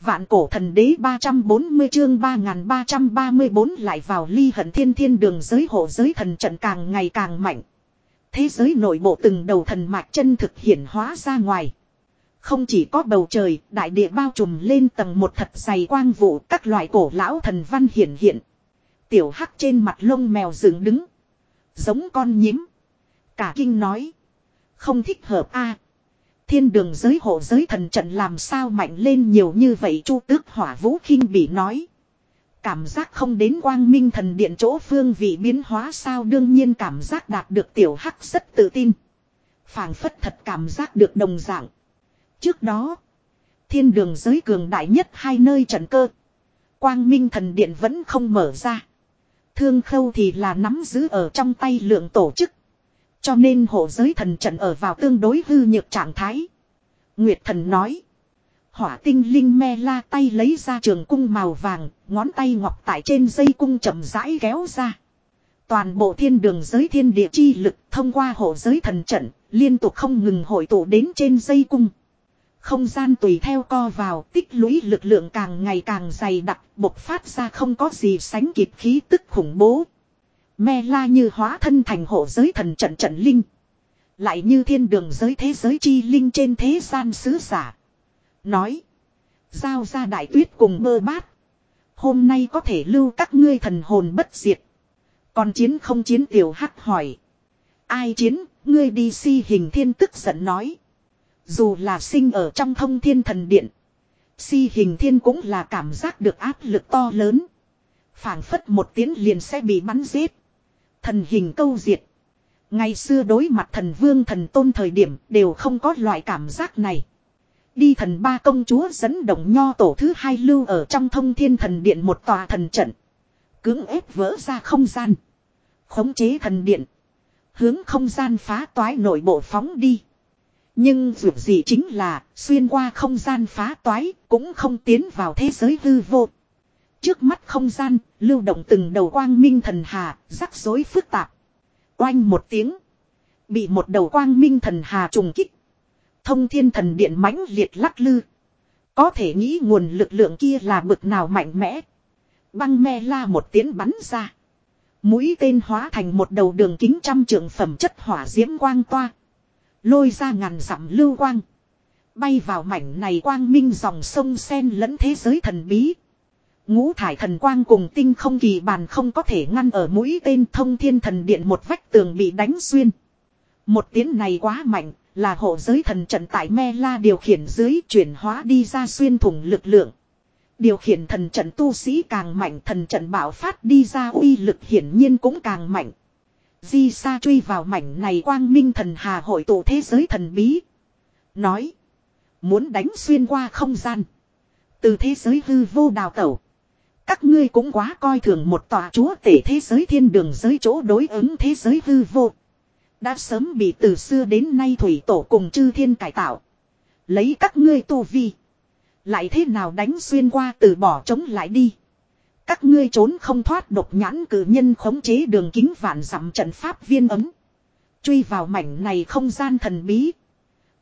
Vạn cổ thần đế 340 chương 3334 lại vào ly hận thiên thiên đường giới hộ giới thần trận càng ngày càng mạnh. Thế giới nội bộ từng đầu thần mạch chân thực hiện hóa ra ngoài. Không chỉ có bầu trời, đại địa bao trùm lên tầng một thật dày quang vụ các loại cổ lão thần văn hiển hiện. Tiểu hắc trên mặt lông mèo dựng đứng. Giống con nhím. Cả kinh nói. Không thích hợp a Thiên đường giới hộ giới thần trận làm sao mạnh lên nhiều như vậy chu tước hỏa vũ khinh bị nói. Cảm giác không đến quang minh thần điện chỗ phương vị biến hóa sao đương nhiên cảm giác đạt được tiểu hắc rất tự tin. phảng phất thật cảm giác được đồng dạng. Trước đó, thiên đường giới cường đại nhất hai nơi trận cơ. Quang minh thần điện vẫn không mở ra. Thương khâu thì là nắm giữ ở trong tay lượng tổ chức. Cho nên hộ giới thần trận ở vào tương đối hư nhược trạng thái. Nguyệt thần nói. Hỏa tinh linh me la tay lấy ra trường cung màu vàng, ngón tay ngọc tại trên dây cung chậm rãi kéo ra. Toàn bộ thiên đường giới thiên địa chi lực thông qua hộ giới thần trận, liên tục không ngừng hội tụ đến trên dây cung. Không gian tùy theo co vào, tích lũy lực lượng càng ngày càng dày đặc, bộc phát ra không có gì sánh kịp khí tức khủng bố. Me la như hóa thân thành hộ giới thần trận trận linh. Lại như thiên đường giới thế giới chi linh trên thế gian sứ giả. Nói. Giao ra đại tuyết cùng mơ bát. Hôm nay có thể lưu các ngươi thần hồn bất diệt. Còn chiến không chiến tiểu hắc hỏi. Ai chiến, ngươi đi si hình thiên tức giận nói. Dù là sinh ở trong thông thiên thần điện. Si hình thiên cũng là cảm giác được áp lực to lớn. phảng phất một tiếng liền sẽ bị bắn giết. Thần hình câu diệt. Ngày xưa đối mặt thần vương thần tôn thời điểm đều không có loại cảm giác này. Đi thần ba công chúa dẫn động nho tổ thứ hai lưu ở trong thông thiên thần điện một tòa thần trận. Cưỡng ép vỡ ra không gian. Khống chế thần điện. Hướng không gian phá toái nội bộ phóng đi. Nhưng dù gì chính là xuyên qua không gian phá toái cũng không tiến vào thế giới hư vô. Trước mắt không gian, lưu động từng đầu quang minh thần hà, rắc rối phức tạp. Oanh một tiếng. Bị một đầu quang minh thần hà trùng kích. Thông thiên thần điện mãnh liệt lắc lư. Có thể nghĩ nguồn lực lượng kia là bực nào mạnh mẽ. Băng me la một tiếng bắn ra. Mũi tên hóa thành một đầu đường kính trăm trượng phẩm chất hỏa diễm quang toa. Lôi ra ngàn dặm lưu quang. Bay vào mảnh này quang minh dòng sông sen lẫn thế giới thần bí. Ngũ thải thần quang cùng tinh không kỳ bàn không có thể ngăn ở mũi tên thông thiên thần điện một vách tường bị đánh xuyên. Một tiếng này quá mạnh, là hộ giới thần trận tại me la điều khiển dưới chuyển hóa đi ra xuyên thủng lực lượng. Điều khiển thần trận tu sĩ càng mạnh thần trận bảo phát đi ra uy lực hiển nhiên cũng càng mạnh. Di sa truy vào mảnh này quang minh thần hà hội tụ thế giới thần bí. Nói. Muốn đánh xuyên qua không gian. Từ thế giới hư vô đào tẩu. Các ngươi cũng quá coi thường một tòa chúa tể thế giới thiên đường giới chỗ đối ứng thế giới hư vô. Đã sớm bị từ xưa đến nay thủy tổ cùng chư thiên cải tạo. Lấy các ngươi tu vi. Lại thế nào đánh xuyên qua từ bỏ chống lại đi. Các ngươi trốn không thoát độc nhãn cử nhân khống chế đường kính vạn dặm trận pháp viên ấm. Truy vào mảnh này không gian thần bí.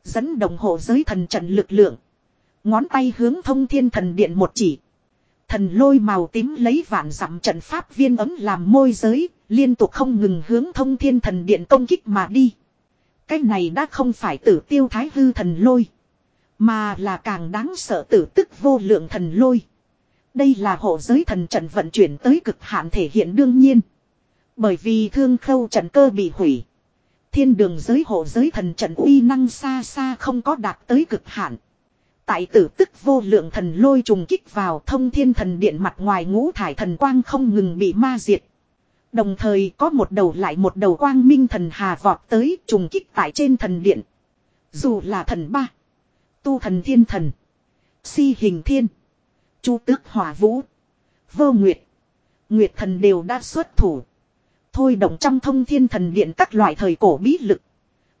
Dẫn đồng hộ giới thần trận lực lượng. Ngón tay hướng thông thiên thần điện một chỉ. Thần lôi màu tím lấy vạn dặm trận pháp viên ấm làm môi giới, liên tục không ngừng hướng thông thiên thần điện công kích mà đi. Cái này đã không phải tử tiêu thái hư thần lôi. Mà là càng đáng sợ tử tức vô lượng thần lôi. Đây là hộ giới thần trận vận chuyển tới cực hạn thể hiện đương nhiên. Bởi vì thương khâu trận cơ bị hủy. Thiên đường giới hộ giới thần trận uy năng xa xa không có đạt tới cực hạn. Tại tử tức vô lượng thần lôi trùng kích vào thông thiên thần điện mặt ngoài ngũ thải thần quang không ngừng bị ma diệt. Đồng thời có một đầu lại một đầu quang minh thần hà vọt tới trùng kích tại trên thần điện. Dù là thần ba, tu thần thiên thần, si hình thiên, chu tước hỏa vũ, vô nguyệt, nguyệt thần đều đã xuất thủ. Thôi động trong thông thiên thần điện các loại thời cổ bí lực.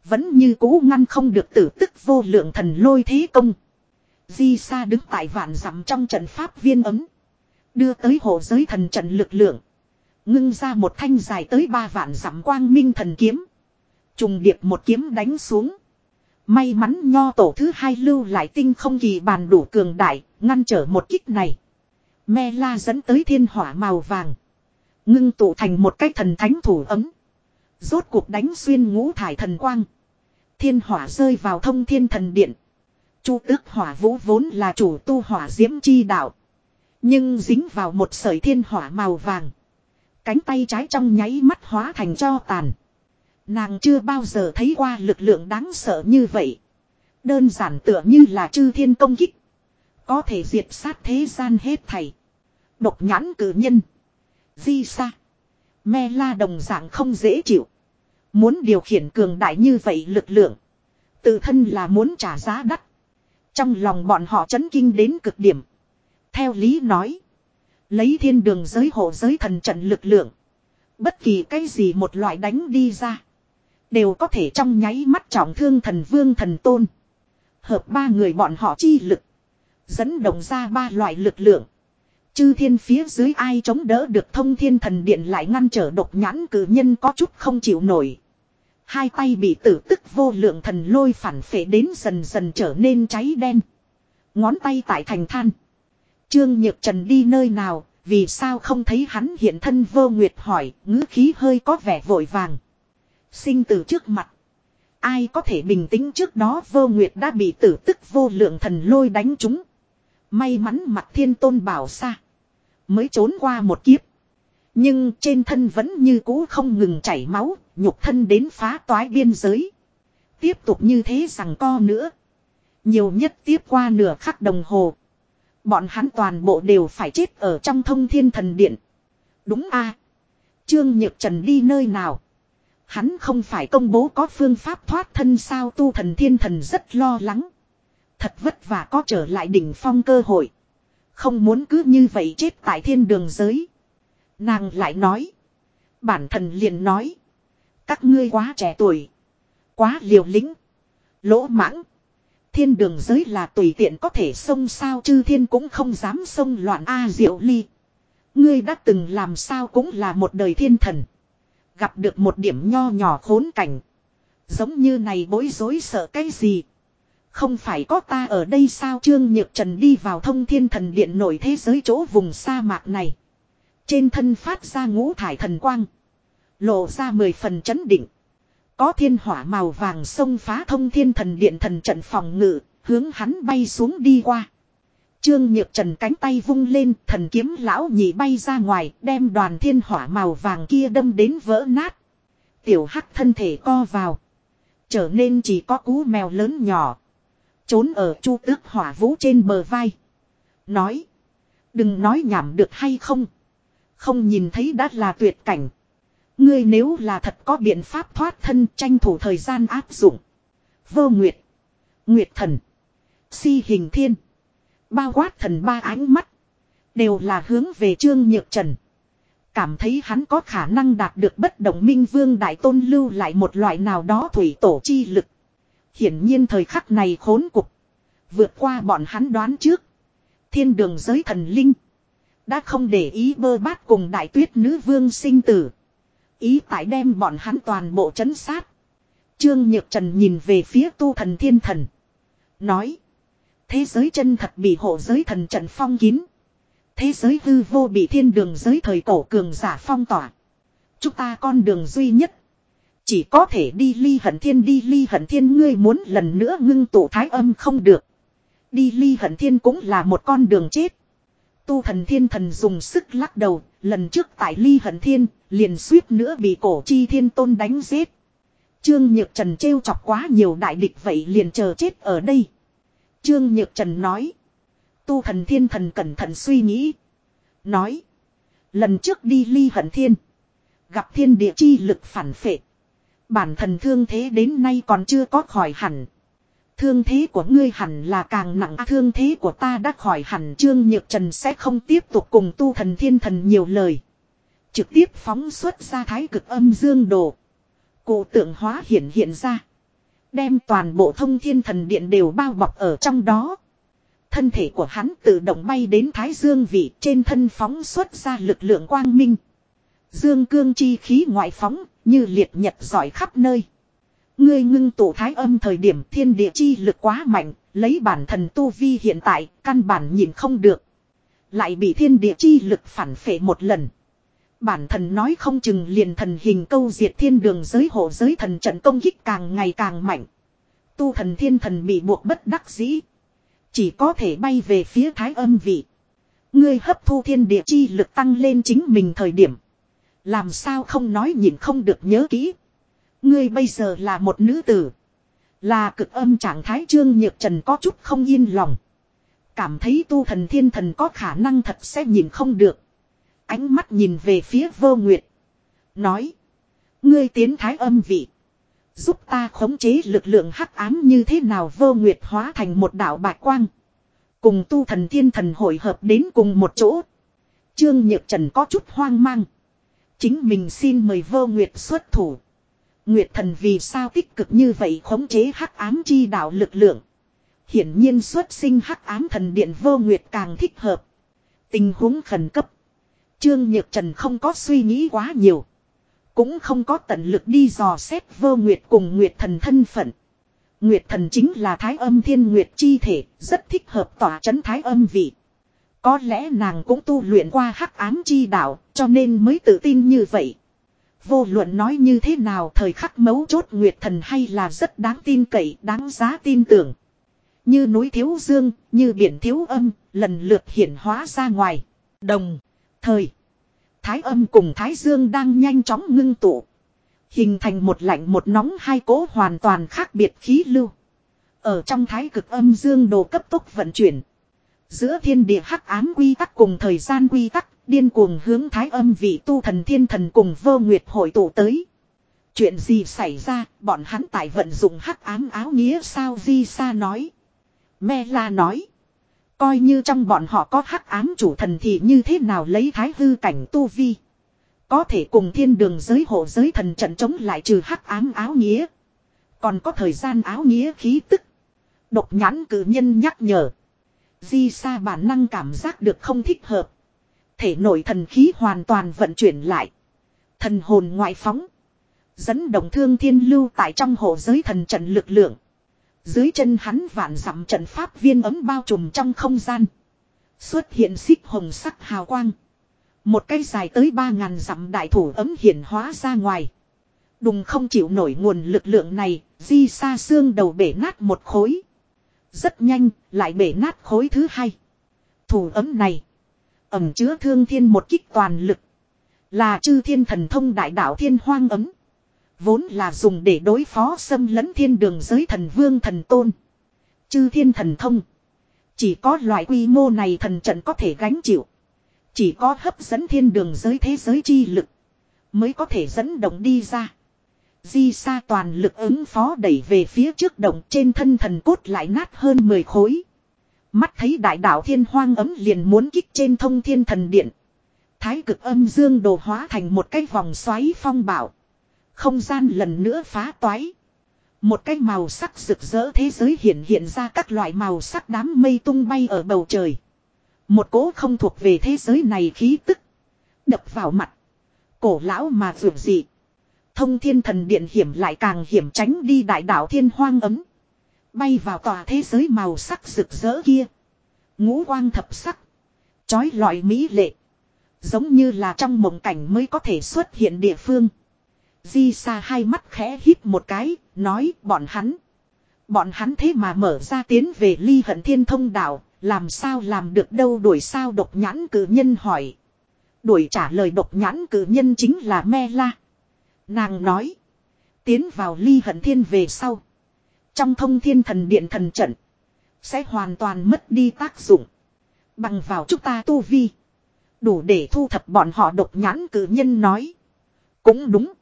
Vẫn như cũ ngăn không được tử tức vô lượng thần lôi thế công. Di Sa đứng tại vạn dặm trong trận pháp viên ấm. Đưa tới hộ giới thần trận lực lượng. Ngưng ra một thanh dài tới ba vạn dặm quang minh thần kiếm. Trùng điệp một kiếm đánh xuống. May mắn nho tổ thứ hai lưu lại tinh không kỳ bàn đủ cường đại, ngăn trở một kích này. Me la dẫn tới thiên hỏa màu vàng. Ngưng tụ thành một cái thần thánh thủ ấm. Rốt cuộc đánh xuyên ngũ thải thần quang. Thiên hỏa rơi vào thông thiên thần điện. Chu tước hỏa vũ vốn là chủ tu hỏa diễm chi đạo. Nhưng dính vào một sợi thiên hỏa màu vàng. Cánh tay trái trong nháy mắt hóa thành cho tàn. Nàng chưa bao giờ thấy qua lực lượng đáng sợ như vậy. Đơn giản tựa như là chư thiên công kích. Có thể diệt sát thế gian hết thảy. Độc nhãn cử nhân. Di sa. Me la đồng dạng không dễ chịu. Muốn điều khiển cường đại như vậy lực lượng. Tự thân là muốn trả giá đắt. Trong lòng bọn họ chấn kinh đến cực điểm. Theo lý nói. Lấy thiên đường giới hộ giới thần trận lực lượng. Bất kỳ cái gì một loại đánh đi ra. Đều có thể trong nháy mắt trọng thương thần vương thần tôn. Hợp ba người bọn họ chi lực. Dẫn động ra ba loại lực lượng. Chư thiên phía dưới ai chống đỡ được thông thiên thần điện lại ngăn trở độc nhãn cử nhân có chút không chịu nổi. Hai tay bị tử tức vô lượng thần lôi phản phệ đến dần dần trở nên cháy đen. Ngón tay tại thành than. Trương Nhược Trần đi nơi nào, vì sao không thấy hắn hiện thân vô nguyệt hỏi, ngữ khí hơi có vẻ vội vàng. Sinh tử trước mặt. Ai có thể bình tĩnh trước đó vô nguyệt đã bị tử tức vô lượng thần lôi đánh trúng. May mắn mặt thiên tôn bảo xa. Mới trốn qua một kiếp. Nhưng trên thân vẫn như cũ không ngừng chảy máu, nhục thân đến phá toái biên giới. Tiếp tục như thế rằng co nữa. Nhiều nhất tiếp qua nửa khắc đồng hồ. Bọn hắn toàn bộ đều phải chết ở trong thông thiên thần điện. Đúng a Trương Nhược Trần đi nơi nào? Hắn không phải công bố có phương pháp thoát thân sao tu thần thiên thần rất lo lắng. Thật vất vả có trở lại đỉnh phong cơ hội. Không muốn cứ như vậy chết tại thiên đường giới. Nàng lại nói. Bản thần liền nói. Các ngươi quá trẻ tuổi. Quá liều lĩnh. Lỗ mãng. Thiên đường giới là tùy tiện có thể xông sao chư thiên cũng không dám xông loạn A diệu ly. Ngươi đã từng làm sao cũng là một đời thiên thần. Gặp được một điểm nho nhỏ khốn cảnh. Giống như này bối rối sợ cái gì. Không phải có ta ở đây sao Trương Nhược Trần đi vào thông thiên thần điện nổi thế giới chỗ vùng sa mạc này. Trên thân phát ra ngũ thải thần quang. Lộ ra mười phần chấn định. Có thiên hỏa màu vàng xông phá thông thiên thần điện thần trận phòng ngự, hướng hắn bay xuống đi qua. Trương Nhược Trần cánh tay vung lên, thần kiếm lão nhị bay ra ngoài, đem đoàn thiên hỏa màu vàng kia đâm đến vỡ nát. Tiểu hắc thân thể co vào. Trở nên chỉ có cú mèo lớn nhỏ. Trốn ở chu tước hỏa vũ trên bờ vai. Nói. Đừng nói nhảm được hay không. Không nhìn thấy đã là tuyệt cảnh. Ngươi nếu là thật có biện pháp thoát thân, tranh thủ thời gian áp dụng. Vô Nguyệt. Nguyệt thần. Si hình thiên. Bao quát thần ba ánh mắt. Đều là hướng về Trương Nhược Trần. Cảm thấy hắn có khả năng đạt được bất động minh vương đại tôn lưu lại một loại nào đó thủy tổ chi lực. Hiển nhiên thời khắc này khốn cục. Vượt qua bọn hắn đoán trước. Thiên đường giới thần linh. Đã không để ý bơ bát cùng đại tuyết nữ vương sinh tử. Ý tại đem bọn hắn toàn bộ chấn sát. Trương Nhược Trần nhìn về phía tu thần thiên thần. Nói. Thế giới chân thật bị hộ giới thần trận phong kín. Thế giới hư vô bị thiên đường giới thời cổ cường giả phong tỏa. Chúng ta con đường duy nhất. Chỉ có thể đi ly hận thiên, đi ly hận thiên ngươi muốn lần nữa ngưng tụ thái âm không được. Đi ly hận thiên cũng là một con đường chết. Tu thần thiên thần dùng sức lắc đầu, lần trước tại ly hận thiên, liền suýt nữa bị cổ chi thiên tôn đánh giết. Trương Nhược Trần trêu chọc quá nhiều đại địch vậy liền chờ chết ở đây. Trương Nhược Trần nói. Tu thần thiên thần cẩn thận suy nghĩ. Nói. Lần trước đi ly hận thiên. Gặp thiên địa chi lực phản phệ. Bản thần thương thế đến nay còn chưa có khỏi hẳn. Thương thế của ngươi hẳn là càng nặng à, thương thế của ta đã khỏi hẳn Trương Nhược Trần sẽ không tiếp tục cùng tu thần thiên thần nhiều lời. Trực tiếp phóng xuất ra thái cực âm dương đồ. Cụ tượng hóa hiện hiện ra. Đem toàn bộ thông thiên thần điện đều bao bọc ở trong đó. Thân thể của hắn tự động bay đến thái dương vị trên thân phóng xuất ra lực lượng quang minh. Dương cương chi khí ngoại phóng như liệt nhật giỏi khắp nơi. Ngươi ngưng tụ thái âm thời điểm thiên địa chi lực quá mạnh, Lấy bản thần tu vi hiện tại, căn bản nhìn không được. Lại bị thiên địa chi lực phản phệ một lần. Bản thần nói không chừng liền thần hình câu diệt thiên đường giới hộ giới thần trận công kích càng ngày càng mạnh. Tu thần thiên thần bị buộc bất đắc dĩ. Chỉ có thể bay về phía thái âm vị. Ngươi hấp thu thiên địa chi lực tăng lên chính mình thời điểm. Làm sao không nói nhìn không được nhớ kỹ. Ngươi bây giờ là một nữ tử. Là cực âm trạng thái trương nhược trần có chút không yên lòng. Cảm thấy tu thần thiên thần có khả năng thật sẽ nhìn không được. Ánh mắt nhìn về phía vô nguyệt. Nói. Ngươi tiến thái âm vị. Giúp ta khống chế lực lượng hắc ám như thế nào vô nguyệt hóa thành một đạo bạch quang. Cùng tu thần thiên thần hội hợp đến cùng một chỗ. Trương Nhược Trần có chút hoang mang. Chính mình xin mời vô nguyệt xuất thủ. Nguyệt thần vì sao tích cực như vậy khống chế hắc ám chi đạo lực lượng. Hiển nhiên xuất sinh hắc ám thần điện vô nguyệt càng thích hợp. Tình huống khẩn cấp. Trương Nhược Trần không có suy nghĩ quá nhiều. Cũng không có tận lực đi dò xét vô nguyệt cùng nguyệt thần thân phận. Nguyệt thần chính là thái âm thiên nguyệt chi thể, rất thích hợp tỏa chấn thái âm vị. Có lẽ nàng cũng tu luyện qua hắc ám chi đạo, cho nên mới tự tin như vậy. Vô luận nói như thế nào thời khắc mấu chốt Nguyệt thần hay là rất đáng tin cậy, đáng giá tin tưởng. Như núi thiếu dương, như biển thiếu âm, lần lượt hiển hóa ra ngoài. Đồng, thời, thái âm cùng thái dương đang nhanh chóng ngưng tụ. Hình thành một lạnh một nóng hai cố hoàn toàn khác biệt khí lưu. Ở trong thái cực âm dương đồ cấp tốc vận chuyển. Giữa thiên địa hắc ám quy tắc cùng thời gian quy tắc, điên cuồng hướng thái âm vị tu thần thiên thần cùng vô nguyệt hội tụ tới. Chuyện gì xảy ra, bọn hắn tại vận dụng hắc ám áo nghĩa sao Di Sa nói. Me La nói. Coi như trong bọn họ có hắc ám chủ thần thì như thế nào lấy thái hư cảnh tu vi. Có thể cùng thiên đường giới hộ giới thần trận chống lại trừ hắc ám áo nghĩa. Còn có thời gian áo nghĩa khí tức. Độc nhãn cử nhân nhắc nhở. Di sa bản năng cảm giác được không thích hợp. Thể nội thần khí hoàn toàn vận chuyển lại. Thần hồn ngoại phóng. Dẫn động thương thiên lưu tại trong hộ giới thần trận lực lượng. Dưới chân hắn vạn dặm trận pháp viên ấm bao trùm trong không gian. Xuất hiện xích hồng sắc hào quang. Một cây dài tới ba ngàn dặm đại thủ ấm hiển hóa ra ngoài. Đùng không chịu nổi nguồn lực lượng này, di xa xương đầu bể nát một khối. Rất nhanh, lại bể nát khối thứ hai. Thủ ấm này, ẩm chứa thương thiên một kích toàn lực. Là chư thiên thần thông đại đạo thiên hoang ấm. Vốn là dùng để đối phó xâm lấn thiên đường giới thần vương thần tôn. Chư thiên thần thông. Chỉ có loại quy mô này thần trận có thể gánh chịu. Chỉ có hấp dẫn thiên đường giới thế giới chi lực. Mới có thể dẫn động đi ra. Di sa toàn lực ứng phó đẩy về phía trước động trên thân thần cốt lại nát hơn 10 khối. Mắt thấy đại đạo thiên hoang ấm liền muốn kích trên thông thiên thần điện. Thái cực âm dương đồ hóa thành một cái vòng xoáy phong bảo. Không gian lần nữa phá toái. Một cái màu sắc rực rỡ thế giới hiện hiện ra các loại màu sắc đám mây tung bay ở bầu trời. Một cố không thuộc về thế giới này khí tức. Đập vào mặt. Cổ lão mà vượt dị. Thông thiên thần điện hiểm lại càng hiểm tránh đi đại đạo thiên hoang ấm. Bay vào tòa thế giới màu sắc rực rỡ kia. Ngũ quang thập sắc. Chói lọi mỹ lệ. Giống như là trong mộng cảnh mới có thể xuất hiện địa phương. Di xa hai mắt khẽ hít một cái, nói bọn hắn. Bọn hắn thế mà mở ra tiến về ly hận thiên thông đạo, làm sao làm được đâu đuổi sao độc nhãn cử nhân hỏi. Đuổi trả lời độc nhãn cử nhân chính là me la. Nàng nói. Tiến vào ly hận thiên về sau. Trong thông thiên thần điện thần trận. Sẽ hoàn toàn mất đi tác dụng. Bằng vào chúng ta tu vi. Đủ để thu thập bọn họ độc nhãn cử nhân nói. Cũng đúng.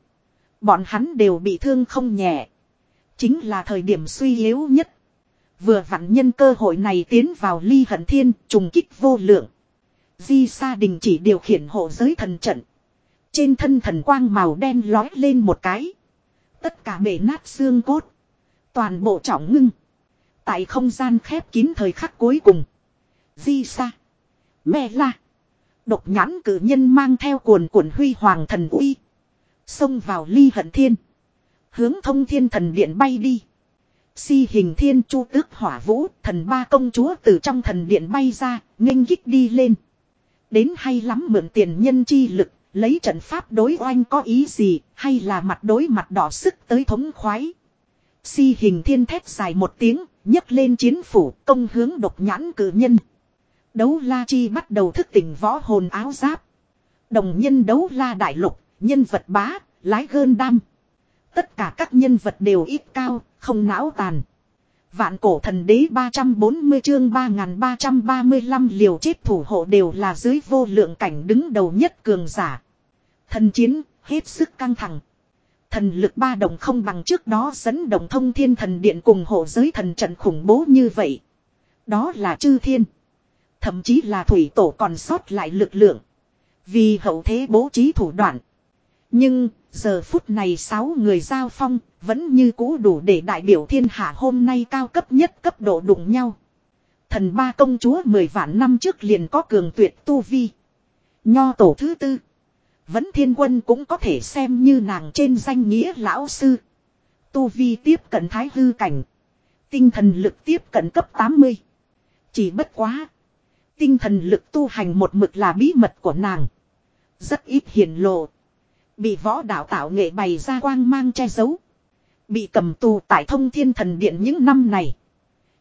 Bọn hắn đều bị thương không nhẹ. Chính là thời điểm suy yếu nhất. Vừa vặn nhân cơ hội này tiến vào ly hận thiên, trùng kích vô lượng. Di sa đình chỉ điều khiển hộ giới thần trận. Trên thân thần quang màu đen lói lên một cái. Tất cả bể nát xương cốt. Toàn bộ trọng ngưng. Tại không gian khép kín thời khắc cuối cùng. Di sa. Mẹ la. Độc nhãn cử nhân mang theo cuồn cuộn huy hoàng thần uy. Xông vào ly hận thiên. Hướng thông thiên thần điện bay đi. Si hình thiên chu tước hỏa vũ, thần ba công chúa từ trong thần điện bay ra, nghênh kích đi lên. Đến hay lắm mượn tiền nhân chi lực, lấy trận pháp đối oanh có ý gì, hay là mặt đối mặt đỏ sức tới thống khoái. Si hình thiên thét dài một tiếng, nhấc lên chiến phủ, công hướng độc nhãn cử nhân. Đấu la chi bắt đầu thức tỉnh võ hồn áo giáp. Đồng nhân đấu la đại lục, nhân vật bá, lái gơn đam. Tất cả các nhân vật đều ít cao, không não tàn. Vạn cổ thần đế 340 chương 3335 liều chết thủ hộ đều là dưới vô lượng cảnh đứng đầu nhất cường giả. Thần chiến, hết sức căng thẳng. Thần lực ba đồng không bằng trước đó dẫn đồng thông thiên thần điện cùng hộ giới thần trận khủng bố như vậy. Đó là chư thiên. Thậm chí là thủy tổ còn sót lại lực lượng. Vì hậu thế bố trí thủ đoạn. Nhưng, giờ phút này sáu người giao phong, vẫn như cũ đủ để đại biểu thiên hạ hôm nay cao cấp nhất cấp độ đụng nhau. Thần ba công chúa mười vạn năm trước liền có cường tuyệt tu vi. Nho tổ thứ tư. Vẫn thiên quân cũng có thể xem như nàng trên danh nghĩa lão sư. Tu vi tiếp cận thái hư cảnh. Tinh thần lực tiếp cận cấp 80. Chỉ bất quá. Tinh thần lực tu hành một mực là bí mật của nàng. Rất ít hiển lộ. Bị võ đạo tạo nghệ bày ra quang mang che giấu. Bị cầm tù tại thông thiên thần điện những năm này.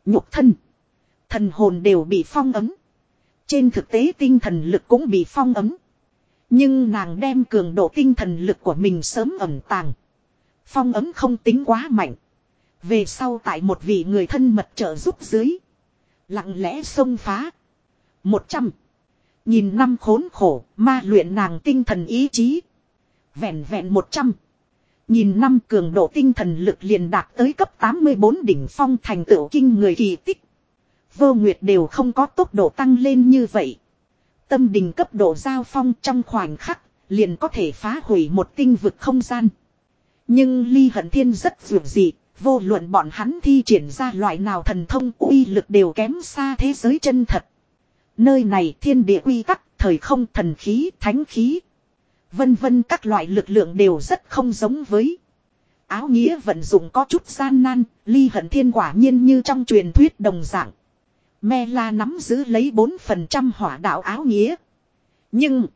Nhục thân. Thần hồn đều bị phong ấm. Trên thực tế tinh thần lực cũng bị phong ấm. Nhưng nàng đem cường độ tinh thần lực của mình sớm ẩn tàng. Phong ấm không tính quá mạnh. Về sau tại một vị người thân mật trợ giúp dưới. Lặng lẽ xông phá. Một trăm. Nhìn năm khốn khổ, ma luyện nàng tinh thần ý chí. Vẹn vẹn một trăm. Nhìn năm cường độ tinh thần lực liền đạt tới cấp 84 đỉnh phong thành tựu kinh người kỳ tích. Vô Nguyệt đều không có tốc độ tăng lên như vậy. Tâm đình cấp độ giao phong trong khoảnh khắc, liền có thể phá hủy một tinh vực không gian. Nhưng Ly Hận Thiên rất vượt dị, vô luận bọn hắn thi triển ra loại nào thần thông uy lực đều kém xa thế giới chân thật. Nơi này thiên địa quy tắc, thời không thần khí, thánh khí. Vân vân các loại lực lượng đều rất không giống với. Áo nghĩa vận dụng có chút gian nan, ly hận thiên quả nhiên như trong truyền thuyết đồng dạng. Me la nắm giữ lấy 4% hỏa đạo áo nghĩa. Nhưng,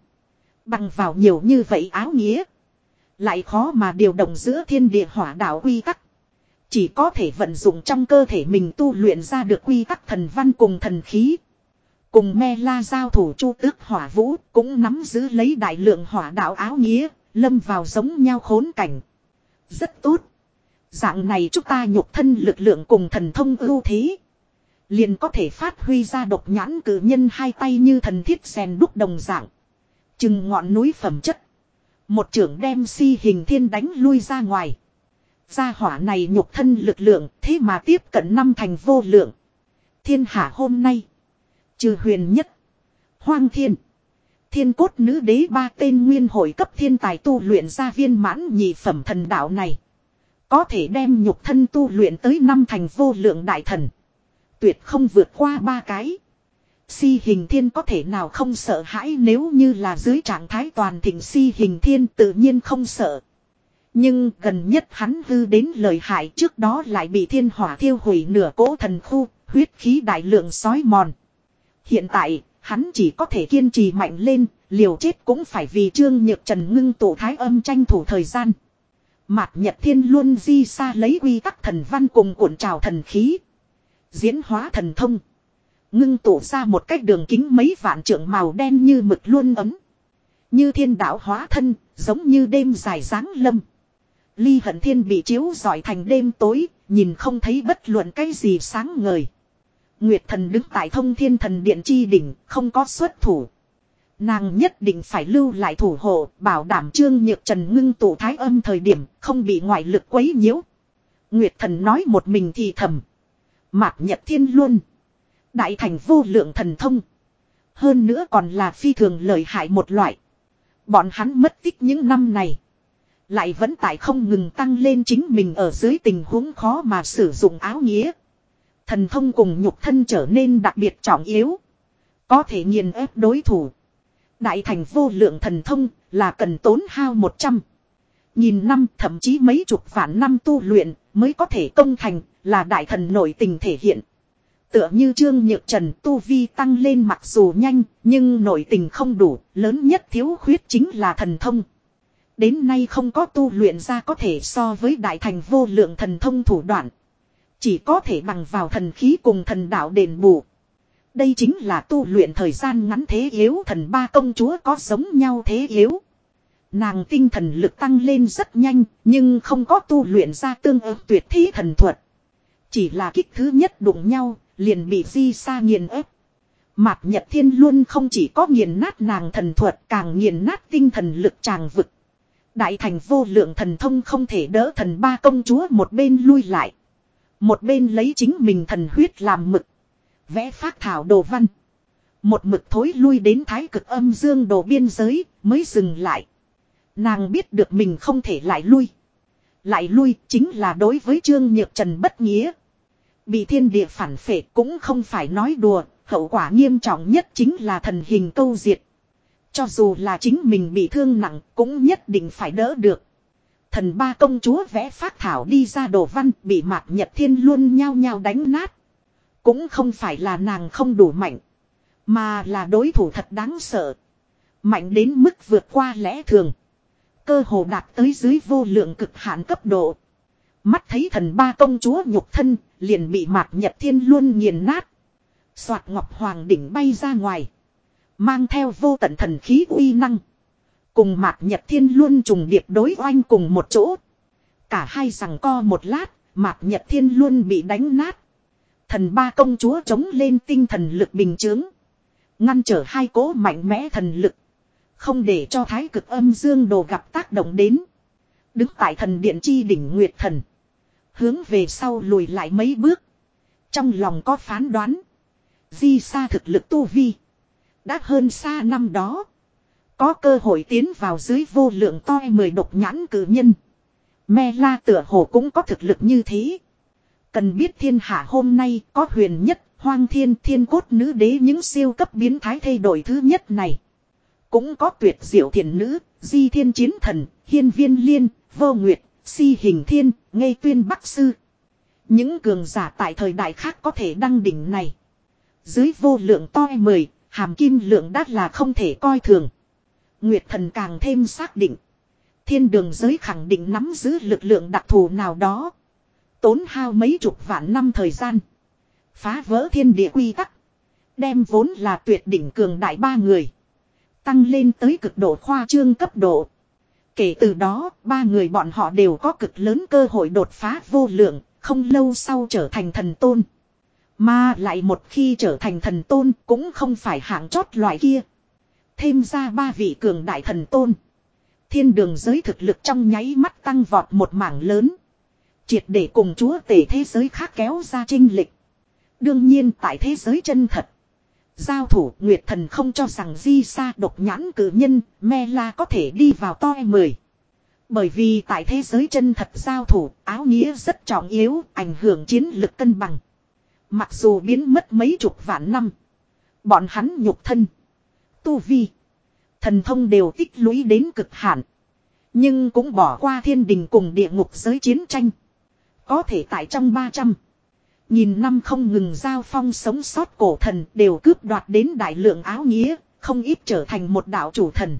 bằng vào nhiều như vậy áo nghĩa, lại khó mà điều động giữa thiên địa hỏa đạo quy tắc. Chỉ có thể vận dụng trong cơ thể mình tu luyện ra được quy tắc thần văn cùng thần khí. Cùng me la giao thủ chu tước hỏa vũ cũng nắm giữ lấy đại lượng hỏa đạo áo nghĩa, lâm vào giống nhau khốn cảnh. Rất tốt. Dạng này chúng ta nhục thân lực lượng cùng thần thông ưu thế. Liền có thể phát huy ra độc nhãn cử nhân hai tay như thần thiết rèn đúc đồng dạng. Chừng ngọn núi phẩm chất. Một trưởng đem si hình thiên đánh lui ra ngoài. Gia hỏa này nhục thân lực lượng, thế mà tiếp cận năm thành vô lượng. Thiên hạ hôm nay. Trừ huyền nhất. Hoang thiên. Thiên cốt nữ đế ba tên nguyên hội cấp thiên tài tu luyện ra viên mãn nhị phẩm thần đạo này. Có thể đem nhục thân tu luyện tới năm thành vô lượng đại thần. Tuyệt không vượt qua ba cái. Si hình thiên có thể nào không sợ hãi nếu như là dưới trạng thái toàn thịnh si hình thiên tự nhiên không sợ. Nhưng gần nhất hắn hư đến lời hại trước đó lại bị thiên hỏa thiêu hủy nửa cỗ thần khu, huyết khí đại lượng sói mòn. Hiện tại, hắn chỉ có thể kiên trì mạnh lên, liều chết cũng phải vì Trương Nhược Trần ngưng tụ thái âm tranh thủ thời gian. Mạc Nhật Thiên luôn di xa lấy quy tắc thần văn cùng cuộn trào thần khí. Diễn hóa thần thông. Ngưng tụ ra một cách đường kính mấy vạn trượng màu đen như mực luôn ấm. Như thiên đạo hóa thân, giống như đêm dài dáng lâm. Ly hận thiên bị chiếu giỏi thành đêm tối, nhìn không thấy bất luận cái gì sáng ngời. Nguyệt thần đứng tại thông thiên thần điện chi đỉnh, không có xuất thủ. Nàng nhất định phải lưu lại thủ hộ, bảo đảm trương nhược trần ngưng tụ thái âm thời điểm, không bị ngoại lực quấy nhiễu. Nguyệt thần nói một mình thì thầm. Mạc nhật thiên luôn. Đại thành vô lượng thần thông. Hơn nữa còn là phi thường lợi hại một loại. Bọn hắn mất tích những năm này. Lại vẫn tại không ngừng tăng lên chính mình ở dưới tình huống khó mà sử dụng áo nghĩa. Thần thông cùng nhục thân trở nên đặc biệt trọng yếu. Có thể nghiền ép đối thủ. Đại thành vô lượng thần thông là cần tốn hao 100. Nhìn năm thậm chí mấy chục vạn năm tu luyện, mới có thể công thành, là đại thần nội tình thể hiện. Tựa như Trương Nhược Trần tu vi tăng lên mặc dù nhanh, nhưng nội tình không đủ, lớn nhất thiếu khuyết chính là thần thông. Đến nay không có tu luyện ra có thể so với đại thành vô lượng thần thông thủ đoạn. Chỉ có thể bằng vào thần khí cùng thần đạo đền bù. Đây chính là tu luyện thời gian ngắn thế yếu thần ba công chúa có giống nhau thế yếu. Nàng tinh thần lực tăng lên rất nhanh, nhưng không có tu luyện ra tương ứng tuyệt thí thần thuật. Chỉ là kích thứ nhất đụng nhau, liền bị di xa nghiền ép. Mạc Nhật Thiên luôn không chỉ có nghiền nát nàng thần thuật càng nghiền nát tinh thần lực tràng vực. Đại thành vô lượng thần thông không thể đỡ thần ba công chúa một bên lui lại. Một bên lấy chính mình thần huyết làm mực. Vẽ phát thảo đồ văn. Một mực thối lui đến thái cực âm dương đồ biên giới mới dừng lại. Nàng biết được mình không thể lại lui. Lại lui chính là đối với Trương Nhược Trần bất nghĩa. Bị thiên địa phản phệ cũng không phải nói đùa, hậu quả nghiêm trọng nhất chính là thần hình câu diệt. Cho dù là chính mình bị thương nặng cũng nhất định phải đỡ được. Thần ba công chúa vẽ phát thảo đi ra đồ văn bị mạc nhật thiên luôn nhao nhao đánh nát. Cũng không phải là nàng không đủ mạnh. Mà là đối thủ thật đáng sợ. Mạnh đến mức vượt qua lẽ thường. Cơ hồ đạt tới dưới vô lượng cực hạn cấp độ. Mắt thấy thần ba công chúa nhục thân, liền bị mạc nhật thiên luôn nghiền nát. Soạt ngọc hoàng đỉnh bay ra ngoài. Mang theo vô tận thần khí uy năng. Cùng mạc nhật thiên luôn trùng điệp đối oanh cùng một chỗ. Cả hai rằng co một lát, mạc nhật thiên luôn bị đánh nát. Thần ba công chúa chống lên tinh thần lực bình chướng. Ngăn trở hai cố mạnh mẽ thần lực. Không để cho thái cực âm dương đồ gặp tác động đến. Đứng tại thần điện chi đỉnh Nguyệt Thần. Hướng về sau lùi lại mấy bước. Trong lòng có phán đoán. Di xa thực lực tu vi. Đã hơn xa năm đó. Có cơ hội tiến vào dưới vô lượng toi mười độc nhãn cử nhân. Me la tựa hồ cũng có thực lực như thế. Cần biết thiên hạ hôm nay có huyền nhất, hoang thiên thiên cốt nữ đế những siêu cấp biến thái thay đổi thứ nhất này. Cũng có tuyệt diệu thiền nữ, di thiên chiến thần, hiên viên liên, vô nguyệt, si hình thiên, ngây tuyên bắc sư. Những cường giả tại thời đại khác có thể đăng đỉnh này. Dưới vô lượng toi mười, hàm kim lượng đắt là không thể coi thường. Nguyệt thần càng thêm xác định. Thiên đường giới khẳng định nắm giữ lực lượng đặc thù nào đó. Tốn hao mấy chục vạn năm thời gian. Phá vỡ thiên địa quy tắc. Đem vốn là tuyệt đỉnh cường đại ba người. Tăng lên tới cực độ khoa trương cấp độ. Kể từ đó, ba người bọn họ đều có cực lớn cơ hội đột phá vô lượng, không lâu sau trở thành thần tôn. Mà lại một khi trở thành thần tôn cũng không phải hạng chót loại kia. Thêm ra ba vị cường đại thần tôn. Thiên đường giới thực lực trong nháy mắt tăng vọt một mảng lớn. Triệt để cùng chúa tể thế giới khác kéo ra trinh lịch. Đương nhiên tại thế giới chân thật. Giao thủ, Nguyệt Thần không cho rằng di sa độc nhãn cử nhân, me la có thể đi vào to mười. Bởi vì tại thế giới chân thật giao thủ, áo nghĩa rất trọng yếu, ảnh hưởng chiến lực cân bằng. Mặc dù biến mất mấy chục vạn năm. Bọn hắn nhục thân. Tu vi. Thần thông đều tích lũy đến cực hạn. Nhưng cũng bỏ qua thiên đình cùng địa ngục giới chiến tranh. Có thể tại trong 300. Nhìn năm không ngừng giao phong sống sót cổ thần đều cướp đoạt đến đại lượng áo nghĩa, không ít trở thành một đạo chủ thần.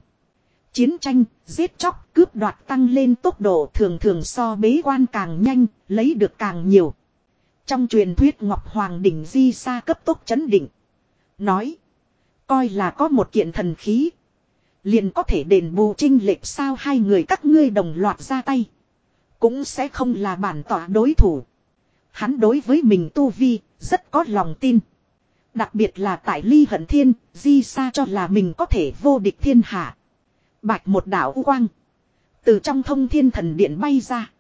Chiến tranh, giết chóc, cướp đoạt tăng lên tốc độ thường thường so bế quan càng nhanh, lấy được càng nhiều. Trong truyền thuyết Ngọc Hoàng đỉnh di sa cấp tốc chấn định. Nói. Coi là có một kiện thần khí. Liền có thể đền bù trinh lệch sao hai người các ngươi đồng loạt ra tay. Cũng sẽ không là bản tỏa đối thủ. Hắn đối với mình tu vi, rất có lòng tin. Đặc biệt là tại ly hận thiên, di sa cho là mình có thể vô địch thiên hạ. Bạch một đảo quang. Từ trong thông thiên thần điện bay ra.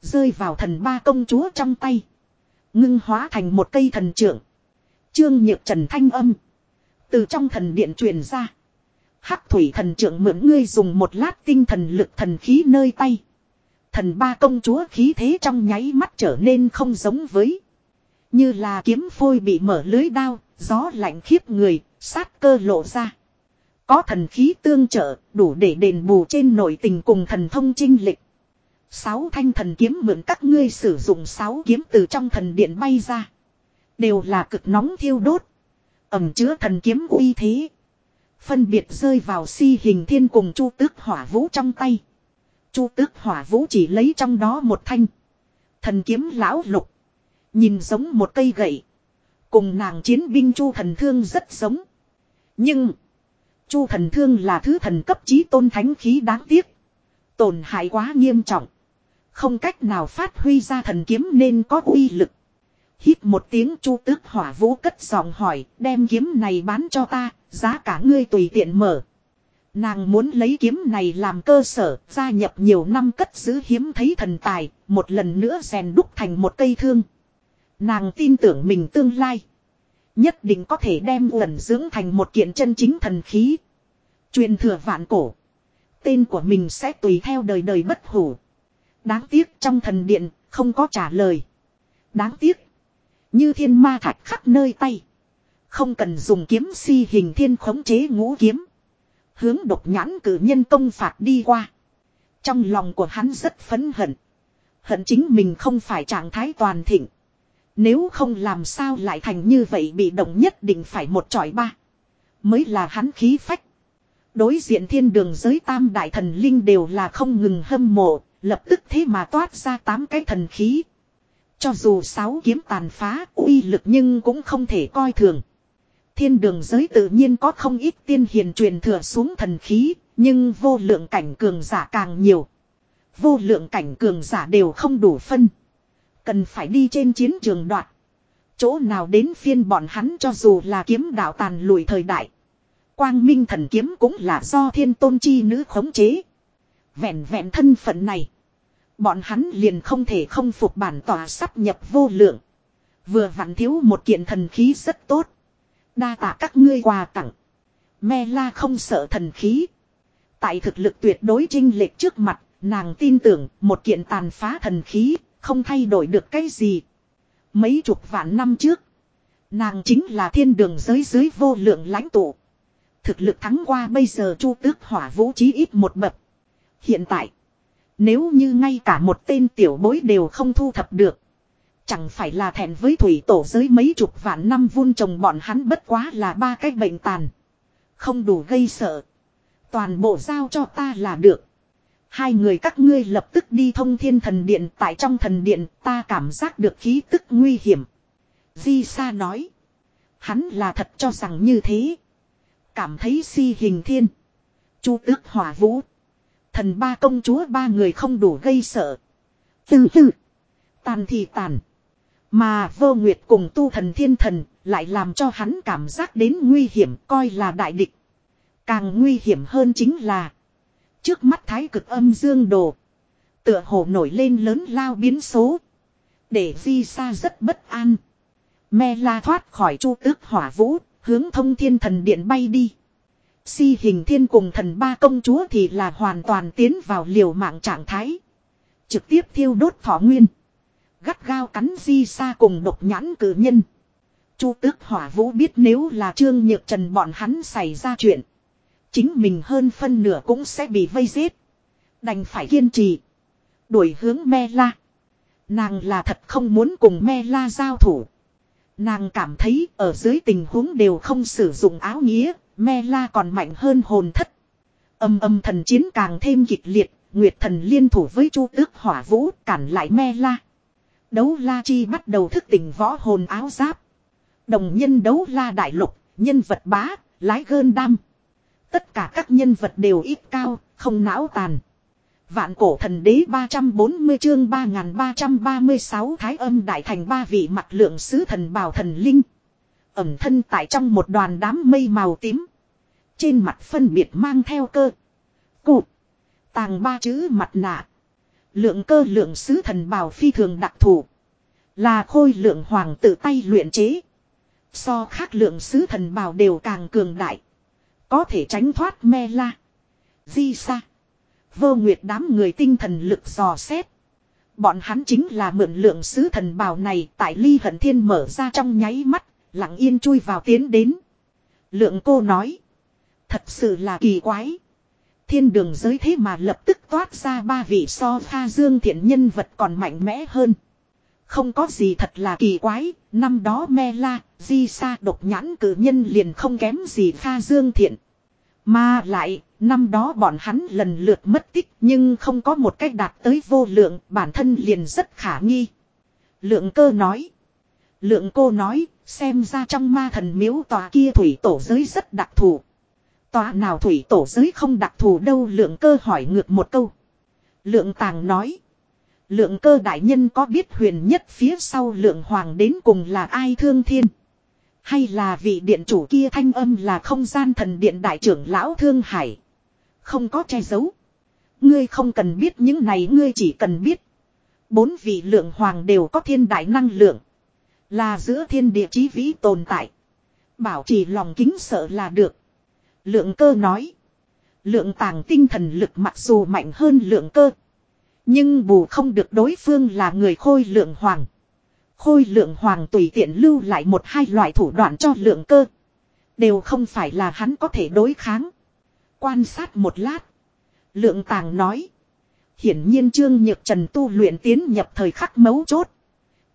Rơi vào thần ba công chúa trong tay. Ngưng hóa thành một cây thần trưởng. Trương nhược trần thanh âm. Từ trong thần điện truyền ra. Hắc thủy thần trưởng mượn ngươi dùng một lát tinh thần lực thần khí nơi tay. Thần ba công chúa khí thế trong nháy mắt trở nên không giống với. Như là kiếm phôi bị mở lưới đao, gió lạnh khiếp người, sát cơ lộ ra. Có thần khí tương trợ, đủ để đền bù trên nội tình cùng thần thông trinh lịch. Sáu thanh thần kiếm mượn các ngươi sử dụng sáu kiếm từ trong thần điện bay ra. Đều là cực nóng thiêu đốt. Ẩm chứa thần kiếm uy thế. Phân biệt rơi vào si hình thiên cùng chu tước hỏa vũ trong tay. Chu tước hỏa vũ chỉ lấy trong đó một thanh. Thần kiếm lão lục. Nhìn giống một cây gậy. Cùng nàng chiến binh chu thần thương rất giống. Nhưng. Chu thần thương là thứ thần cấp chí tôn thánh khí đáng tiếc. Tổn hại quá nghiêm trọng. Không cách nào phát huy ra thần kiếm nên có uy lực. Hít một tiếng chu tước hỏa vũ cất giọng hỏi, đem kiếm này bán cho ta, giá cả ngươi tùy tiện mở. Nàng muốn lấy kiếm này làm cơ sở, gia nhập nhiều năm cất giữ hiếm thấy thần tài, một lần nữa rèn đúc thành một cây thương. Nàng tin tưởng mình tương lai. Nhất định có thể đem uẩn dưỡng thành một kiện chân chính thần khí. Truyền thừa vạn cổ. Tên của mình sẽ tùy theo đời đời bất hủ. Đáng tiếc trong thần điện, không có trả lời. Đáng tiếc. Như thiên ma thạch khắp nơi tay. Không cần dùng kiếm si hình thiên khống chế ngũ kiếm. Hướng độc nhãn cử nhân công phạt đi qua. Trong lòng của hắn rất phấn hận. Hận chính mình không phải trạng thái toàn thịnh. Nếu không làm sao lại thành như vậy bị động nhất định phải một tròi ba. Mới là hắn khí phách. Đối diện thiên đường giới tam đại thần linh đều là không ngừng hâm mộ, lập tức thế mà toát ra tám cái thần khí. Cho dù sáu kiếm tàn phá uy lực nhưng cũng không thể coi thường. Thiên đường giới tự nhiên có không ít tiên hiền truyền thừa xuống thần khí, nhưng vô lượng cảnh cường giả càng nhiều. Vô lượng cảnh cường giả đều không đủ phân. Cần phải đi trên chiến trường đoạt. Chỗ nào đến phiên bọn hắn cho dù là kiếm đạo tàn lùi thời đại. Quang minh thần kiếm cũng là do thiên tôn chi nữ khống chế. Vẹn vẹn thân phận này. Bọn hắn liền không thể không phục bản tòa sắp nhập vô lượng. Vừa vặn thiếu một kiện thần khí rất tốt. Đa tạ các ngươi quà tặng. Me la không sợ thần khí. Tại thực lực tuyệt đối trinh lệch trước mặt, nàng tin tưởng một kiện tàn phá thần khí, không thay đổi được cái gì. Mấy chục vạn năm trước, nàng chính là thiên đường giới dưới vô lượng lãnh tụ. Thực lực thắng qua bây giờ chu tước hỏa vũ trí ít một bậc. Hiện tại, nếu như ngay cả một tên tiểu bối đều không thu thập được. Chẳng phải là thẹn với thủy tổ giới mấy chục vạn năm vun trồng bọn hắn bất quá là ba cái bệnh tàn. Không đủ gây sợ. Toàn bộ giao cho ta là được. Hai người các ngươi lập tức đi thông thiên thần điện tại trong thần điện, ta cảm giác được khí tức nguy hiểm. Di Sa nói. Hắn là thật cho rằng như thế. Cảm thấy si hình thiên. Chu tước hỏa vũ. Thần ba công chúa ba người không đủ gây sợ. Từ từ. Tàn thì tàn. Mà vô nguyệt cùng tu thần thiên thần lại làm cho hắn cảm giác đến nguy hiểm coi là đại địch. Càng nguy hiểm hơn chính là. Trước mắt thái cực âm dương đồ. Tựa hồ nổi lên lớn lao biến số. Để di xa rất bất an. Me la thoát khỏi chu tước hỏa vũ, hướng thông thiên thần điện bay đi. Si hình thiên cùng thần ba công chúa thì là hoàn toàn tiến vào liều mạng trạng thái. Trực tiếp thiêu đốt thọ nguyên. Gắt gao cắn di xa cùng độc nhãn cử nhân. Chu tước hỏa vũ biết nếu là trương nhược trần bọn hắn xảy ra chuyện. Chính mình hơn phân nửa cũng sẽ bị vây giết. Đành phải kiên trì. Đuổi hướng me la. Nàng là thật không muốn cùng me la giao thủ. Nàng cảm thấy ở dưới tình huống đều không sử dụng áo nghĩa, me la còn mạnh hơn hồn thất. Âm âm thần chiến càng thêm kịch liệt, Nguyệt thần liên thủ với Chu Tước Hỏa Vũ cản lại me la. Đấu la chi bắt đầu thức tỉnh võ hồn áo giáp. Đồng nhân đấu la đại lục, nhân vật bá, lái gơn đam. Tất cả các nhân vật đều ít cao, không não tàn. Vạn cổ thần đế 340 chương 3336 thái âm đại thành ba vị mặt lượng sứ thần bào thần linh. Ẩm thân tại trong một đoàn đám mây màu tím. Trên mặt phân biệt mang theo cơ. Cụt. Tàng ba chữ mặt nạ. Lượng cơ lượng sứ thần bào phi thường đặc thù. Là khôi lượng hoàng tự tay luyện chế. So khác lượng sứ thần bào đều càng cường đại. Có thể tránh thoát me la. Di sa. Vô nguyệt đám người tinh thần lực dò xét. Bọn hắn chính là mượn lượng sứ thần bào này tại ly hận thiên mở ra trong nháy mắt, lặng yên chui vào tiến đến. Lượng cô nói. Thật sự là kỳ quái. Thiên đường giới thế mà lập tức toát ra ba vị so pha dương thiện nhân vật còn mạnh mẽ hơn. Không có gì thật là kỳ quái, năm đó me la, di sa độc nhãn cử nhân liền không kém gì pha dương thiện. Mà lại, năm đó bọn hắn lần lượt mất tích nhưng không có một cách đạt tới vô lượng, bản thân liền rất khả nghi. Lượng cơ nói. Lượng cô nói, xem ra trong ma thần miếu tòa kia thủy tổ giới rất đặc thù. Tòa nào thủy tổ giới không đặc thù đâu, lượng cơ hỏi ngược một câu. Lượng tàng nói. Lượng cơ đại nhân có biết huyền nhất phía sau lượng hoàng đến cùng là ai thương thiên. Hay là vị điện chủ kia thanh âm là không gian thần điện đại trưởng lão thương hải. Không có che giấu. Ngươi không cần biết những này, ngươi chỉ cần biết. Bốn vị lượng hoàng đều có thiên đại năng lượng. Là giữa thiên địa chí vĩ tồn tại. Bảo trì lòng kính sợ là được. Lượng cơ nói. Lượng tàng tinh thần lực mặc dù mạnh hơn lượng cơ. Nhưng bù không được đối phương là người khôi lượng hoàng. Khôi lượng hoàng tùy tiện lưu lại một hai loại thủ đoạn cho lượng cơ. Đều không phải là hắn có thể đối kháng. Quan sát một lát. Lượng tàng nói. Hiển nhiên Trương Nhược Trần tu luyện tiến nhập thời khắc mấu chốt.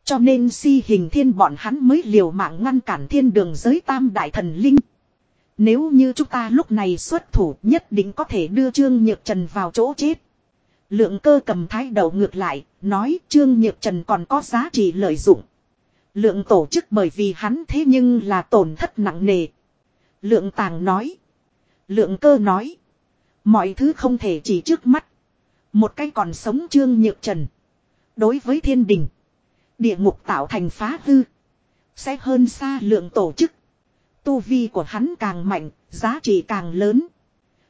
Cho nên si hình thiên bọn hắn mới liều mạng ngăn cản thiên đường giới tam đại thần linh. Nếu như chúng ta lúc này xuất thủ nhất định có thể đưa Trương Nhược Trần vào chỗ chết. Lượng cơ cầm thái đầu ngược lại, nói Trương Nhược Trần còn có giá trị lợi dụng. Lượng tổ chức bởi vì hắn thế nhưng là tổn thất nặng nề. Lượng tàng nói. Lượng cơ nói. Mọi thứ không thể chỉ trước mắt. Một cái còn sống Trương Nhược Trần. Đối với thiên đình. Địa ngục tạo thành phá hư. Sẽ hơn xa lượng tổ chức. Tu vi của hắn càng mạnh, giá trị càng lớn.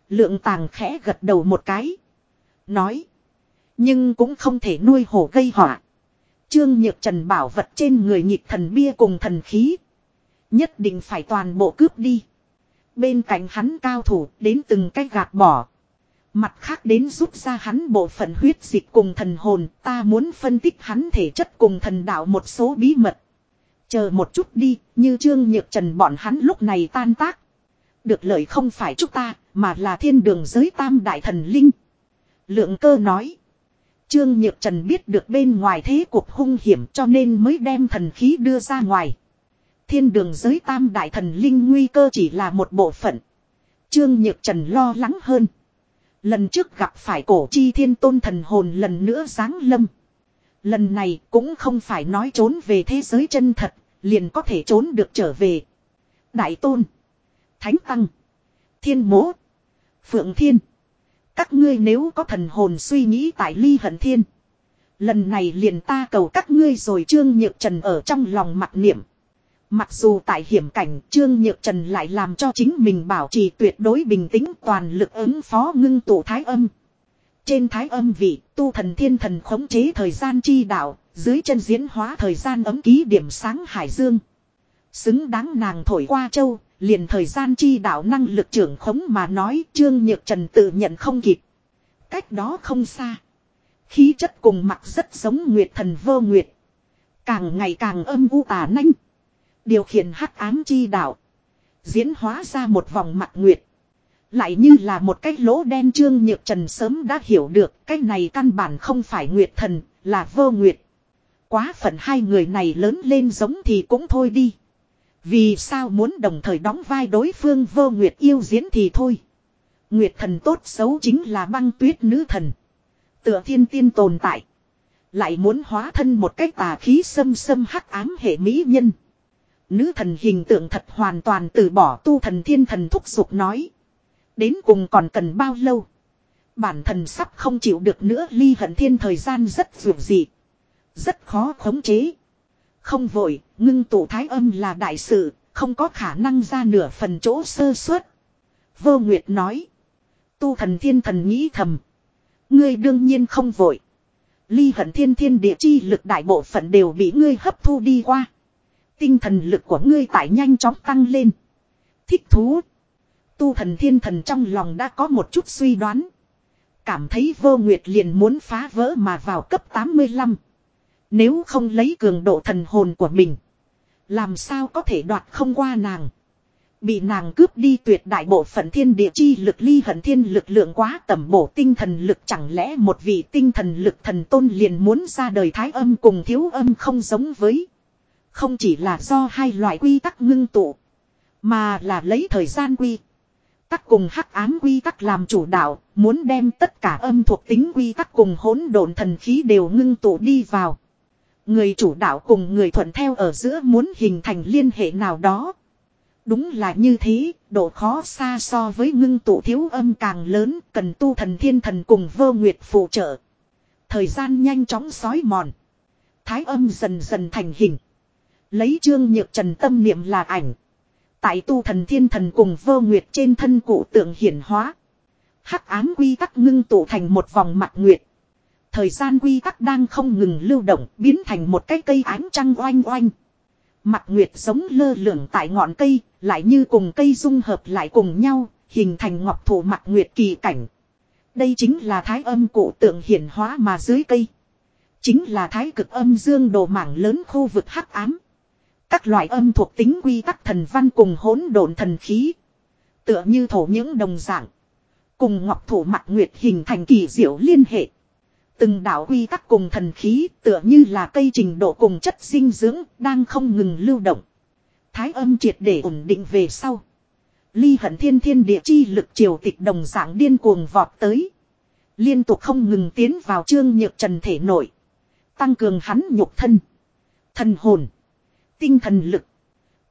Lượng tàng khẽ gật đầu một cái. Nói. Nhưng cũng không thể nuôi hổ gây họa. Trương Nhược Trần bảo vật trên người nhịp thần bia cùng thần khí. Nhất định phải toàn bộ cướp đi. Bên cạnh hắn cao thủ đến từng cách gạt bỏ. Mặt khác đến rút ra hắn bộ phận huyết dịch cùng thần hồn ta muốn phân tích hắn thể chất cùng thần đạo một số bí mật. Chờ một chút đi, như Trương Nhược Trần bọn hắn lúc này tan tác. Được lợi không phải chúng ta, mà là thiên đường giới tam đại thần linh. Lượng cơ nói. Trương Nhược Trần biết được bên ngoài thế cuộc hung hiểm cho nên mới đem thần khí đưa ra ngoài. Thiên đường giới tam đại thần linh nguy cơ chỉ là một bộ phận. Trương Nhược Trần lo lắng hơn. Lần trước gặp phải cổ chi thiên tôn thần hồn lần nữa giáng lâm. Lần này cũng không phải nói trốn về thế giới chân thật, liền có thể trốn được trở về. Đại tôn, Thánh Tăng, Thiên Mố, Phượng Thiên. Các ngươi nếu có thần hồn suy nghĩ tại ly hận thiên. Lần này liền ta cầu các ngươi rồi Trương Nhược Trần ở trong lòng mặt niệm. Mặc dù tại hiểm cảnh Trương Nhược Trần lại làm cho chính mình bảo trì tuyệt đối bình tĩnh toàn lực ứng phó ngưng tụ thái âm. Trên thái âm vị, tu thần thiên thần khống chế thời gian chi đạo, dưới chân diễn hóa thời gian ấm ký điểm sáng hải dương. Xứng đáng nàng thổi qua châu, liền thời gian chi đạo năng lực trưởng khống mà nói Trương Nhược Trần tự nhận không kịp. Cách đó không xa. Khí chất cùng mặt rất giống Nguyệt thần vô Nguyệt. Càng ngày càng âm u tà nanh. Điều khiển hắc ám chi đạo. Diễn hóa ra một vòng mặt Nguyệt. Lại như là một cái lỗ đen Trương Nhược Trần sớm đã hiểu được cái này căn bản không phải Nguyệt thần, là vô Nguyệt. Quá phận hai người này lớn lên giống thì cũng thôi đi. Vì sao muốn đồng thời đóng vai đối phương vô Nguyệt yêu diễn thì thôi. Nguyệt thần tốt xấu chính là băng tuyết nữ thần. Tựa thiên tiên tồn tại. Lại muốn hóa thân một cách tà khí xâm xâm hắc ám hệ mỹ nhân. Nữ thần hình tượng thật hoàn toàn từ bỏ tu thần thiên thần thúc giục nói. Đến cùng còn cần bao lâu? Bản thân sắp không chịu được nữa ly hận thiên thời gian rất dù dị. Rất khó khống chế. Không vội, ngưng tụ thái âm là đại sự, không có khả năng ra nửa phần chỗ sơ suất. Vô Nguyệt nói. Tu thần thiên thần nghĩ thầm. Ngươi đương nhiên không vội. Ly hận thiên thiên địa chi lực đại bộ phận đều bị ngươi hấp thu đi qua. Tinh thần lực của ngươi tại nhanh chóng tăng lên. Thích thú. Tu thần thiên thần trong lòng đã có một chút suy đoán. Cảm thấy vô nguyệt liền muốn phá vỡ mà vào cấp 85. Nếu không lấy cường độ thần hồn của mình. Làm sao có thể đoạt không qua nàng. Bị nàng cướp đi tuyệt đại bộ phận thiên địa chi lực, ly hận thiên lực lượng quá tầm bổ, tinh thần lực chẳng lẽ một vị tinh thần lực thần tôn liền muốn ra đời thái âm cùng thiếu âm không giống với. Không chỉ là do hai loại quy tắc ngưng tụ. Mà là lấy thời gian quy. Tắc cùng hắc ám quy tắc làm chủ đạo, muốn đem tất cả âm thuộc tính quy tắc cùng hỗn độn thần khí đều ngưng tụ đi vào. Người chủ đạo cùng người thuận theo ở giữa muốn hình thành liên hệ nào đó. Đúng là như thế, độ khó xa so với ngưng tụ thiếu âm càng lớn, cần tu thần thiên thần cùng vô nguyệt phụ trợ. Thời gian nhanh chóng sói mòn. Thái âm dần dần thành hình. Lấy trương nhược trần tâm niệm là ảnh. Tại tu thần thiên thần cùng vô nguyệt trên thân cụ tượng hiển hóa. Hắc ám quy tắc ngưng tụ thành một vòng mặt nguyệt. Thời gian quy tắc đang không ngừng lưu động biến thành một cái cây ánh trăng oanh oanh. Mặt nguyệt giống lơ lửng tại ngọn cây, lại như cùng cây dung hợp lại cùng nhau, hình thành ngọc thủ mặt nguyệt kỳ cảnh. Đây chính là thái âm cụ tượng hiển hóa mà dưới cây. Chính là thái cực âm dương đồ mảng lớn khu vực hắc ám. Các loại âm thuộc tính quy tắc thần văn cùng hỗn độn thần khí. Tựa như thổ những đồng dạng. Cùng ngọc thủ mặt nguyệt hình thành kỳ diệu liên hệ. Từng đạo quy tắc cùng thần khí tựa như là cây trình độ cùng chất dinh dưỡng đang không ngừng lưu động. Thái âm triệt để ổn định về sau. Ly hận thiên thiên địa chi lực triều tịch đồng dạng điên cuồng vọt tới. Liên tục không ngừng tiến vào trương nhược trần thể nội. Tăng cường hắn nhục thân. Thần hồn. Tinh thần lực.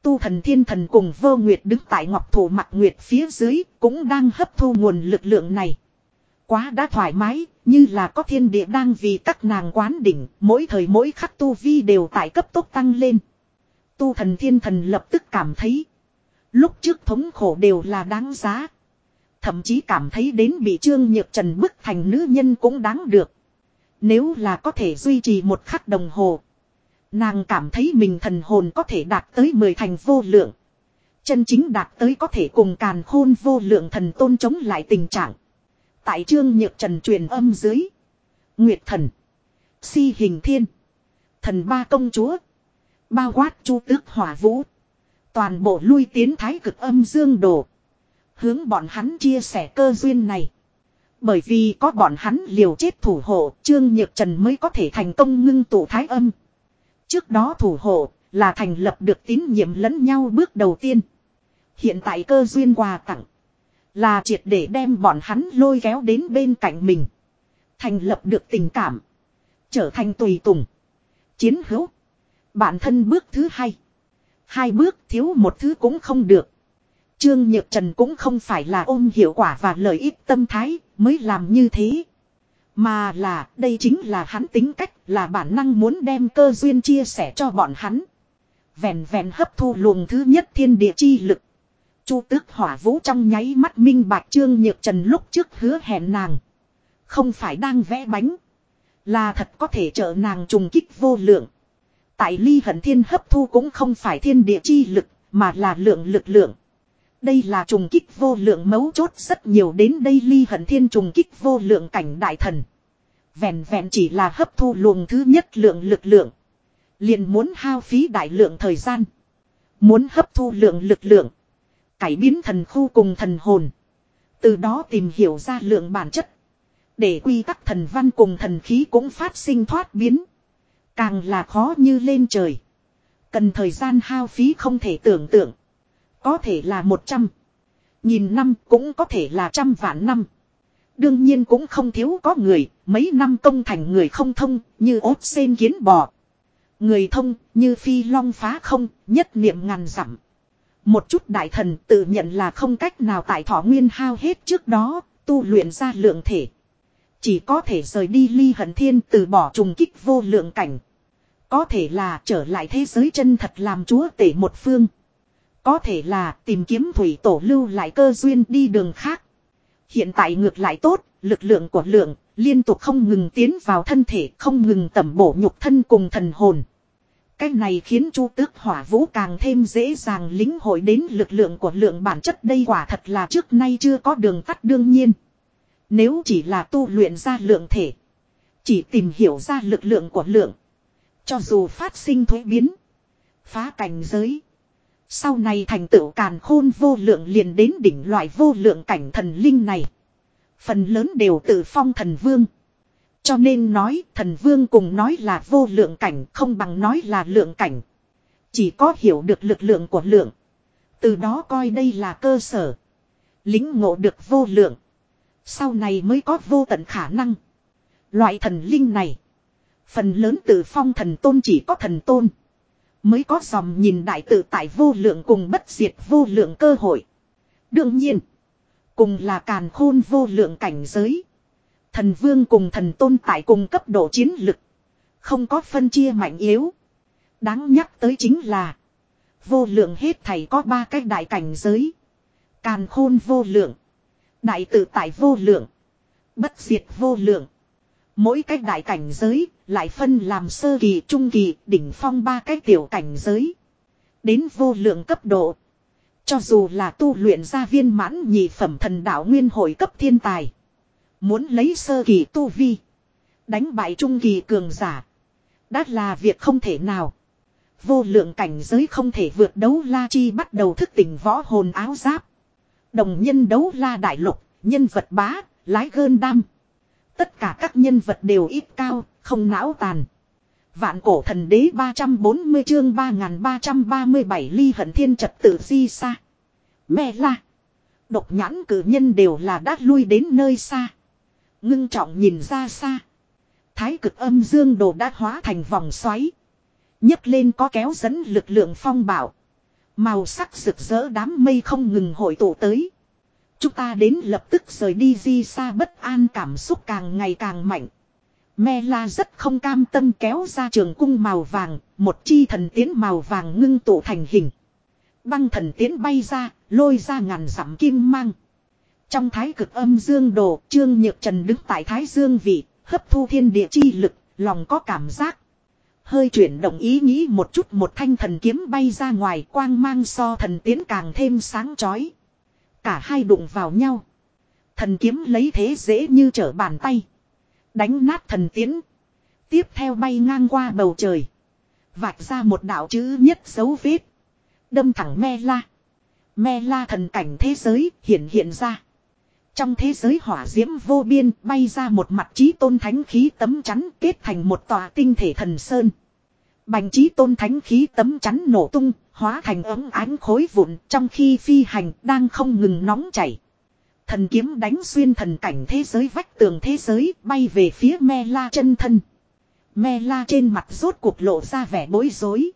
Tu thần thiên thần cùng vô nguyệt đứng tại ngọc thủ mặt nguyệt phía dưới cũng đang hấp thu nguồn lực lượng này. Quá đã thoải mái, như là có thiên địa đang vì các nàng quán đỉnh, mỗi thời mỗi khắc tu vi đều tại cấp tốc tăng lên. Tu thần thiên thần lập tức cảm thấy. Lúc trước thống khổ đều là đáng giá. Thậm chí cảm thấy đến bị trương nhược trần bức thành nữ nhân cũng đáng được. Nếu là có thể duy trì một khắc đồng hồ. Nàng cảm thấy mình thần hồn có thể đạt tới mười thành vô lượng. Chân chính đạt tới có thể cùng càn khôn vô lượng thần tôn chống lại tình trạng. Tại trương nhược trần truyền âm dưới. Nguyệt thần. Si hình thiên. Thần ba công chúa. Bao quát chu tước hỏa vũ. Toàn bộ lui tiến thái cực âm dương đồ. Hướng bọn hắn chia sẻ cơ duyên này. Bởi vì có bọn hắn liều chết thủ hộ, Trương Nhược Trần mới có thể thành công ngưng tụ thái âm. Trước đó thủ hộ, là thành lập được tín nhiệm lẫn nhau bước đầu tiên. Hiện tại cơ duyên quà tặng. Là triệt để đem bọn hắn lôi kéo đến bên cạnh mình. Thành lập được tình cảm. Trở thành tùy tùng. Chiến hữu. Bản thân bước thứ hai. Hai bước thiếu một thứ cũng không được. Trương Nhược Trần cũng không phải là ôm hiệu quả và lợi ích tâm thái mới làm như thế. Mà là đây chính là hắn tính cách là bản năng muốn đem cơ duyên chia sẻ cho bọn hắn. Vẹn vẹn hấp thu luồng thứ nhất thiên địa chi lực. Chu tước hỏa vũ trong nháy mắt minh bạch trương nhược trần lúc trước hứa hẹn nàng. Không phải đang vẽ bánh. Là thật có thể trợ nàng trùng kích vô lượng. Tại ly hận thiên hấp thu cũng không phải thiên địa chi lực, mà là lượng lực lượng. Đây là trùng kích vô lượng mấu chốt rất nhiều đến đây ly hận thiên trùng kích vô lượng cảnh đại thần. Vẹn vẹn chỉ là hấp thu luồng thứ nhất lượng lực lượng. Liền muốn hao phí đại lượng thời gian. Muốn hấp thu lượng lực lượng. Cải biến thần khu cùng thần hồn. Từ đó tìm hiểu ra lượng bản chất. Để quy tắc thần văn cùng thần khí cũng phát sinh thoát biến. Càng là khó như lên trời. Cần thời gian hao phí không thể tưởng tượng. Có thể là một trăm. Nhìn năm cũng có thể là trăm vạn năm. Đương nhiên cũng không thiếu có người, mấy năm công thành người không thông, như ốt sen kiến bò. Người thông, như phi long phá không, nhất niệm ngàn dặm. Một chút đại thần tự nhận là không cách nào tại thọ nguyên hao hết trước đó, tu luyện ra lượng thể. Chỉ có thể rời đi ly hận thiên từ bỏ trùng kích vô lượng cảnh. Có thể là trở lại thế giới chân thật làm chúa tể một phương. Có thể là tìm kiếm thủy tổ lưu lại cơ duyên đi đường khác. Hiện tại ngược lại tốt, lực lượng của lượng, liên tục không ngừng tiến vào thân thể, không ngừng tẩm bổ nhục thân cùng thần hồn. Cái này khiến Chu Tước Hỏa Vũ càng thêm dễ dàng lính hội đến lực lượng của lượng bản chất đây quả thật là trước nay chưa có đường tắt đương nhiên. Nếu chỉ là tu luyện ra lượng thể, chỉ tìm hiểu ra lực lượng của lượng, cho dù phát sinh thuế biến, phá cảnh giới, sau này thành tựu càn khôn vô lượng liền đến đỉnh loại vô lượng cảnh thần linh này. Phần lớn đều tự phong thần vương. Cho nên nói thần vương cùng nói là vô lượng cảnh không bằng nói là lượng cảnh. Chỉ có hiểu được lực lượng của lượng. Từ đó coi đây là cơ sở. Lính ngộ được vô lượng. Sau này mới có vô tận khả năng. Loại thần linh này. Phần lớn từ phong thần tôn chỉ có thần tôn. Mới có dòng nhìn đại tự tại vô lượng cùng bất diệt vô lượng cơ hội. Đương nhiên. Cùng là càn khôn vô lượng cảnh giới. Thần vương cùng thần tôn tại cùng cấp độ chiến lực. Không có phân chia mạnh yếu. Đáng nhắc tới chính là. Vô lượng hết thầy có ba cái đại cảnh giới. Càn khôn vô lượng. Đại tự tại vô lượng. Bất diệt vô lượng. Mỗi cách đại cảnh giới lại phân làm sơ kỳ, trung kỳ, đỉnh phong ba cách tiểu cảnh giới. Đến vô lượng cấp độ. Cho dù là tu luyện gia viên mãn nhị phẩm thần đạo nguyên hội cấp thiên tài. Muốn lấy sơ kỳ tu vi. Đánh bại trung kỳ cường giả. Đã là việc không thể nào. Vô lượng cảnh giới không thể vượt đấu la chi bắt đầu thức tỉnh võ hồn áo giáp. Đồng nhân đấu la đại lục, nhân vật bá, lái gơn đam. Tất cả các nhân vật đều ít cao, không não tàn. Vạn cổ thần đế 340 chương 3337 ly hận thiên trật tự di xa. Mẹ la. Độc nhãn cử nhân đều là đã lui đến nơi xa. Ngưng trọng nhìn ra xa. Thái cực âm dương đồ đã hóa thành vòng xoáy. nhấc lên có kéo dẫn lực lượng phong bảo. Màu sắc rực rỡ đám mây không ngừng hội tụ tới. Chúng ta đến lập tức rời đi di xa bất an cảm xúc càng ngày càng mạnh. Me la rất không cam tâm kéo ra trường cung màu vàng, một chi thần tiến màu vàng ngưng tụ thành hình. Băng thần tiến bay ra, lôi ra ngàn dặm kim mang. Trong thái cực âm dương đồ, Trương Nhược Trần đứng tại thái dương vị, hấp thu thiên địa chi lực, lòng có cảm giác. Hơi chuyển động ý nghĩ một chút một thanh thần kiếm bay ra ngoài quang mang so thần tiến càng thêm sáng chói. Cả hai đụng vào nhau. Thần kiếm lấy thế dễ như trở bàn tay. Đánh nát thần tiến. Tiếp theo bay ngang qua bầu trời. Vạch ra một đạo chữ nhất dấu vết. Đâm thẳng me la. Me la thần cảnh thế giới hiện hiện ra. Trong thế giới hỏa diễm vô biên bay ra một mặt trí tôn thánh khí tấm chắn kết thành một tòa tinh thể thần sơn. Bành trí tôn thánh khí tấm chắn nổ tung, hóa thành ấm ánh khối vụn trong khi phi hành đang không ngừng nóng chảy. Thần kiếm đánh xuyên thần cảnh thế giới vách tường thế giới bay về phía me la chân thân. Me la trên mặt rốt cuộc lộ ra vẻ bối rối.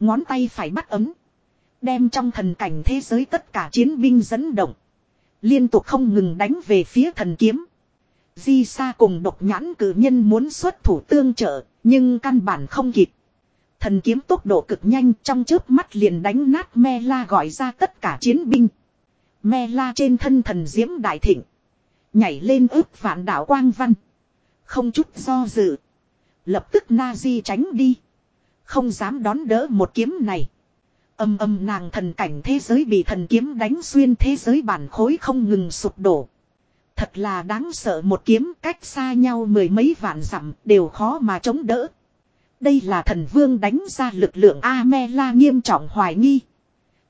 Ngón tay phải bắt ấm. Đem trong thần cảnh thế giới tất cả chiến binh dẫn động. Liên tục không ngừng đánh về phía thần kiếm. Di Sa cùng độc nhãn cử nhân muốn xuất thủ tương trợ, nhưng căn bản không kịp. Thần kiếm tốc độ cực nhanh trong chớp mắt liền đánh nát me la gọi ra tất cả chiến binh. Me la trên thân thần diễm đại thịnh. Nhảy lên ướp vạn đảo quang văn. Không chút do dự. Lập tức na di tránh đi. Không dám đón đỡ một kiếm này. Âm âm nàng thần cảnh thế giới bị thần kiếm đánh xuyên thế giới bản khối không ngừng sụp đổ. Thật là đáng sợ một kiếm cách xa nhau mười mấy vạn dặm đều khó mà chống đỡ. Đây là thần vương đánh ra lực lượng Ame La nghiêm trọng hoài nghi.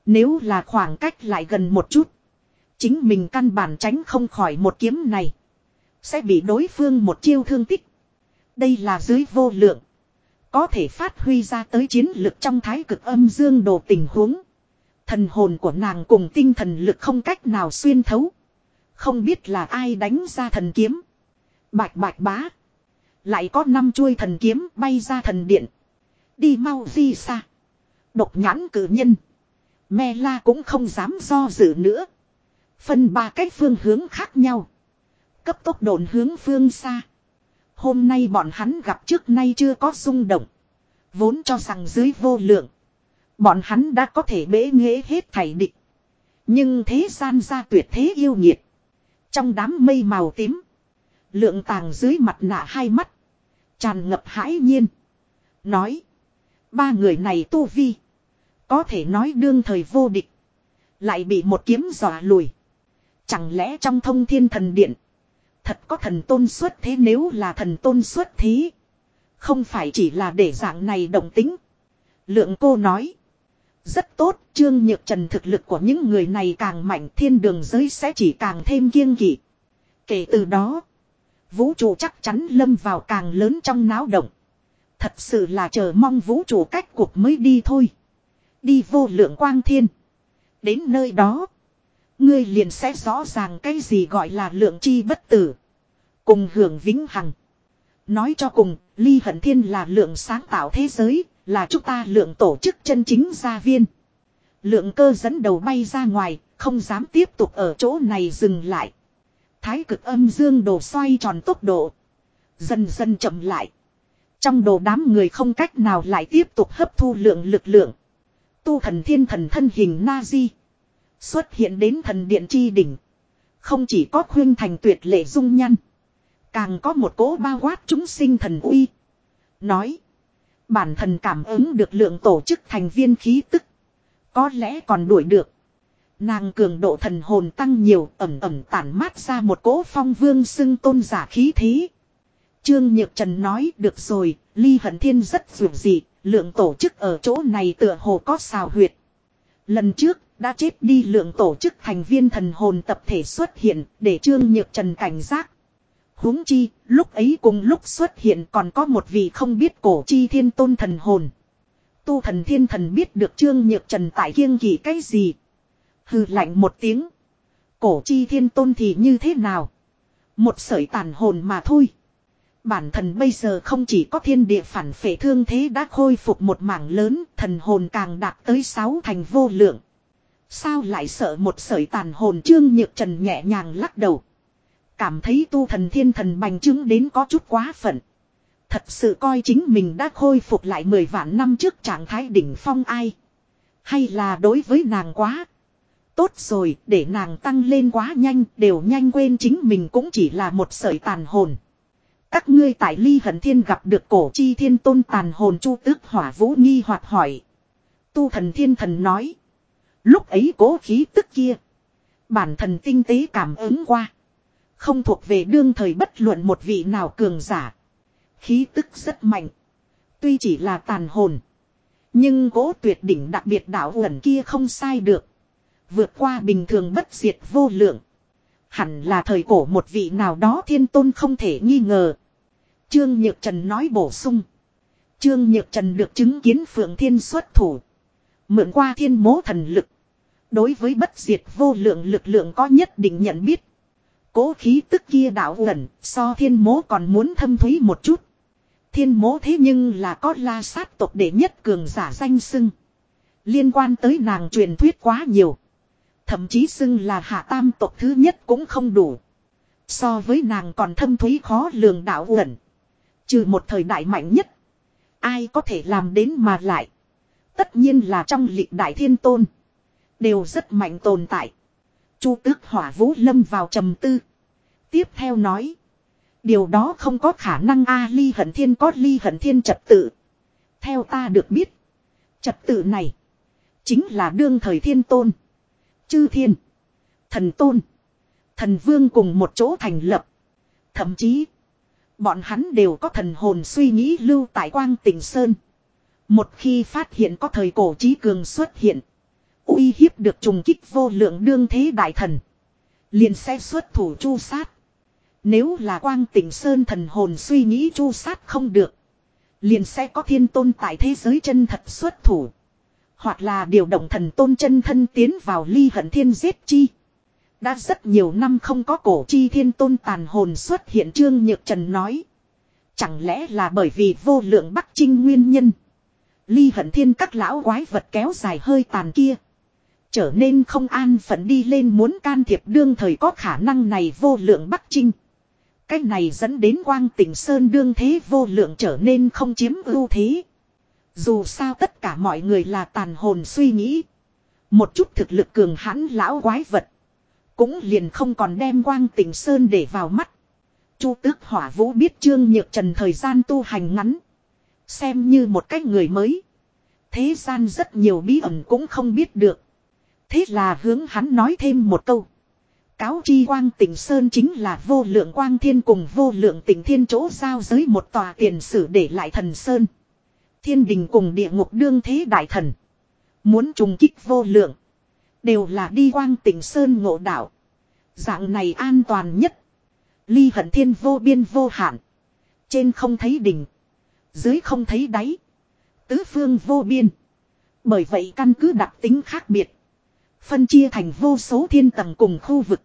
Nếu là khoảng cách lại gần một chút. Chính mình căn bản tránh không khỏi một kiếm này. Sẽ bị đối phương một chiêu thương tích. Đây là dưới vô lượng. Có thể phát huy ra tới chiến lực trong thái cực âm dương đồ tình huống. Thần hồn của nàng cùng tinh thần lực không cách nào xuyên thấu. Không biết là ai đánh ra thần kiếm. Bạch bạch bá. Lại có năm chuôi thần kiếm bay ra thần điện. Đi mau di xa. Độc nhãn cử nhân. Me la cũng không dám do dự nữa. Phân ba cách phương hướng khác nhau. Cấp tốc đồn hướng phương xa. Hôm nay bọn hắn gặp trước nay chưa có xung động. Vốn cho rằng dưới vô lượng. Bọn hắn đã có thể bế nghệ hết thảy địch. Nhưng thế gian ra tuyệt thế yêu nhiệt. Trong đám mây màu tím. Lượng tàng dưới mặt nạ hai mắt. Tràn ngập hãi nhiên. Nói. Ba người này tu vi. Có thể nói đương thời vô địch. Lại bị một kiếm dọa lùi. Chẳng lẽ trong thông thiên thần điện. Thật có thần tôn xuất thế nếu là thần tôn xuất thế. Không phải chỉ là để dạng này động tính. Lượng cô nói. Rất tốt, Trương Nhược Trần thực lực của những người này càng mạnh thiên đường giới sẽ chỉ càng thêm kiêng kỵ. Kể từ đó, vũ trụ chắc chắn lâm vào càng lớn trong náo động. Thật sự là chờ mong vũ trụ cách cuộc mới đi thôi. Đi vô lượng quang thiên. Đến nơi đó, ngươi liền sẽ rõ ràng cái gì gọi là lượng chi bất tử. Cùng hưởng vĩnh hằng. Nói cho cùng, Ly Hận Thiên là lượng sáng tạo thế giới, là chúng ta lượng tổ chức chân chính gia viên. Lượng cơ dẫn đầu bay ra ngoài, không dám tiếp tục ở chỗ này dừng lại. Thái cực âm dương đồ xoay tròn tốc độ. Dần dần chậm lại. Trong đồ đám người không cách nào lại tiếp tục hấp thu lượng lực lượng. Tu thần thiên thần thân hình na-di. Xuất hiện đến thần điện chi đỉnh. Không chỉ có khuyên thành tuyệt lệ dung nhăn. Càng có một cố bao quát chúng sinh thần uy. Nói. Bản thần cảm ứng được lượng tổ chức thành viên khí tức. Có lẽ còn đuổi được. Nàng cường độ thần hồn tăng nhiều ẩm ẩm tản mát ra một cỗ phong vương xưng tôn giả khí thế. Trương Nhược Trần nói được rồi, Ly Hận Thiên rất dù dị, lượng tổ chức ở chỗ này tựa hồ có xào huyệt. Lần trước, đã chết đi lượng tổ chức thành viên thần hồn tập thể xuất hiện để Trương Nhược Trần cảnh giác huống chi, lúc ấy cùng lúc xuất hiện còn có một vị không biết cổ chi thiên tôn thần hồn. Tu thần thiên thần biết được trương nhược trần tại kiêng kỳ cái gì. Hừ lạnh một tiếng. Cổ chi thiên tôn thì như thế nào? Một sợi tàn hồn mà thôi. Bản thần bây giờ không chỉ có thiên địa phản phệ thương thế đã khôi phục một mảng lớn, thần hồn càng đạt tới sáu thành vô lượng. Sao lại sợ một sợi tàn hồn trương nhược trần nhẹ nhàng lắc đầu. Cảm thấy tu thần thiên thần bành chứng đến có chút quá phận. Thật sự coi chính mình đã khôi phục lại mười vạn năm trước trạng thái đỉnh phong ai. Hay là đối với nàng quá. Tốt rồi, để nàng tăng lên quá nhanh, đều nhanh quên chính mình cũng chỉ là một sợi tàn hồn. Các ngươi tại ly hận thiên gặp được cổ chi thiên tôn tàn hồn chu tước hỏa vũ nghi hoạt hỏi. Tu thần thiên thần nói. Lúc ấy cố khí tức kia. Bản thần tinh tế cảm ứng qua. Không thuộc về đương thời bất luận một vị nào cường giả. Khí tức rất mạnh. Tuy chỉ là tàn hồn. Nhưng cố tuyệt đỉnh đặc biệt đạo ẩn kia không sai được. Vượt qua bình thường bất diệt vô lượng. Hẳn là thời cổ một vị nào đó thiên tôn không thể nghi ngờ. Trương Nhược Trần nói bổ sung. Trương Nhược Trần được chứng kiến Phượng Thiên xuất thủ. Mượn qua thiên mố thần lực. Đối với bất diệt vô lượng lực lượng có nhất định nhận biết. Cố khí tức kia đảo lẩn, so thiên mố còn muốn thâm thúy một chút. Thiên mố thế nhưng là có la sát tộc đệ nhất cường giả danh sưng. Liên quan tới nàng truyền thuyết quá nhiều. Thậm chí xưng là hạ tam tộc thứ nhất cũng không đủ. So với nàng còn thâm thúy khó lường đạo uẩn. Trừ một thời đại mạnh nhất. Ai có thể làm đến mà lại. Tất nhiên là trong lịch đại thiên tôn. Đều rất mạnh tồn tại. Chu tước hỏa vũ lâm vào trầm tư. Tiếp theo nói. Điều đó không có khả năng A ly hận thiên có ly hận thiên trật tự. Theo ta được biết. Trật tự này. Chính là đương thời thiên tôn. Chư thiên. Thần tôn. Thần vương cùng một chỗ thành lập. Thậm chí. Bọn hắn đều có thần hồn suy nghĩ lưu tại quang tỉnh sơn. Một khi phát hiện có thời cổ trí cường xuất hiện, uy hiếp được trùng kích vô lượng đương thế đại thần. Liền sẽ xuất thủ chu sát. Nếu là quang tỉnh sơn thần hồn suy nghĩ chu sát không được. Liền sẽ có thiên tôn tại thế giới chân thật xuất thủ. Hoặc là điều động thần tôn chân thân tiến vào ly hận thiên giết chi. Đã rất nhiều năm không có cổ chi thiên tôn tàn hồn xuất hiện trương nhược trần nói. Chẳng lẽ là bởi vì vô lượng bắc trinh nguyên nhân. Ly hận thiên các lão quái vật kéo dài hơi tàn kia. Trở nên không an phận đi lên muốn can thiệp đương thời có khả năng này vô lượng Bắc Trinh. Cách này dẫn đến quang tỉnh Sơn đương thế vô lượng trở nên không chiếm ưu thế. Dù sao tất cả mọi người là tàn hồn suy nghĩ. Một chút thực lực cường hãn lão quái vật. Cũng liền không còn đem quang tỉnh Sơn để vào mắt. Chu tước hỏa vũ biết trương nhược trần thời gian tu hành ngắn. Xem như một cách người mới. Thế gian rất nhiều bí ẩn cũng không biết được. Thế là hướng hắn nói thêm một câu. Cáo chi quang tỉnh Sơn chính là vô lượng quang thiên cùng vô lượng tỉnh thiên chỗ giao giới một tòa tiền sử để lại thần Sơn. Thiên đình cùng địa ngục đương thế đại thần. Muốn trùng kích vô lượng. Đều là đi quang tỉnh sơn ngộ đạo. Dạng này an toàn nhất. Ly hận thiên vô biên vô hạn. Trên không thấy đỉnh. Dưới không thấy đáy. Tứ phương vô biên. Bởi vậy căn cứ đặc tính khác biệt. Phân chia thành vô số thiên tầng cùng khu vực.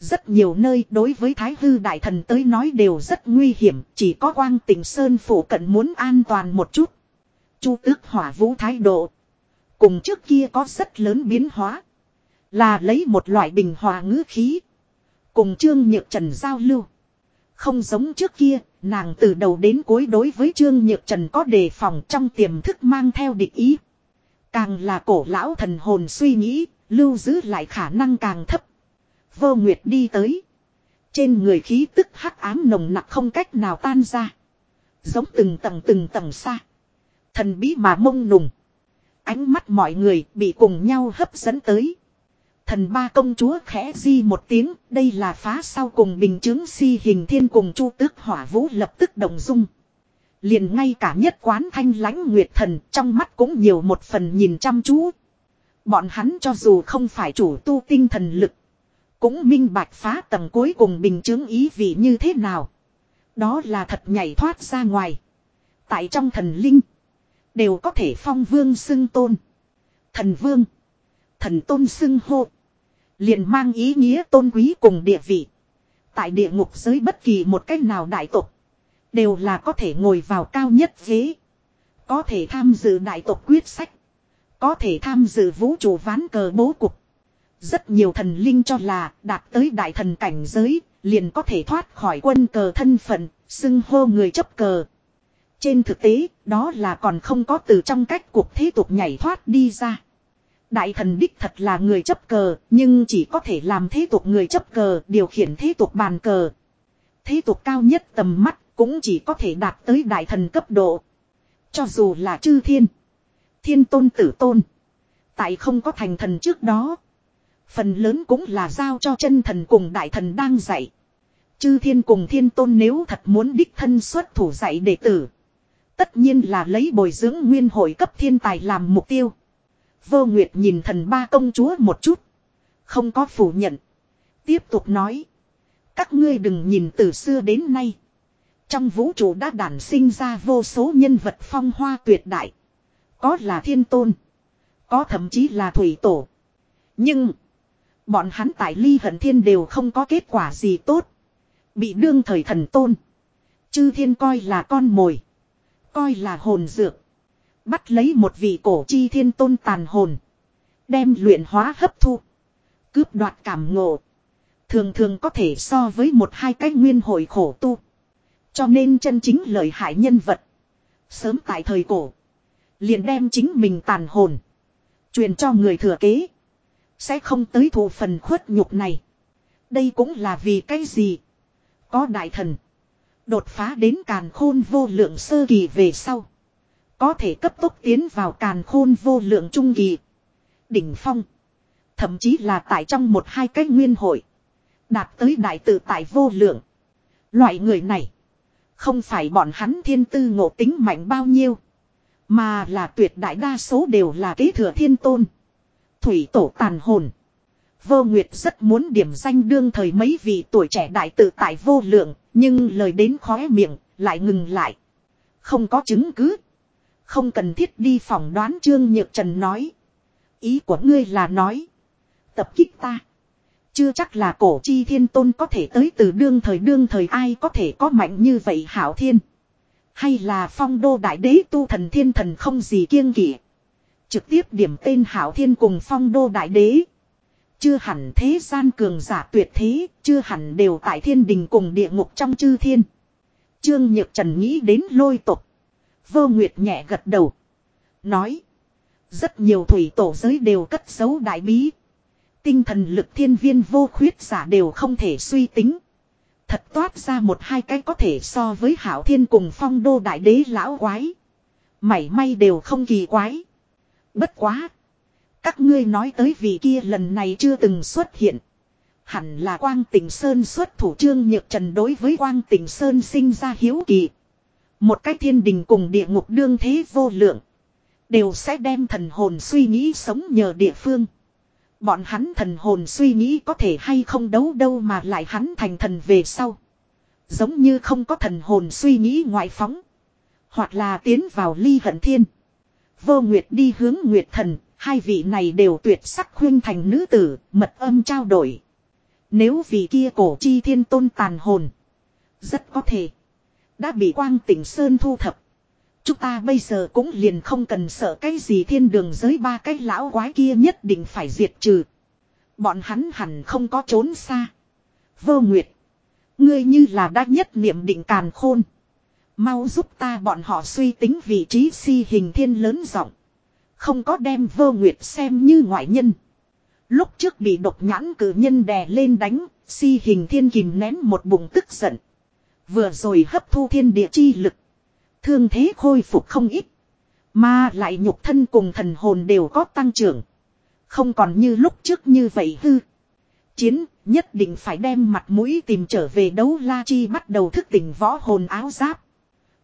Rất nhiều nơi đối với Thái Hư Đại Thần tới nói đều rất nguy hiểm. Chỉ có quang tỉnh Sơn phủ cận muốn an toàn một chút. Chu tước hỏa vũ thái độ. Cùng trước kia có rất lớn biến hóa. Là lấy một loại bình hòa ngữ khí. Cùng Trương Nhược Trần giao lưu. Không giống trước kia, nàng từ đầu đến cuối đối với Trương Nhược Trần có đề phòng trong tiềm thức mang theo địch ý. Càng là cổ lão thần hồn suy nghĩ, lưu giữ lại khả năng càng thấp. Vô Nguyệt đi tới. Trên người khí tức hắc ám nồng nặc không cách nào tan ra. Giống từng tầng từng tầng xa. Thần bí mà mông nùng. Ánh mắt mọi người bị cùng nhau hấp dẫn tới. Thần ba công chúa khẽ di một tiếng, đây là phá sau cùng bình chứng si hình thiên cùng chu tước hỏa vũ lập tức đồng dung. Liền ngay cả nhất quán thanh lãnh nguyệt thần trong mắt cũng nhiều một phần nhìn chăm chú. Bọn hắn cho dù không phải chủ tu tinh thần lực. Cũng minh bạch phá tầng cuối cùng bình chứng ý vị như thế nào. Đó là thật nhảy thoát ra ngoài. Tại trong thần linh. Đều có thể phong vương xưng tôn. Thần vương. Thần tôn xưng hô. Liền mang ý nghĩa tôn quý cùng địa vị. Tại địa ngục giới bất kỳ một cách nào đại tộc. Đều là có thể ngồi vào cao nhất ghế. Có thể tham dự đại tộc quyết sách. Có thể tham dự vũ trụ ván cờ bố cục. Rất nhiều thần linh cho là đạt tới đại thần cảnh giới, liền có thể thoát khỏi quân cờ thân phận, xưng hô người chấp cờ. Trên thực tế, đó là còn không có từ trong cách cuộc thế tục nhảy thoát đi ra. Đại thần đích thật là người chấp cờ, nhưng chỉ có thể làm thế tục người chấp cờ, điều khiển thế tục bàn cờ. Thế tục cao nhất tầm mắt, cũng chỉ có thể đạt tới đại thần cấp độ. Cho dù là chư thiên, thiên tôn tử tôn. Tại không có thành thần trước đó. Phần lớn cũng là giao cho chân thần cùng đại thần đang dạy. Chư thiên cùng thiên tôn nếu thật muốn đích thân xuất thủ dạy đệ tử. Tất nhiên là lấy bồi dưỡng nguyên hội cấp thiên tài làm mục tiêu. Vô Nguyệt nhìn thần ba công chúa một chút. Không có phủ nhận. Tiếp tục nói. Các ngươi đừng nhìn từ xưa đến nay. Trong vũ trụ đã đản sinh ra vô số nhân vật phong hoa tuyệt đại. Có là thiên tôn. Có thậm chí là thủy tổ. Nhưng. Bọn hắn tại ly hận thiên đều không có kết quả gì tốt. Bị đương thời thần tôn. Chư thiên coi là con mồi. Coi là hồn dược. Bắt lấy một vị cổ chi thiên tôn tàn hồn. Đem luyện hóa hấp thu. Cướp đoạt cảm ngộ. Thường thường có thể so với một hai cái nguyên hội khổ tu. Cho nên chân chính lợi hại nhân vật. Sớm tại thời cổ. Liền đem chính mình tàn hồn. Truyền cho người thừa kế. Sẽ không tới thụ phần khuất nhục này. Đây cũng là vì cái gì? Có đại thần. Đột phá đến càn khôn vô lượng sơ kỳ về sau. Có thể cấp tốc tiến vào càn khôn vô lượng trung kỳ. Đỉnh phong. Thậm chí là tại trong một hai cái nguyên hội. Đạt tới đại tự tại vô lượng. Loại người này. Không phải bọn hắn thiên tư ngộ tính mạnh bao nhiêu. Mà là tuyệt đại đa số đều là kế thừa thiên tôn. Thủy tổ tàn hồn. Vô Nguyệt rất muốn điểm danh đương thời mấy vị tuổi trẻ đại tự tại vô lượng, nhưng lời đến khóe miệng, lại ngừng lại. Không có chứng cứ. Không cần thiết đi phỏng đoán Trương Nhược Trần nói. Ý của ngươi là nói. Tập kích ta. Chưa chắc là cổ chi thiên tôn có thể tới từ đương thời đương thời ai có thể có mạnh như vậy hảo thiên. Hay là phong đô đại đế tu thần thiên thần không gì kiêng kỵ. Trực tiếp điểm tên hảo thiên cùng phong đô đại đế. Chưa hẳn thế gian cường giả tuyệt thế, chưa hẳn đều tại thiên đình cùng địa ngục trong chư thiên. Trương Nhược Trần nghĩ đến lôi tục. Vô Nguyệt nhẹ gật đầu. Nói. Rất nhiều thủy tổ giới đều cất giấu đại bí. Tinh thần lực thiên viên vô khuyết giả đều không thể suy tính. Thật toát ra một hai cái có thể so với hảo thiên cùng phong đô đại đế lão quái. Mảy may đều không kỳ quái. Bất quá. Các ngươi nói tới vị kia lần này chưa từng xuất hiện. Hẳn là Quang Tỉnh Sơn xuất thủ trương nhược trần đối với Quang Tỉnh Sơn sinh ra hiếu kỳ. Một cái thiên đình cùng địa ngục đương thế vô lượng. Đều sẽ đem thần hồn suy nghĩ sống nhờ địa phương. Bọn hắn thần hồn suy nghĩ có thể hay không đấu đâu mà lại hắn thành thần về sau. Giống như không có thần hồn suy nghĩ ngoại phóng. Hoặc là tiến vào ly hận thiên. Vô Nguyệt đi hướng Nguyệt thần, hai vị này đều tuyệt sắc khuyên thành nữ tử, mật âm trao đổi. Nếu vị kia cổ chi thiên tôn tàn hồn. Rất có thể. Đã bị quang tỉnh Sơn thu thập. Chúng ta bây giờ cũng liền không cần sợ cái gì thiên đường giới ba cái lão quái kia nhất định phải diệt trừ. Bọn hắn hẳn không có trốn xa. Vô Nguyệt. Ngươi như là đã nhất niệm định càn khôn. Mau giúp ta bọn họ suy tính vị trí si hình thiên lớn rộng. Không có đem vô nguyệt xem như ngoại nhân. Lúc trước bị độc nhãn cử nhân đè lên đánh, si hình thiên kìm nén một bụng tức giận. Vừa rồi hấp thu thiên địa chi lực. Thương thế khôi phục không ít. Mà lại nhục thân cùng thần hồn đều có tăng trưởng. Không còn như lúc trước như vậy hư. Chiến nhất định phải đem mặt mũi tìm trở về đấu la chi bắt đầu thức tỉnh võ hồn áo giáp.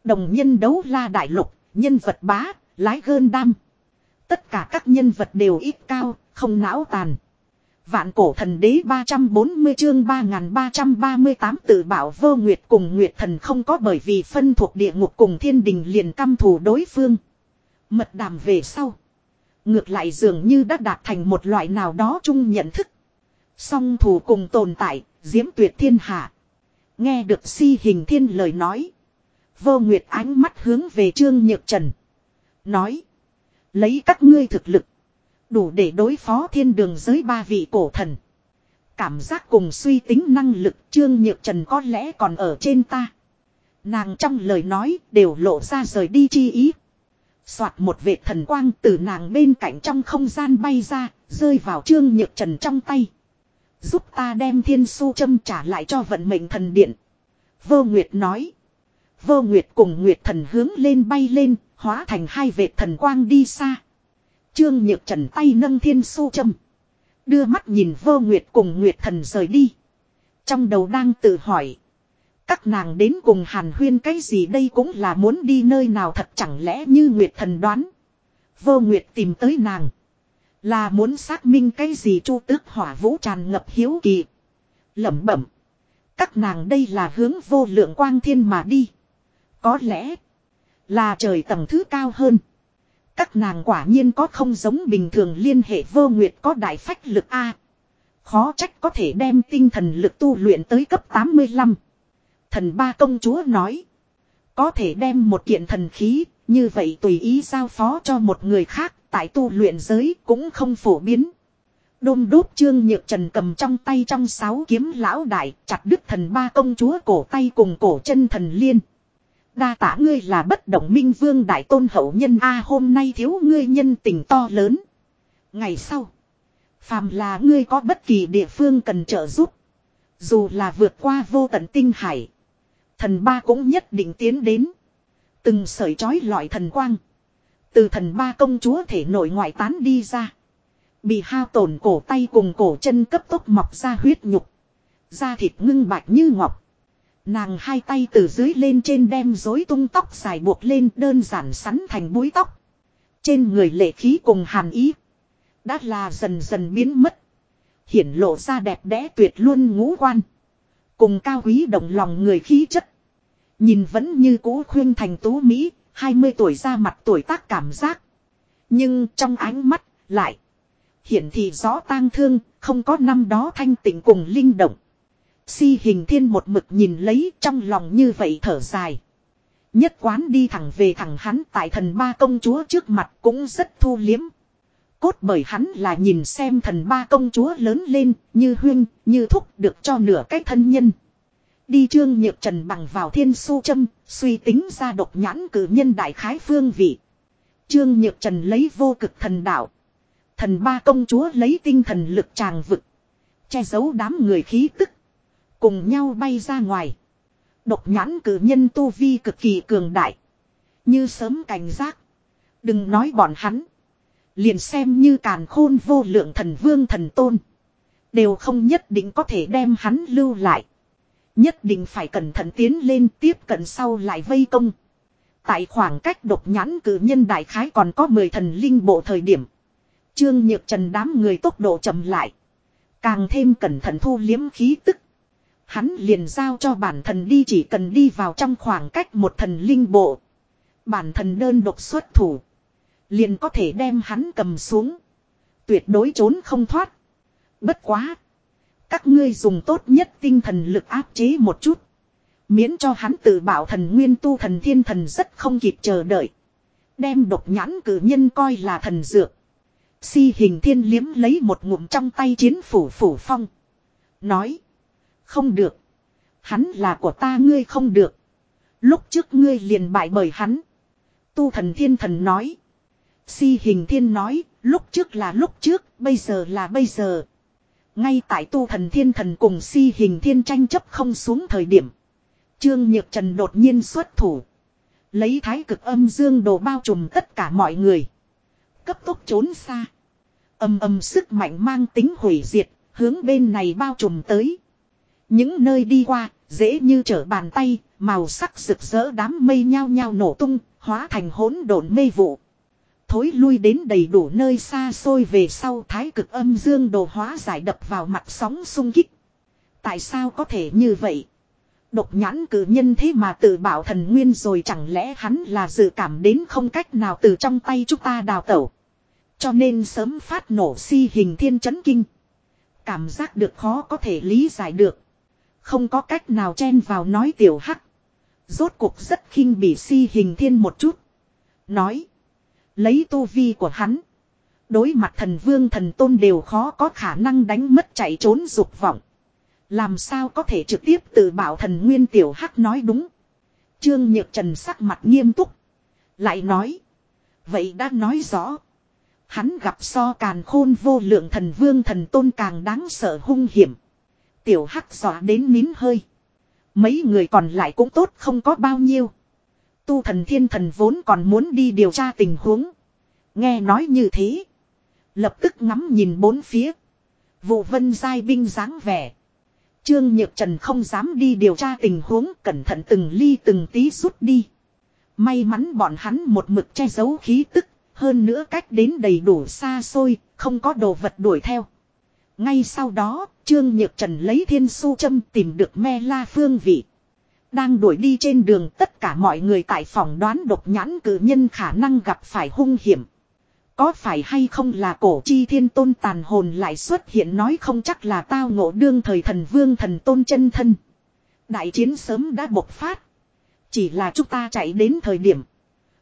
Đồng nhân đấu la đại lục, nhân vật bá, lái gơn đam. Tất cả các nhân vật đều ít cao, không não tàn. Vạn cổ thần đế 340 chương 3338 tự bảo vô nguyệt cùng nguyệt thần không có bởi vì phân thuộc địa ngục cùng thiên đình liền căm thù đối phương. Mật đàm về sau. Ngược lại dường như đã đạt thành một loại nào đó chung nhận thức. Song thù cùng tồn tại, diễm tuyệt thiên hạ. Nghe được si hình thiên lời nói. Vô Nguyệt ánh mắt hướng về Trương Nhược Trần. Nói. Lấy các ngươi thực lực. Đủ để đối phó thiên đường giới ba vị cổ thần. Cảm giác cùng suy tính năng lực Trương Nhược Trần có lẽ còn ở trên ta. Nàng trong lời nói đều lộ ra rời đi chi ý. Soạt một vệt thần quang từ nàng bên cạnh trong không gian bay ra, rơi vào Trương Nhược Trần trong tay. Giúp ta đem thiên su châm trả lại cho vận mệnh thần điện. Vô Nguyệt nói. Vô Nguyệt cùng Nguyệt thần hướng lên bay lên, hóa thành hai vệt thần quang đi xa. Trương Nhược Trần tay nâng thiên su châm. Đưa mắt nhìn vô Nguyệt cùng Nguyệt thần rời đi. Trong đầu đang tự hỏi. Các nàng đến cùng hàn huyên cái gì đây cũng là muốn đi nơi nào thật chẳng lẽ như Nguyệt thần đoán. Vô Nguyệt tìm tới nàng. Là muốn xác minh cái gì chu tước hỏa vũ tràn ngập hiếu kỳ. Lẩm bẩm. Các nàng đây là hướng vô lượng quang thiên mà đi. Có lẽ là trời tầng thứ cao hơn. Các nàng quả nhiên có không giống bình thường liên hệ vô nguyệt có đại phách lực A. Khó trách có thể đem tinh thần lực tu luyện tới cấp 85. Thần ba công chúa nói. Có thể đem một kiện thần khí, như vậy tùy ý giao phó cho một người khác, tại tu luyện giới cũng không phổ biến. Đôm đốt trương nhược trần cầm trong tay trong sáu kiếm lão đại, chặt đứt thần ba công chúa cổ tay cùng cổ chân thần liên. Đa tả ngươi là bất động minh vương đại tôn hậu nhân A, hôm nay thiếu ngươi nhân tình to lớn. Ngày sau. Phàm là ngươi có bất kỳ địa phương cần trợ giúp. Dù là vượt qua vô tận tinh hải. Thần ba cũng nhất định tiến đến. Từng sợi chói lọi thần quang. Từ thần ba công chúa thể nội ngoại tán đi ra. Bị hao tổn cổ tay cùng cổ chân cấp tốc mọc ra huyết nhục. Da thịt ngưng bạch như ngọc. Nàng hai tay từ dưới lên trên đem rối tung tóc dài buộc lên đơn giản sắn thành búi tóc. Trên người lệ khí cùng hàn ý. Đã là dần dần biến mất. Hiển lộ ra đẹp đẽ tuyệt luôn ngũ quan. Cùng cao quý động lòng người khí chất. Nhìn vẫn như cũ khuyên thành tú Mỹ, 20 tuổi ra mặt tuổi tác cảm giác. Nhưng trong ánh mắt, lại. Hiển thị rõ tang thương, không có năm đó thanh tịnh cùng linh động. Si hình thiên một mực nhìn lấy trong lòng như vậy thở dài. Nhất quán đi thẳng về thẳng hắn tại thần ba công chúa trước mặt cũng rất thu liếm. Cốt bởi hắn là nhìn xem thần ba công chúa lớn lên như huyên, như thúc được cho nửa cái thân nhân. Đi trương nhược trần bằng vào thiên su châm, suy tính ra độc nhãn cử nhân đại khái phương vị. Trương nhược trần lấy vô cực thần đạo. Thần ba công chúa lấy tinh thần lực tràng vực. Che giấu đám người khí tức. Cùng nhau bay ra ngoài. Độc nhãn cử nhân tu vi cực kỳ cường đại. Như sớm cảnh giác. Đừng nói bọn hắn. Liền xem như càn khôn vô lượng thần vương thần tôn. Đều không nhất định có thể đem hắn lưu lại. Nhất định phải cẩn thận tiến lên tiếp cận sau lại vây công. Tại khoảng cách độc nhãn cử nhân đại khái còn có 10 thần linh bộ thời điểm. Trương Nhược Trần đám người tốc độ chậm lại. Càng thêm cẩn thận thu liếm khí tức. Hắn liền giao cho bản thần đi chỉ cần đi vào trong khoảng cách một thần linh bộ. Bản thần đơn độc xuất thủ. Liền có thể đem hắn cầm xuống. Tuyệt đối trốn không thoát. Bất quá. Các ngươi dùng tốt nhất tinh thần lực áp chế một chút. Miễn cho hắn tự bảo thần nguyên tu thần thiên thần rất không kịp chờ đợi. Đem độc nhãn cử nhân coi là thần dược. Si hình thiên liếm lấy một ngụm trong tay chiến phủ phủ phong. Nói. Không được. Hắn là của ta ngươi không được. Lúc trước ngươi liền bại bởi hắn. Tu thần thiên thần nói. Si hình thiên nói. Lúc trước là lúc trước. Bây giờ là bây giờ. Ngay tại tu thần thiên thần cùng si hình thiên tranh chấp không xuống thời điểm. Trương Nhược Trần đột nhiên xuất thủ. Lấy thái cực âm dương đồ bao trùm tất cả mọi người. Cấp tốc trốn xa. Âm âm sức mạnh mang tính hủy diệt, hướng bên này bao trùm tới. Những nơi đi qua, dễ như trở bàn tay, màu sắc rực rỡ đám mây nhao nhao nổ tung, hóa thành hỗn độn mây vụ. Thối lui đến đầy đủ nơi xa xôi về sau thái cực âm dương đồ hóa giải đập vào mặt sóng sung kích. Tại sao có thể như vậy? Độc nhãn cử nhân thế mà tự bảo thần nguyên rồi chẳng lẽ hắn là dự cảm đến không cách nào từ trong tay chúng ta đào tẩu. Cho nên sớm phát nổ si hình thiên chấn kinh. Cảm giác được khó có thể lý giải được. Không có cách nào chen vào nói tiểu hắc. Rốt cuộc rất khinh bị si hình thiên một chút. Nói. Lấy tu vi của hắn. Đối mặt thần vương thần tôn đều khó có khả năng đánh mất chạy trốn dục vọng. Làm sao có thể trực tiếp tự bảo thần nguyên tiểu hắc nói đúng. Trương Nhược Trần sắc mặt nghiêm túc. Lại nói. Vậy đã nói rõ. Hắn gặp so càn khôn vô lượng thần vương thần tôn càng đáng sợ hung hiểm. Tiểu hắc dọa đến nín hơi. Mấy người còn lại cũng tốt không có bao nhiêu. Tu thần thiên thần vốn còn muốn đi điều tra tình huống. Nghe nói như thế. Lập tức ngắm nhìn bốn phía. Vụ vân giai binh dáng vẻ. Trương Nhược Trần không dám đi điều tra tình huống cẩn thận từng ly từng tí rút đi. May mắn bọn hắn một mực che giấu khí tức, hơn nữa cách đến đầy đủ xa xôi, không có đồ vật đuổi theo. Ngay sau đó, Trương Nhược Trần lấy thiên su châm tìm được me la phương vị. Đang đuổi đi trên đường tất cả mọi người tại phòng đoán độc nhãn cử nhân khả năng gặp phải hung hiểm. Có phải hay không là cổ chi thiên tôn tàn hồn lại xuất hiện nói không chắc là tao ngộ đương thời thần vương thần tôn chân thân. Đại chiến sớm đã bộc phát. Chỉ là chúng ta chạy đến thời điểm.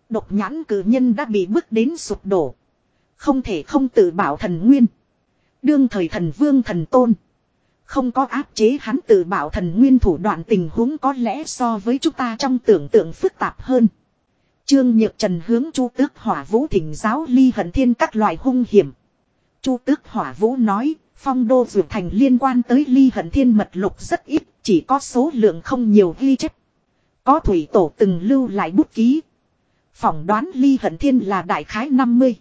Độc nhãn cử nhân đã bị bước đến sụp đổ. Không thể không tự bảo thần nguyên. Đương thời thần vương thần tôn. Không có áp chế hắn tự bảo thần nguyên thủ đoạn tình huống có lẽ so với chúng ta trong tưởng tượng phức tạp hơn. Trương Nhược Trần hướng Chu Tước Hỏa Vũ thỉnh giáo ly hận thiên các loại hung hiểm. Chu Tước Hỏa Vũ nói, phong đô dược thành liên quan tới ly hận thiên mật lục rất ít, chỉ có số lượng không nhiều ghi chép. Có thủy tổ từng lưu lại bút ký. Phỏng đoán ly hận thiên là đại khái 50.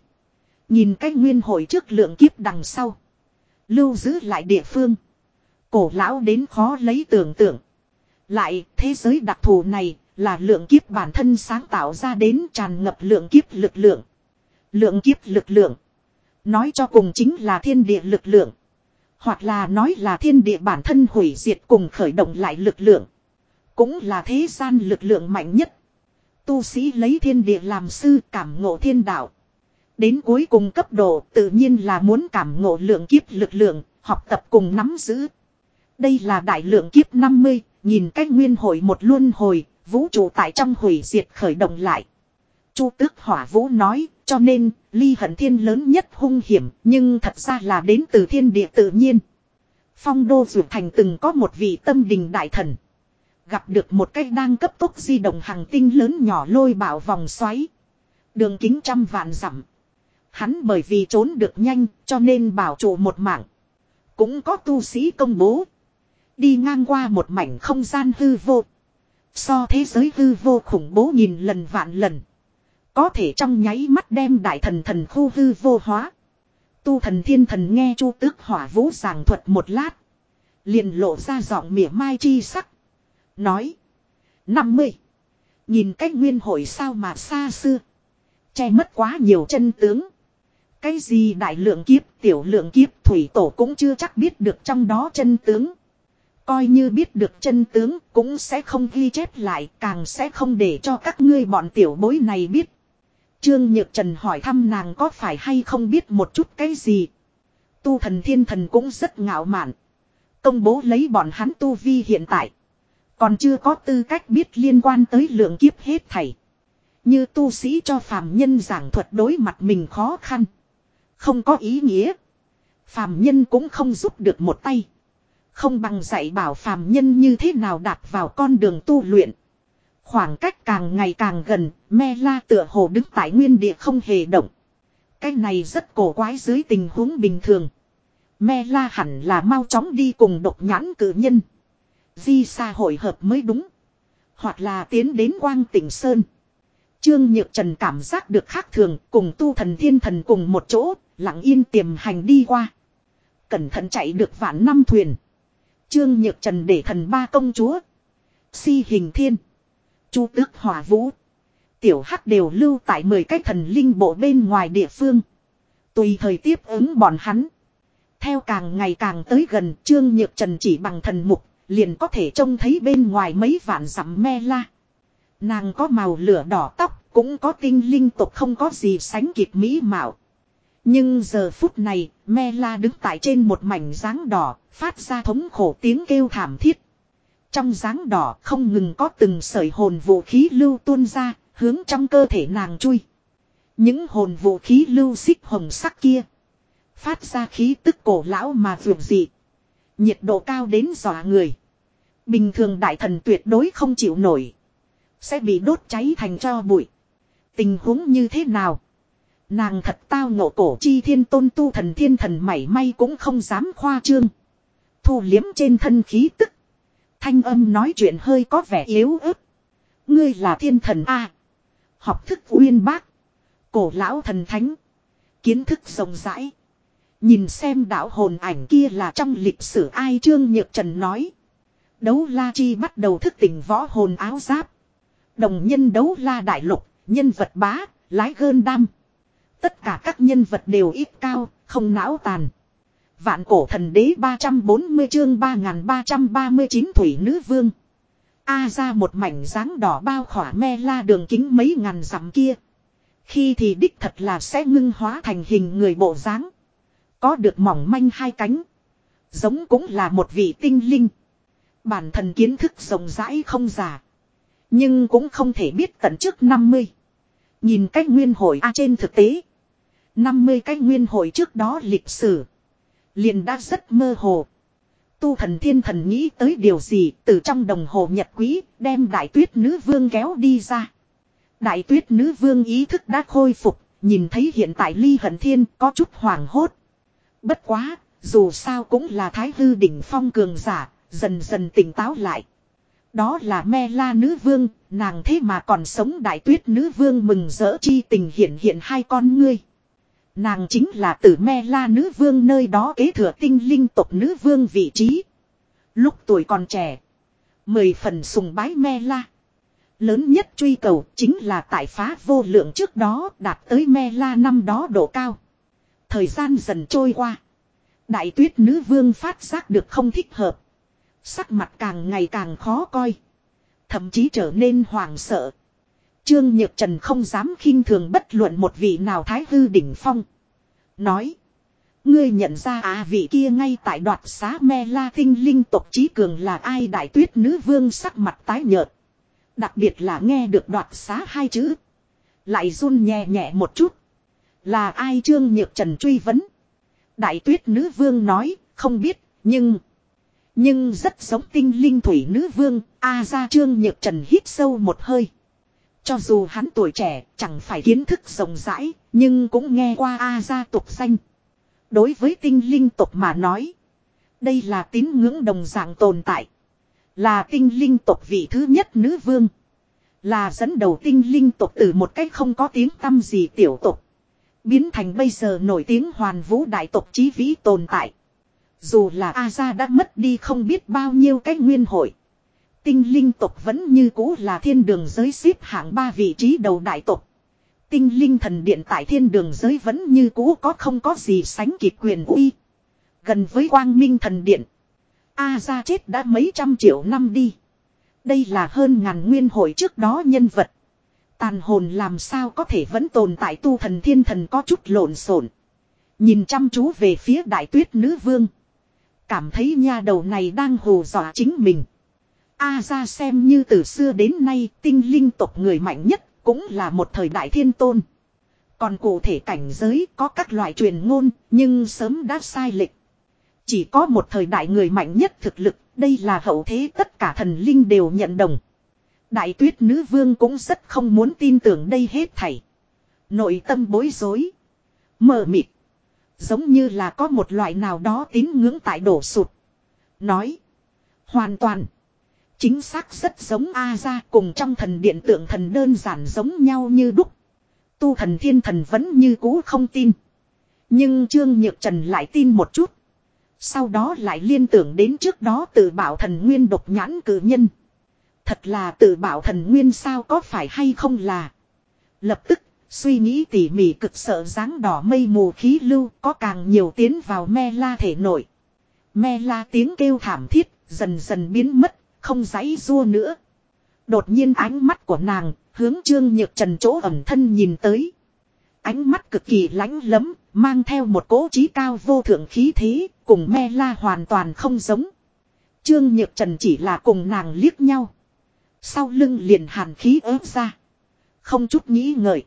Nhìn cách nguyên hội trước lượng kiếp đằng sau. Lưu giữ lại địa phương. Cổ lão đến khó lấy tưởng tượng. Lại, thế giới đặc thù này, là lượng kiếp bản thân sáng tạo ra đến tràn ngập lượng kiếp lực lượng. Lượng kiếp lực lượng. Nói cho cùng chính là thiên địa lực lượng. Hoặc là nói là thiên địa bản thân hủy diệt cùng khởi động lại lực lượng. Cũng là thế gian lực lượng mạnh nhất. Tu sĩ lấy thiên địa làm sư cảm ngộ thiên đạo. Đến cuối cùng cấp độ tự nhiên là muốn cảm ngộ lượng kiếp lực lượng, học tập cùng nắm giữ. Đây là đại lượng kiếp 50, nhìn cách nguyên hội một luân hồi, vũ trụ tại trong hủy diệt khởi động lại. Chu tước hỏa vũ nói, cho nên, ly hận thiên lớn nhất hung hiểm, nhưng thật ra là đến từ thiên địa tự nhiên. Phong đô dụ thành từng có một vị tâm đình đại thần. Gặp được một cách đang cấp tốc di động hàng tinh lớn nhỏ lôi bảo vòng xoáy. Đường kính trăm vạn dặm. Hắn bởi vì trốn được nhanh, cho nên bảo trụ một mạng. Cũng có tu sĩ công bố. Đi ngang qua một mảnh không gian hư vô. So thế giới hư vô khủng bố nhìn lần vạn lần. Có thể trong nháy mắt đem đại thần thần khu hư vô hóa. Tu thần thiên thần nghe chu tước hỏa vũ giảng thuật một lát. Liền lộ ra giọng mỉa mai chi sắc. Nói. năm mươi Nhìn cách nguyên hội sao mà xa xưa. Che mất quá nhiều chân tướng. Cái gì đại lượng kiếp, tiểu lượng kiếp, thủy tổ cũng chưa chắc biết được trong đó chân tướng. Coi như biết được chân tướng cũng sẽ không ghi chép lại, càng sẽ không để cho các ngươi bọn tiểu bối này biết. Trương Nhược Trần hỏi thăm nàng có phải hay không biết một chút cái gì. Tu thần thiên thần cũng rất ngạo mạn. Công bố lấy bọn hắn tu vi hiện tại. Còn chưa có tư cách biết liên quan tới lượng kiếp hết thảy. Như tu sĩ cho phàm nhân giảng thuật đối mặt mình khó khăn. Không có ý nghĩa. Phàm nhân cũng không giúp được một tay. Không bằng dạy bảo phàm nhân như thế nào đặt vào con đường tu luyện. Khoảng cách càng ngày càng gần, me la tựa hồ đứng tại nguyên địa không hề động. Cái này rất cổ quái dưới tình huống bình thường. Me la hẳn là mau chóng đi cùng độc nhãn cử nhân. Di xa hội hợp mới đúng. Hoặc là tiến đến quang tỉnh Sơn. Trương Nhược Trần cảm giác được khác thường cùng tu thần thiên thần cùng một chỗ, lặng yên tiềm hành đi qua. Cẩn thận chạy được vạn năm thuyền. Trương Nhược Trần để thần ba công chúa. Si hình thiên. Chu tước hỏa vũ. Tiểu hắc đều lưu tại 10 cái thần linh bộ bên ngoài địa phương. Tùy thời tiếp ứng bọn hắn. Theo càng ngày càng tới gần Trương Nhược Trần chỉ bằng thần mục liền có thể trông thấy bên ngoài mấy vạn dặm me la. Nàng có màu lửa đỏ tóc, cũng có tinh linh tục không có gì sánh kịp mỹ mạo. Nhưng giờ phút này, me la đứng tại trên một mảnh dáng đỏ, phát ra thống khổ tiếng kêu thảm thiết. Trong dáng đỏ không ngừng có từng sợi hồn vũ khí lưu tuôn ra, hướng trong cơ thể nàng chui. Những hồn vũ khí lưu xích hồng sắc kia. Phát ra khí tức cổ lão mà vượt dị. Nhiệt độ cao đến dọa người. Bình thường đại thần tuyệt đối không chịu nổi. Sẽ bị đốt cháy thành cho bụi. Tình huống như thế nào? Nàng thật tao ngộ cổ chi thiên tôn tu thần thiên thần mảy may cũng không dám khoa trương. Thu liếm trên thân khí tức. Thanh âm nói chuyện hơi có vẻ yếu ớt. Ngươi là thiên thần A. Học thức uyên bác. Cổ lão thần thánh. Kiến thức rộng rãi. Nhìn xem đạo hồn ảnh kia là trong lịch sử ai Trương Nhược Trần nói. Đấu la chi bắt đầu thức tỉnh võ hồn áo giáp. Đồng nhân đấu la đại lục, nhân vật bá, lái gơn đam. Tất cả các nhân vật đều ít cao, không não tàn. Vạn cổ thần đế 340 chương 3339 thủy nữ vương. A ra một mảnh dáng đỏ bao khỏa me la đường kính mấy ngàn dặm kia. Khi thì đích thật là sẽ ngưng hóa thành hình người bộ dáng. Có được mỏng manh hai cánh. Giống cũng là một vị tinh linh. Bản thân kiến thức rộng rãi không giả. Nhưng cũng không thể biết tận trước 50. Nhìn cách nguyên hội A trên thực tế. 50 cái nguyên hội trước đó lịch sử. Liền đã rất mơ hồ. Tu thần thiên thần nghĩ tới điều gì từ trong đồng hồ nhật quý đem đại tuyết nữ vương kéo đi ra. Đại tuyết nữ vương ý thức đã khôi phục, nhìn thấy hiện tại ly hận thiên có chút hoảng hốt. Bất quá, dù sao cũng là thái hư đỉnh phong cường giả, dần dần tỉnh táo lại. Đó là me la nữ vương, nàng thế mà còn sống đại tuyết nữ vương mừng rỡ chi tình hiện hiện hai con ngươi. Nàng chính là tử me la nữ vương nơi đó kế thừa tinh linh tộc nữ vương vị trí. Lúc tuổi còn trẻ. Mười phần sùng bái me la. Lớn nhất truy cầu chính là tại phá vô lượng trước đó đạt tới me la năm đó độ cao. Thời gian dần trôi qua. Đại tuyết nữ vương phát giác được không thích hợp. Sắc mặt càng ngày càng khó coi. Thậm chí trở nên hoảng sợ. Trương Nhược Trần không dám khinh thường bất luận một vị nào thái hư đỉnh phong. Nói. Ngươi nhận ra à vị kia ngay tại đoạt xá me la tinh linh tộc trí cường là ai đại tuyết nữ vương sắc mặt tái nhợt. Đặc biệt là nghe được đoạt xá hai chữ. Lại run nhẹ nhẹ một chút. Là ai Trương Nhược Trần truy vấn. Đại tuyết nữ vương nói, không biết, nhưng... Nhưng rất giống tinh linh thủy nữ vương, A ra Trương Nhược Trần hít sâu một hơi. Cho dù hắn tuổi trẻ, chẳng phải kiến thức rộng rãi, nhưng cũng nghe qua A gia tục danh. Đối với tinh linh tục mà nói, đây là tín ngưỡng đồng dạng tồn tại. Là tinh linh tục vị thứ nhất nữ vương. Là dẫn đầu tinh linh tục từ một cách không có tiếng tâm gì tiểu tục. Biến thành bây giờ nổi tiếng hoàn vũ đại tộc chí vĩ tồn tại. Dù là A gia đã mất đi không biết bao nhiêu cái nguyên hội. Tinh linh tộc vẫn như cũ là thiên đường giới xếp hạng ba vị trí đầu đại tộc. Tinh linh thần điện tại thiên đường giới vẫn như cũ có không có gì sánh kịp quyền uy. Gần với quang minh thần điện. A ra chết đã mấy trăm triệu năm đi. Đây là hơn ngàn nguyên hội trước đó nhân vật. Tàn hồn làm sao có thể vẫn tồn tại tu thần thiên thần có chút lộn xộn. Nhìn chăm chú về phía đại tuyết nữ vương. Cảm thấy nha đầu này đang hù dọa chính mình. A ra xem như từ xưa đến nay tinh linh tộc người mạnh nhất cũng là một thời đại thiên tôn. Còn cụ thể cảnh giới có các loại truyền ngôn nhưng sớm đã sai lệch. Chỉ có một thời đại người mạnh nhất thực lực, đây là hậu thế tất cả thần linh đều nhận đồng. Đại tuyết nữ vương cũng rất không muốn tin tưởng đây hết thảy. Nội tâm bối rối. Mờ mịt. Giống như là có một loại nào đó tín ngưỡng tại đổ sụt. Nói. Hoàn toàn. Chính xác rất giống A ra cùng trong thần điện tượng thần đơn giản giống nhau như đúc. Tu thần thiên thần vẫn như cũ không tin. Nhưng Trương Nhược Trần lại tin một chút. Sau đó lại liên tưởng đến trước đó tự bảo thần nguyên độc nhãn cử nhân. Thật là tự bảo thần nguyên sao có phải hay không là. Lập tức, suy nghĩ tỉ mỉ cực sợ dáng đỏ mây mù khí lưu có càng nhiều tiến vào me la thể nội. Me la tiếng kêu thảm thiết, dần dần biến mất, không giãy rua nữa. Đột nhiên ánh mắt của nàng, hướng trương nhược trần chỗ ẩm thân nhìn tới. Ánh mắt cực kỳ lãnh lấm, mang theo một cố trí cao vô thượng khí thế, cùng me la hoàn toàn không giống. Trương Nhược Trần chỉ là cùng nàng liếc nhau. Sau lưng liền hàn khí ớt ra. Không chút nghĩ ngợi.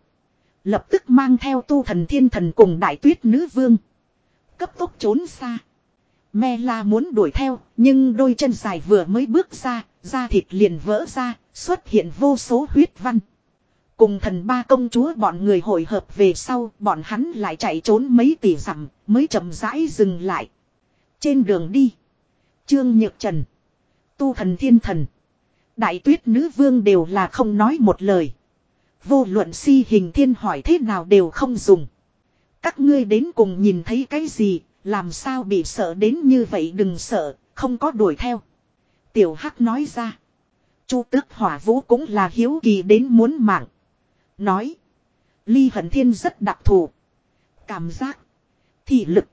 Lập tức mang theo tu thần thiên thần cùng đại tuyết nữ vương. Cấp tốc trốn xa. Me la muốn đuổi theo, nhưng đôi chân dài vừa mới bước ra, da thịt liền vỡ ra, xuất hiện vô số huyết văn. Cùng thần ba công chúa bọn người hội hợp về sau, bọn hắn lại chạy trốn mấy tỷ dặm mới chậm rãi dừng lại. Trên đường đi, Trương Nhược Trần, Tu Thần Thiên Thần, Đại Tuyết Nữ Vương đều là không nói một lời. Vô luận si hình thiên hỏi thế nào đều không dùng. Các ngươi đến cùng nhìn thấy cái gì, làm sao bị sợ đến như vậy đừng sợ, không có đuổi theo. Tiểu Hắc nói ra. Chu tước hỏa vũ cũng là hiếu kỳ đến muốn mạng. Nói. Ly hận thiên rất đặc thù. Cảm giác. Thị lực.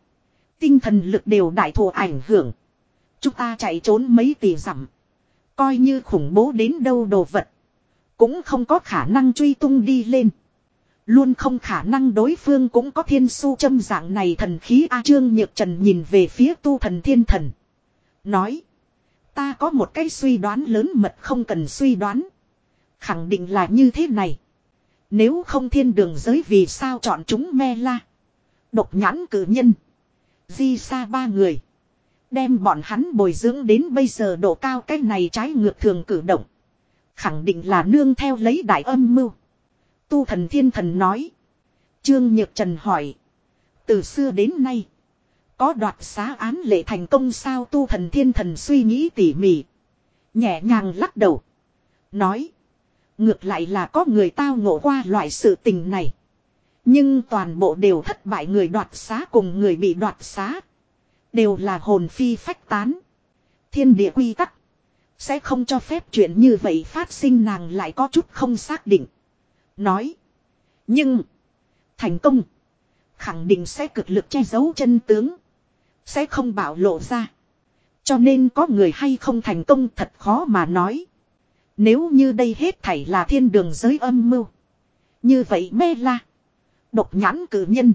Tinh thần lực đều đại thù ảnh hưởng. Chúng ta chạy trốn mấy tỷ dặm Coi như khủng bố đến đâu đồ vật. Cũng không có khả năng truy tung đi lên. Luôn không khả năng đối phương cũng có thiên su châm dạng này thần khí A Trương Nhược Trần nhìn về phía tu thần thiên thần. Nói. Ta có một cái suy đoán lớn mật không cần suy đoán. Khẳng định là như thế này. Nếu không thiên đường giới vì sao chọn chúng me la. Độc nhãn cử nhân. Di xa ba người. Đem bọn hắn bồi dưỡng đến bây giờ độ cao cái này trái ngược thường cử động. Khẳng định là nương theo lấy đại âm mưu. Tu thần thiên thần nói. Trương Nhược Trần hỏi. Từ xưa đến nay. Có đoạt xá án lệ thành công sao tu thần thiên thần suy nghĩ tỉ mỉ. Nhẹ nhàng lắc đầu. Nói. Ngược lại là có người tao ngộ qua loại sự tình này. Nhưng toàn bộ đều thất bại người đoạt xá cùng người bị đoạt xá. Đều là hồn phi phách tán. Thiên địa quy tắc. Sẽ không cho phép chuyện như vậy phát sinh nàng lại có chút không xác định. Nói. Nhưng. Thành công. Khẳng định sẽ cực lực che giấu chân tướng. Sẽ không bảo lộ ra. Cho nên có người hay không thành công thật khó mà nói. Nếu như đây hết thảy là thiên đường giới âm mưu. Như vậy mê la. Độc nhãn cử nhân.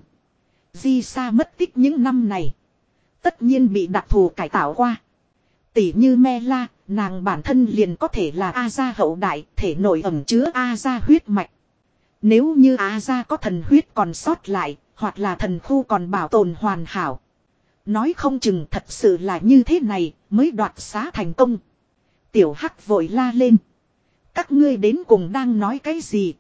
Di sa mất tích những năm này. Tất nhiên bị đặc thù cải tạo qua. Tỷ như me la, nàng bản thân liền có thể là A gia hậu đại, thể nổi ẩm chứa A gia huyết mạch. Nếu như A gia có thần huyết còn sót lại, hoặc là thần khu còn bảo tồn hoàn hảo. Nói không chừng thật sự là như thế này mới đoạt xá thành công. Tiểu Hắc vội la lên. Các ngươi đến cùng đang nói cái gì?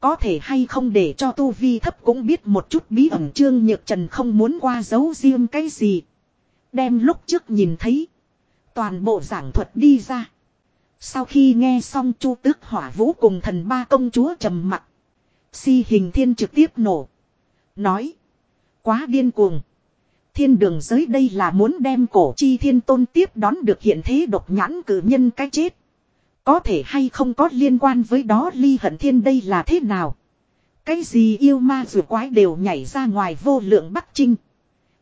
Có thể hay không để cho tu vi thấp cũng biết một chút bí ẩn trương nhược trần không muốn qua giấu riêng cái gì. Đem lúc trước nhìn thấy. Toàn bộ giảng thuật đi ra. Sau khi nghe xong chu tước hỏa vũ cùng thần ba công chúa trầm mặt. Si hình thiên trực tiếp nổ. Nói. Quá điên cuồng. Thiên đường giới đây là muốn đem cổ chi thiên tôn tiếp đón được hiện thế độc nhãn cử nhân cái chết. Có thể hay không có liên quan với đó ly hận thiên đây là thế nào? Cái gì yêu ma rùa quái đều nhảy ra ngoài vô lượng Bắc Trinh.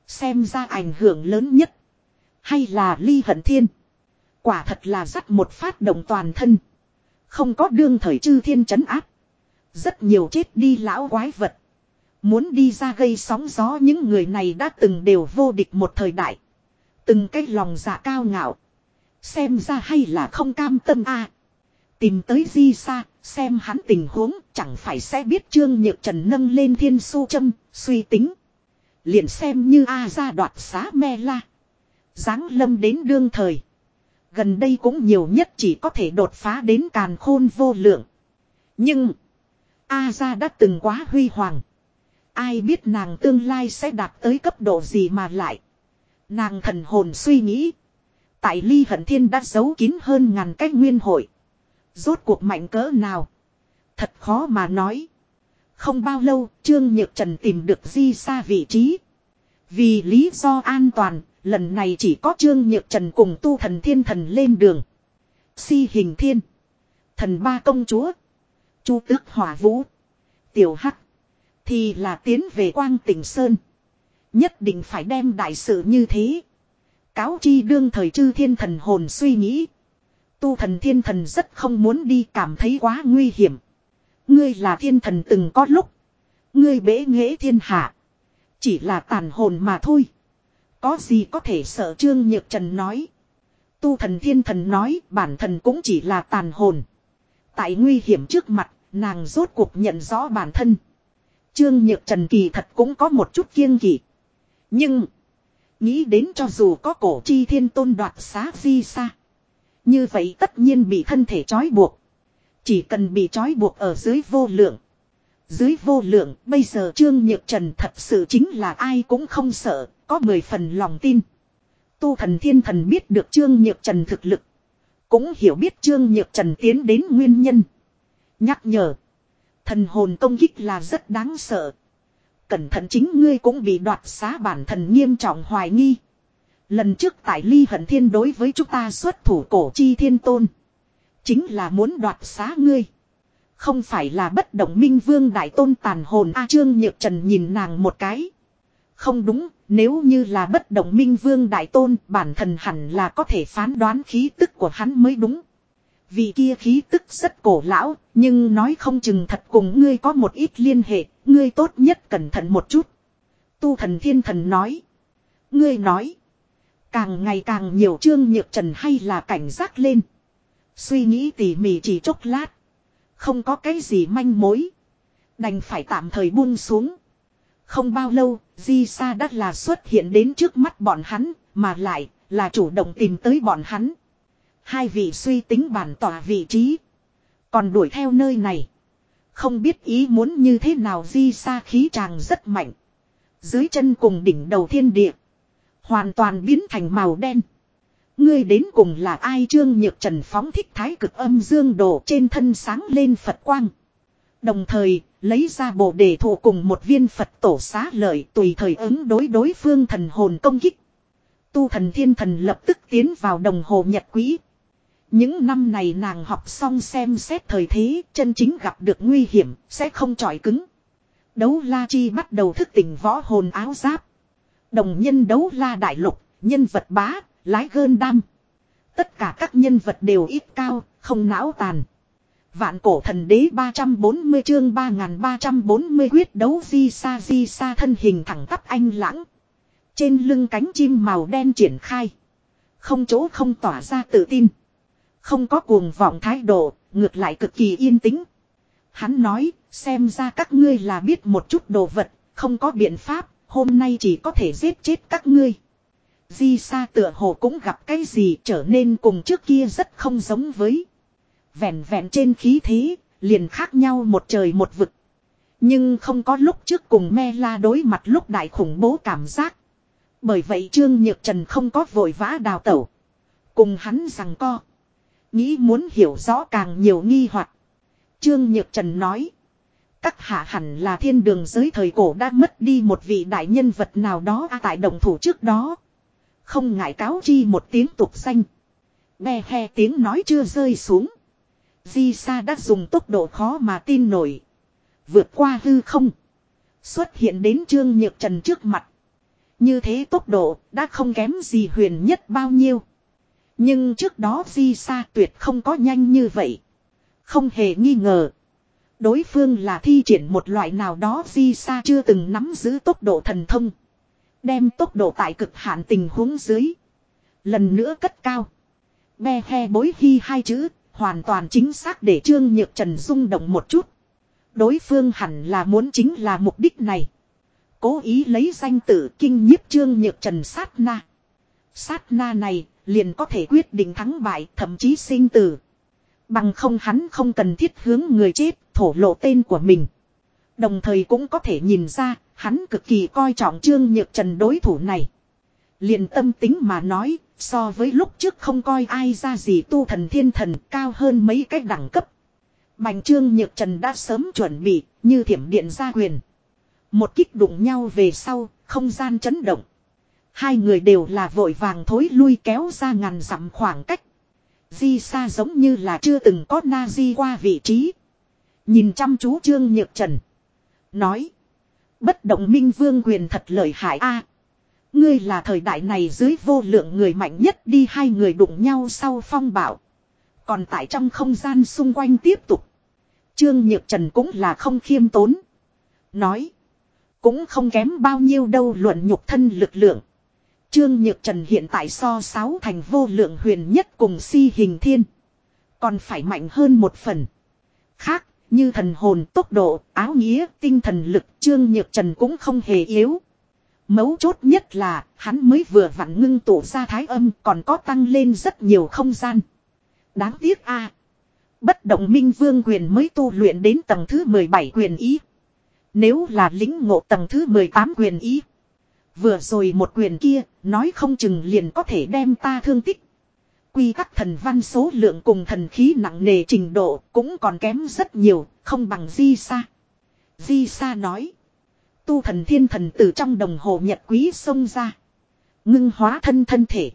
Xem ra ảnh hưởng lớn nhất. Hay là ly hận thiên. Quả thật là dắt một phát động toàn thân. Không có đương thời chư thiên chấn áp. Rất nhiều chết đi lão quái vật. Muốn đi ra gây sóng gió những người này đã từng đều vô địch một thời đại. Từng cái lòng dạ cao ngạo. Xem ra hay là không cam tâm a Tìm tới di xa, xem hắn tình huống, chẳng phải sẽ biết Trương Nhược Trần nâng lên thiên su châm, suy tính. Liền xem như A ra đoạt xá me la. Giáng lâm đến đương thời. Gần đây cũng nhiều nhất chỉ có thể đột phá đến càn khôn vô lượng. Nhưng, A ra đã từng quá huy hoàng. Ai biết nàng tương lai sẽ đạt tới cấp độ gì mà lại. Nàng thần hồn suy nghĩ. Tại ly hận thiên đã giấu kín hơn ngàn cách nguyên hội. Rốt cuộc mạnh cỡ nào. Thật khó mà nói. Không bao lâu, Trương Nhược Trần tìm được di xa vị trí. Vì lý do an toàn, lần này chỉ có Trương Nhược Trần cùng tu thần thiên thần lên đường. Si hình thiên. Thần ba công chúa. Chu tước hỏa vũ. Tiểu hắc. Thì là tiến về quang tỉnh Sơn. Nhất định phải đem đại sự như thế. Cáo chi đương thời chư thiên thần hồn suy nghĩ. Tu thần thiên thần rất không muốn đi cảm thấy quá nguy hiểm. Ngươi là thiên thần từng có lúc. Ngươi bế nghệ thiên hạ. Chỉ là tàn hồn mà thôi. Có gì có thể sợ Trương Nhược Trần nói. Tu thần thiên thần nói bản thần cũng chỉ là tàn hồn. Tại nguy hiểm trước mặt, nàng rốt cuộc nhận rõ bản thân. Trương Nhược Trần kỳ thật cũng có một chút kiêng kỵ. Nhưng, nghĩ đến cho dù có cổ chi thiên tôn đoạt xá di xa. Như vậy tất nhiên bị thân thể trói buộc. Chỉ cần bị trói buộc ở dưới vô lượng. Dưới vô lượng, bây giờ Trương Nhược Trần thật sự chính là ai cũng không sợ, có mười phần lòng tin. Tu thần thiên thần biết được Trương Nhược Trần thực lực. Cũng hiểu biết Trương Nhược Trần tiến đến nguyên nhân. Nhắc nhở. Thần hồn công kích là rất đáng sợ. Cẩn thận chính ngươi cũng bị đoạt xá bản thần nghiêm trọng hoài nghi. Lần trước tại ly hận thiên đối với chúng ta xuất thủ cổ chi thiên tôn. Chính là muốn đoạt xá ngươi. Không phải là bất động minh vương đại tôn tàn hồn A Trương Nhược Trần nhìn nàng một cái. Không đúng, nếu như là bất động minh vương đại tôn bản thần hẳn là có thể phán đoán khí tức của hắn mới đúng. Vì kia khí tức rất cổ lão, nhưng nói không chừng thật cùng ngươi có một ít liên hệ, ngươi tốt nhất cẩn thận một chút. Tu thần thiên thần nói. Ngươi nói. Càng ngày càng nhiều trương nhược trần hay là cảnh giác lên. Suy nghĩ tỉ mỉ chỉ chốc lát. Không có cái gì manh mối. Đành phải tạm thời buông xuống. Không bao lâu, Di Sa đã là xuất hiện đến trước mắt bọn hắn, mà lại là chủ động tìm tới bọn hắn. Hai vị suy tính bản tỏa vị trí. Còn đuổi theo nơi này. Không biết ý muốn như thế nào Di xa khí tràng rất mạnh. Dưới chân cùng đỉnh đầu thiên địa. Hoàn toàn biến thành màu đen. Ngươi đến cùng là ai trương nhược trần phóng thích thái cực âm dương đổ trên thân sáng lên Phật quang. Đồng thời, lấy ra bộ đề thụ cùng một viên Phật tổ xá lợi tùy thời ứng đối đối phương thần hồn công kích. Tu thần thiên thần lập tức tiến vào đồng hồ nhật quỹ. Những năm này nàng học xong xem xét thời thế, chân chính gặp được nguy hiểm, sẽ không trọi cứng. Đấu la chi bắt đầu thức tỉnh võ hồn áo giáp. Đồng nhân đấu la đại lục, nhân vật bá, lái gơn đam. Tất cả các nhân vật đều ít cao, không não tàn. Vạn cổ thần đế 340 chương 3340 quyết đấu di sa di sa thân hình thẳng tắp anh lãng. Trên lưng cánh chim màu đen triển khai. Không chỗ không tỏa ra tự tin. Không có cuồng vọng thái độ, ngược lại cực kỳ yên tĩnh. Hắn nói, xem ra các ngươi là biết một chút đồ vật, không có biện pháp, hôm nay chỉ có thể giết chết các ngươi. Di sa tựa hồ cũng gặp cái gì trở nên cùng trước kia rất không giống với. Vẹn vẹn trên khí thế, liền khác nhau một trời một vực. Nhưng không có lúc trước cùng me la đối mặt lúc đại khủng bố cảm giác. Bởi vậy Trương Nhược Trần không có vội vã đào tẩu. Cùng hắn rằng co. Nghĩ muốn hiểu rõ càng nhiều nghi hoặc Trương Nhược Trần nói. Các hạ hẳn là thiên đường giới thời cổ đã mất đi một vị đại nhân vật nào đó à, tại đồng thủ trước đó. Không ngại cáo chi một tiếng tục xanh. Bè he tiếng nói chưa rơi xuống. Di Sa đã dùng tốc độ khó mà tin nổi. Vượt qua hư không. Xuất hiện đến Trương Nhược Trần trước mặt. Như thế tốc độ đã không kém gì huyền nhất bao nhiêu. Nhưng trước đó Di Sa tuyệt không có nhanh như vậy. Không hề nghi ngờ. Đối phương là thi triển một loại nào đó Di Sa chưa từng nắm giữ tốc độ thần thông. Đem tốc độ tại cực hạn tình huống dưới. Lần nữa cất cao. Be he bối hi hai chữ, hoàn toàn chính xác để Trương Nhược Trần rung động một chút. Đối phương hẳn là muốn chính là mục đích này. Cố ý lấy danh tử kinh nhiếp Trương Nhược Trần sát na. Sát na này liền có thể quyết định thắng bại thậm chí sinh tử. Bằng không hắn không cần thiết hướng người chết thổ lộ tên của mình. Đồng thời cũng có thể nhìn ra hắn cực kỳ coi trọng Trương Nhược Trần đối thủ này. liền tâm tính mà nói so với lúc trước không coi ai ra gì tu thần thiên thần cao hơn mấy cách đẳng cấp. Bành Trương Nhược Trần đã sớm chuẩn bị như thiểm điện ra quyền. Một kích đụng nhau về sau, không gian chấn động. Hai người đều là vội vàng thối lui kéo ra ngàn dặm khoảng cách. Di xa giống như là chưa từng có na di qua vị trí. Nhìn chăm chú Trương Nhược Trần. Nói. Bất động minh vương quyền thật lợi hại a Ngươi là thời đại này dưới vô lượng người mạnh nhất đi hai người đụng nhau sau phong bảo. Còn tại trong không gian xung quanh tiếp tục. Trương Nhược Trần cũng là không khiêm tốn. Nói. Cũng không kém bao nhiêu đâu luận nhục thân lực lượng. Trương Nhược Trần hiện tại so sáu thành vô lượng huyền nhất cùng si hình thiên. Còn phải mạnh hơn một phần. Khác, như thần hồn, tốc độ, áo nghĩa, tinh thần lực, Trương Nhược Trần cũng không hề yếu. Mấu chốt nhất là, hắn mới vừa vặn ngưng tụ ra thái âm còn có tăng lên rất nhiều không gian. Đáng tiếc a Bất động minh vương quyền mới tu luyện đến tầng thứ 17 quyền ý. Nếu là lính ngộ tầng thứ 18 quyền ý. Vừa rồi một quyền kia, nói không chừng liền có thể đem ta thương tích. Quy tắc thần văn số lượng cùng thần khí nặng nề trình độ cũng còn kém rất nhiều, không bằng Di Sa. Di Sa nói. Tu thần thiên thần từ trong đồng hồ nhật quý xông ra. Ngưng hóa thân thân thể.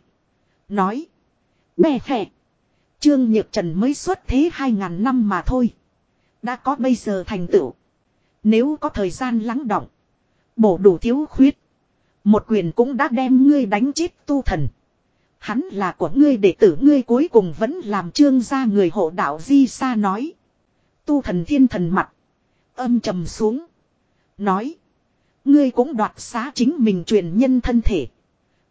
Nói. Bè phè. Trương Nhược Trần mới xuất thế 2.000 năm mà thôi. Đã có bây giờ thành tựu. Nếu có thời gian lắng động. Bổ đủ thiếu khuyết. Một quyền cũng đã đem ngươi đánh chết tu thần. Hắn là của ngươi đệ tử ngươi cuối cùng vẫn làm trương gia người hộ đạo Di xa nói. Tu thần thiên thần mặt. Âm trầm xuống. Nói. Ngươi cũng đoạt xá chính mình truyền nhân thân thể.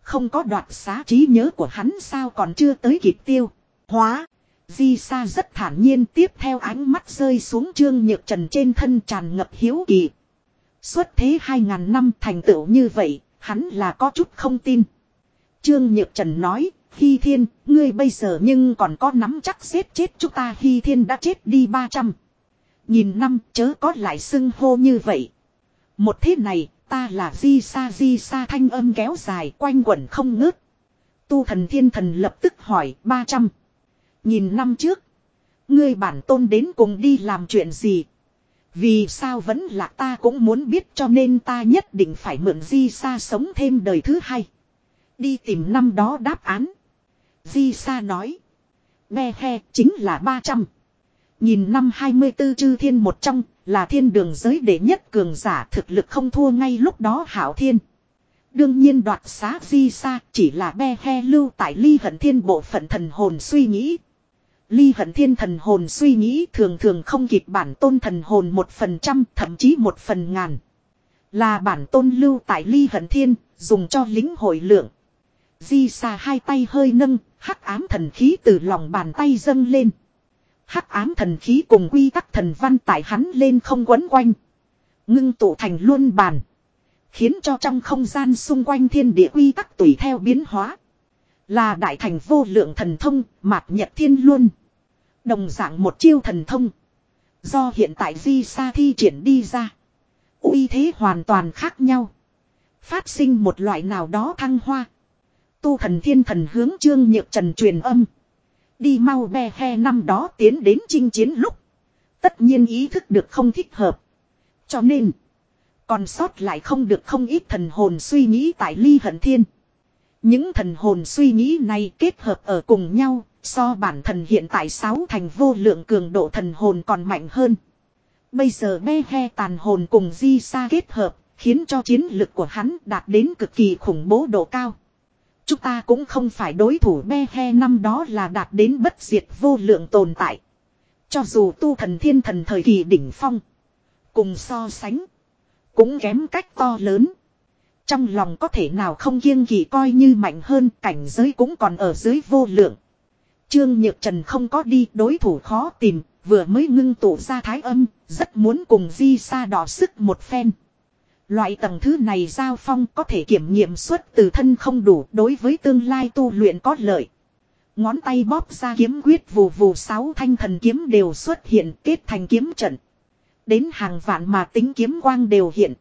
Không có đoạt xá trí nhớ của hắn sao còn chưa tới kịp tiêu. Hóa. Di Sa rất thản nhiên tiếp theo ánh mắt rơi xuống trương nhược trần trên thân tràn ngập hiếu kỳ. Xuất thế hai ngàn năm thành tựu như vậy, hắn là có chút không tin. Trương Nhược Trần nói, Hy Thiên, ngươi bây giờ nhưng còn có nắm chắc xếp chết chúng ta Hy Thiên đã chết đi 300. Nhìn năm chớ có lại xưng hô như vậy. Một thế này, ta là di sa di sa thanh âm kéo dài quanh quẩn không ngớt. Tu thần thiên thần lập tức hỏi 300. Nhìn năm trước, ngươi bản tôn đến cùng đi làm chuyện gì? Vì sao vẫn là ta cũng muốn biết cho nên ta nhất định phải mượn di sa sống thêm đời thứ hai. Đi tìm năm đó đáp án. Di sa nói. Be he, chính là 300. Nhìn năm 24 chư thiên một trong, là thiên đường giới đệ nhất cường giả thực lực không thua ngay lúc đó hảo thiên. Đương nhiên đoạt xá di sa chỉ là be he lưu tại ly hận thiên bộ phận thần hồn suy nghĩ. Ly hận thiên thần hồn suy nghĩ thường thường không kịp bản tôn thần hồn một phần trăm thậm chí một phần ngàn. Là bản tôn lưu tại ly hận thiên, dùng cho lính hội lượng. Di xa hai tay hơi nâng, hắc ám thần khí từ lòng bàn tay dâng lên. Hắc ám thần khí cùng quy tắc thần văn tại hắn lên không quấn quanh. Ngưng tụ thành luân bàn. Khiến cho trong không gian xung quanh thiên địa quy tắc tùy theo biến hóa. Là đại thành vô lượng thần thông, mạt nhật thiên luân. Đồng dạng một chiêu thần thông. Do hiện tại di sa thi triển đi ra. uy thế hoàn toàn khác nhau. Phát sinh một loại nào đó thăng hoa. Tu thần thiên thần hướng trương nhược trần truyền âm. Đi mau be he năm đó tiến đến chinh chiến lúc. Tất nhiên ý thức được không thích hợp. Cho nên. Còn sót lại không được không ít thần hồn suy nghĩ tại ly hận thiên. Những thần hồn suy nghĩ này kết hợp ở cùng nhau, so bản thần hiện tại sáu thành vô lượng cường độ thần hồn còn mạnh hơn. Bây giờ be he tàn hồn cùng di sa kết hợp, khiến cho chiến lực của hắn đạt đến cực kỳ khủng bố độ cao. Chúng ta cũng không phải đối thủ be he năm đó là đạt đến bất diệt vô lượng tồn tại. Cho dù tu thần thiên thần thời kỳ đỉnh phong. Cùng so sánh. Cũng kém cách to lớn. Trong lòng có thể nào không kiêng kỳ coi như mạnh hơn cảnh giới cũng còn ở dưới vô lượng. Trương Nhược Trần không có đi đối thủ khó tìm, vừa mới ngưng tụ ra thái âm, rất muốn cùng di sa đỏ sức một phen. Loại tầng thứ này giao phong có thể kiểm nghiệm xuất từ thân không đủ đối với tương lai tu luyện có lợi. Ngón tay bóp ra kiếm quyết vù vù sáu thanh thần kiếm đều xuất hiện kết thành kiếm trận. Đến hàng vạn mà tính kiếm quang đều hiện.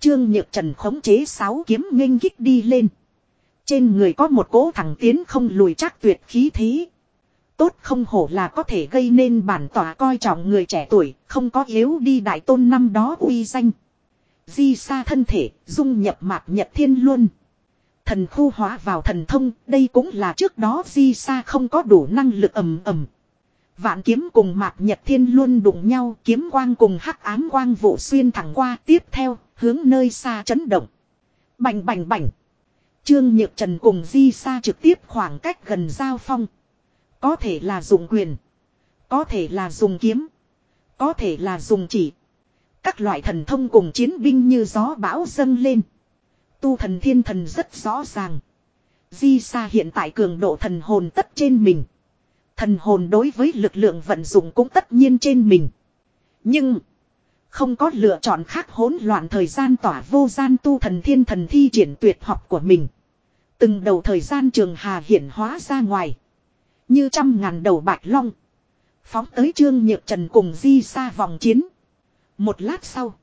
Trương Nhược Trần khống chế sáu kiếm nghênh kích đi lên. Trên người có một cỗ thẳng tiến không lùi chắc tuyệt khí thế. Tốt không hổ là có thể gây nên bản tỏa coi trọng người trẻ tuổi, không có yếu đi đại tôn năm đó uy danh. Di xa thân thể, dung nhập mạc nhật thiên luôn. Thần khu hóa vào thần thông, đây cũng là trước đó di xa không có đủ năng lực ầm ầm. Vạn kiếm cùng mạc nhật thiên luôn đụng nhau, kiếm quang cùng hắc ám quang vụ xuyên thẳng qua tiếp theo, hướng nơi xa chấn động. Bành bành bành. Trương Nhược Trần cùng di xa trực tiếp khoảng cách gần giao phong. Có thể là dùng quyền. Có thể là dùng kiếm. Có thể là dùng chỉ. Các loại thần thông cùng chiến binh như gió bão dâng lên. Tu thần thiên thần rất rõ ràng. Di Sa hiện tại cường độ thần hồn tất trên mình. Thần hồn đối với lực lượng vận dụng cũng tất nhiên trên mình. Nhưng. Không có lựa chọn khác hỗn loạn thời gian tỏa vô gian tu thần thiên thần thi triển tuyệt học của mình. Từng đầu thời gian trường hà hiển hóa ra ngoài. Như trăm ngàn đầu bạch long. Phóng tới trương nhược trần cùng di sa vòng chiến. Một lát sau.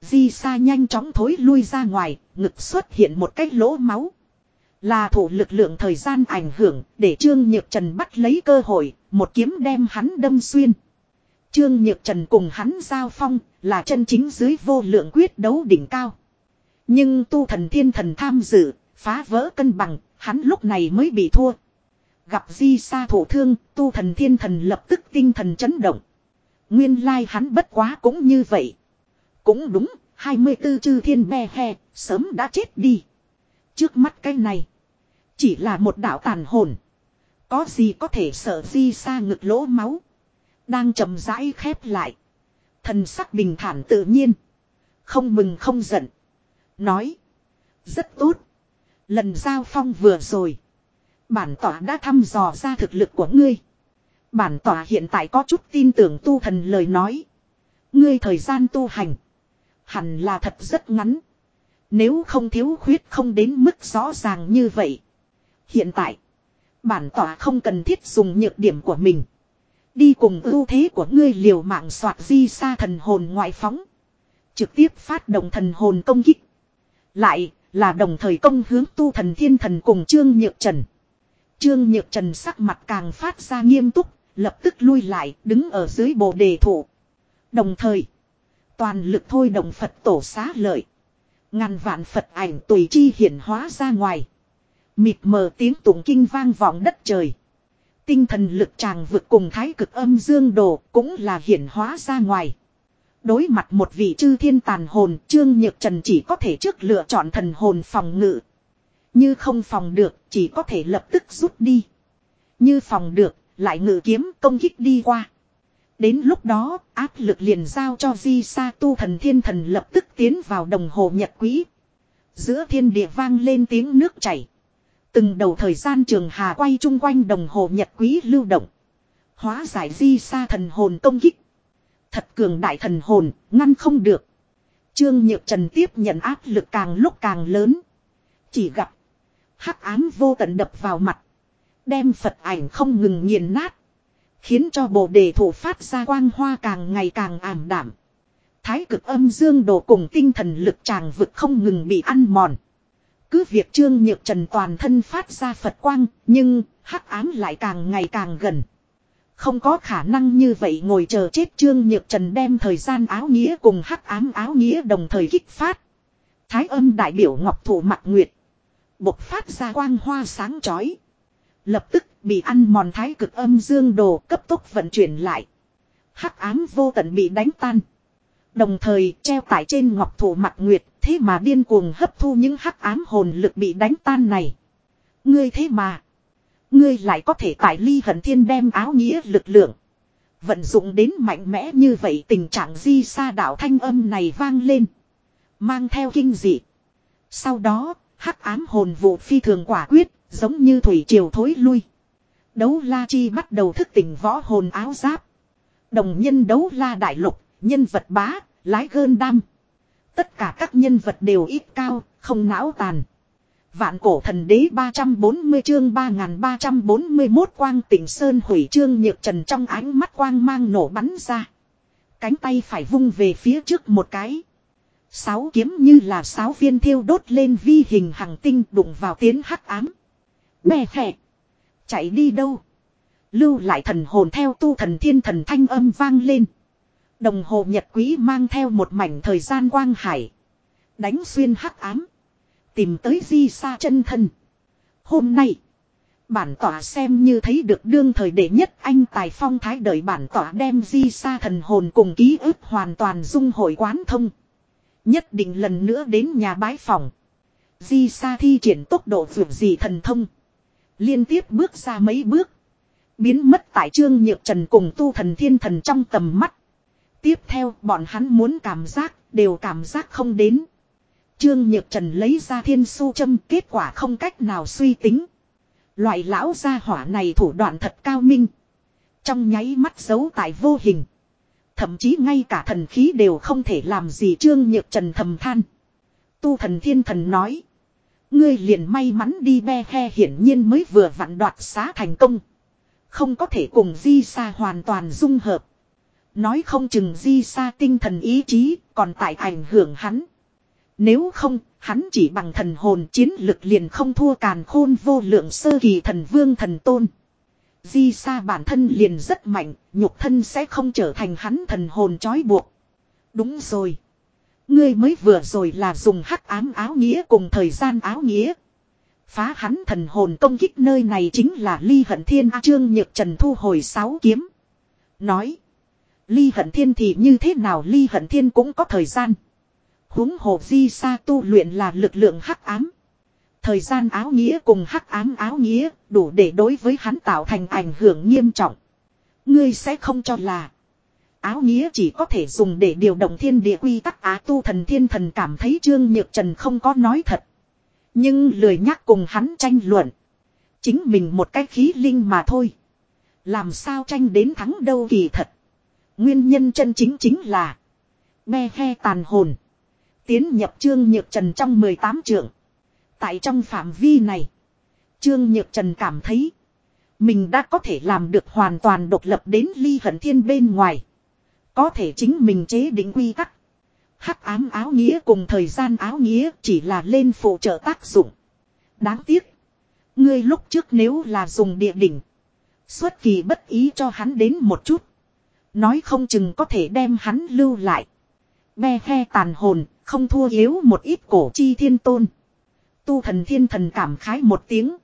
Di sa nhanh chóng thối lui ra ngoài, ngực xuất hiện một cái lỗ máu. Là thủ lực lượng thời gian ảnh hưởng để Trương Nhược Trần bắt lấy cơ hội, một kiếm đem hắn đâm xuyên. Trương Nhược Trần cùng hắn giao phong là chân chính dưới vô lượng quyết đấu đỉnh cao. Nhưng tu thần thiên thần tham dự, phá vỡ cân bằng, hắn lúc này mới bị thua. Gặp di sa thổ thương, tu thần thiên thần lập tức tinh thần chấn động. Nguyên lai hắn bất quá cũng như vậy. Cũng đúng, 24 chư thiên be he, sớm đã chết đi. Trước mắt cái này, chỉ là một đạo tàn hồn. Có gì có thể sợ di sa ngực lỗ máu. Đang chậm rãi khép lại. Thần sắc bình thản tự nhiên. Không mừng không giận. Nói. Rất tốt. Lần giao phong vừa rồi. Bản tỏa đã thăm dò ra thực lực của ngươi. Bản tỏa hiện tại có chút tin tưởng tu thần lời nói. Ngươi thời gian tu hành. Hẳn là thật rất ngắn. Nếu không thiếu khuyết không đến mức rõ ràng như vậy. Hiện tại. Bản tỏa không cần thiết dùng nhược điểm của mình. Đi cùng ưu thế của ngươi liều mạng soạt di xa thần hồn ngoại phóng. Trực tiếp phát động thần hồn công kích. Lại là đồng thời công hướng tu thần thiên thần cùng Trương Nhược Trần. Trương Nhược Trần sắc mặt càng phát ra nghiêm túc, lập tức lui lại, đứng ở dưới bồ đề thủ. Đồng thời, toàn lực thôi động Phật tổ xá lợi. Ngàn vạn Phật ảnh tùy chi hiển hóa ra ngoài. Mịt mờ tiếng tụng kinh vang vọng đất trời. Tinh thần lực tràng vượt cùng thái cực âm dương đồ cũng là hiển hóa ra ngoài. Đối mặt một vị chư thiên tàn hồn, Trương Nhược Trần chỉ có thể trước lựa chọn thần hồn phòng ngự. Như không phòng được, chỉ có thể lập tức rút đi. Như phòng được, lại ngự kiếm công kích đi qua. Đến lúc đó, áp lực liền giao cho Di Sa tu thần thiên thần lập tức tiến vào đồng hồ nhật quý. Giữa thiên địa vang lên tiếng nước chảy. Từng đầu thời gian trường hà quay chung quanh đồng hồ nhật quý lưu động. Hóa giải Di xa thần hồn công kích. Thật cường đại thần hồn, ngăn không được. Trương Nhược Trần tiếp nhận áp lực càng lúc càng lớn. Chỉ gặp hắc ám vô tận đập vào mặt. Đem Phật ảnh không ngừng nghiền nát. Khiến cho bồ đề thủ phát ra quang hoa càng ngày càng ảm đảm. Thái cực âm dương đồ cùng tinh thần lực tràng vực không ngừng bị ăn mòn. Cứ việc trương nhược trần toàn thân phát ra Phật quang, nhưng hắc ám lại càng ngày càng gần. Không có khả năng như vậy ngồi chờ chết trương nhược trần đem thời gian áo nghĩa cùng hắc ám áo nghĩa đồng thời kích phát. Thái âm đại biểu ngọc thủ mặt nguyệt. Bộc phát ra quang hoa sáng chói. Lập tức bị ăn mòn thái cực âm dương đồ cấp tốc vận chuyển lại. Hắc ám vô tận bị đánh tan. Đồng thời treo tại trên ngọc thủ mặt nguyệt thế mà điên cuồng hấp thu những hắc ám hồn lực bị đánh tan này. Ngươi thế mà. Ngươi lại có thể tại ly hận thiên đem áo nghĩa lực lượng. Vận dụng đến mạnh mẽ như vậy tình trạng di xa đạo thanh âm này vang lên. Mang theo kinh dị. Sau đó, hắc ám hồn vụ phi thường quả quyết, giống như thủy triều thối lui. Đấu la chi bắt đầu thức tỉnh võ hồn áo giáp. Đồng nhân đấu la đại lục, nhân vật bá, lái gơn đam. Tất cả các nhân vật đều ít cao, không não tàn. Vạn cổ thần đế 340 chương 3341 quang tỉnh sơn hủy chương nhược trần trong ánh mắt quang mang nổ bắn ra. Cánh tay phải vung về phía trước một cái. Sáu kiếm như là sáu viên thiêu đốt lên vi hình hằng tinh đụng vào tiến hắc ám. Bè khẽ. Chạy đi đâu? Lưu lại thần hồn theo tu thần thiên thần thanh âm vang lên. Đồng hồ nhật quý mang theo một mảnh thời gian quang hải. Đánh xuyên hắc ám. Tìm tới di xa chân thân. Hôm nay. Bản tỏa xem như thấy được đương thời đệ nhất anh tài phong thái đợi bản tỏa đem di xa thần hồn cùng ký ức hoàn toàn dung hội quán thông. Nhất định lần nữa đến nhà bái phòng. Di xa thi triển tốc độ vượt gì thần thông. Liên tiếp bước ra mấy bước. Biến mất tại trương nhược trần cùng tu thần thiên thần trong tầm mắt. Tiếp theo, bọn hắn muốn cảm giác, đều cảm giác không đến. Trương Nhược Trần lấy ra thiên su châm, kết quả không cách nào suy tính. Loại lão gia hỏa này thủ đoạn thật cao minh. Trong nháy mắt giấu tại vô hình. Thậm chí ngay cả thần khí đều không thể làm gì Trương Nhược Trần thầm than. Tu thần thiên thần nói. Ngươi liền may mắn đi be he hiển nhiên mới vừa vặn đoạt xá thành công. Không có thể cùng di xa hoàn toàn dung hợp. Nói không chừng di sa tinh thần ý chí còn tại ảnh hưởng hắn. Nếu không, hắn chỉ bằng thần hồn chiến lực liền không thua càn khôn vô lượng sơ kỳ thần vương thần tôn. Di sa bản thân liền rất mạnh, nhục thân sẽ không trở thành hắn thần hồn trói buộc. Đúng rồi. Ngươi mới vừa rồi là dùng hắc ám áo nghĩa cùng thời gian áo nghĩa. Phá hắn thần hồn công kích nơi này chính là ly hận thiên A trương nhược trần thu hồi sáu kiếm. Nói. Ly hận thiên thì như thế nào ly hận thiên cũng có thời gian huống hồ di sa tu luyện là lực lượng hắc ám. Thời gian áo nghĩa cùng hắc ám áo nghĩa đủ để đối với hắn tạo thành ảnh hưởng nghiêm trọng. Ngươi sẽ không cho là áo nghĩa chỉ có thể dùng để điều động thiên địa quy tắc á tu thần thiên thần cảm thấy Trương Nhược Trần không có nói thật. Nhưng lười nhắc cùng hắn tranh luận. Chính mình một cái khí linh mà thôi. Làm sao tranh đến thắng đâu kỳ thật. Nguyên nhân chân chính chính là, me he tàn hồn. Tiến nhập Trương Nhược Trần trong 18 trượng. Tại trong phạm vi này. Trương Nhược Trần cảm thấy. Mình đã có thể làm được hoàn toàn độc lập đến ly hận thiên bên ngoài. Có thể chính mình chế định quy tắc. Hắc ám áo nghĩa cùng thời gian áo nghĩa chỉ là lên phụ trợ tác dụng. Đáng tiếc. Ngươi lúc trước nếu là dùng địa đỉnh. Xuất kỳ bất ý cho hắn đến một chút. Nói không chừng có thể đem hắn lưu lại. Be he tàn hồn, không thua yếu một ít cổ chi thiên tôn. Tu thần thiên thần cảm khái một tiếng.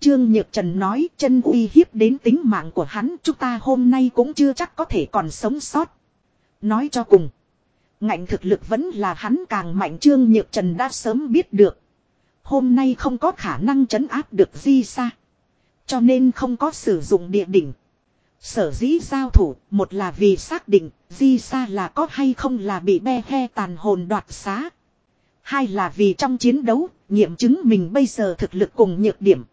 Trương Nhược Trần nói chân uy hiếp đến tính mạng của hắn chúng ta hôm nay cũng chưa chắc có thể còn sống sót. Nói cho cùng. Ngạnh thực lực vẫn là hắn càng mạnh Trương Nhược Trần đã sớm biết được. Hôm nay không có khả năng trấn áp được di xa. Cho nên không có sử dụng địa đỉnh. Sở dĩ giao thủ, một là vì xác định, di xa là có hay không là bị be he tàn hồn đoạt xá. Hai là vì trong chiến đấu, nghiệm chứng mình bây giờ thực lực cùng nhược điểm.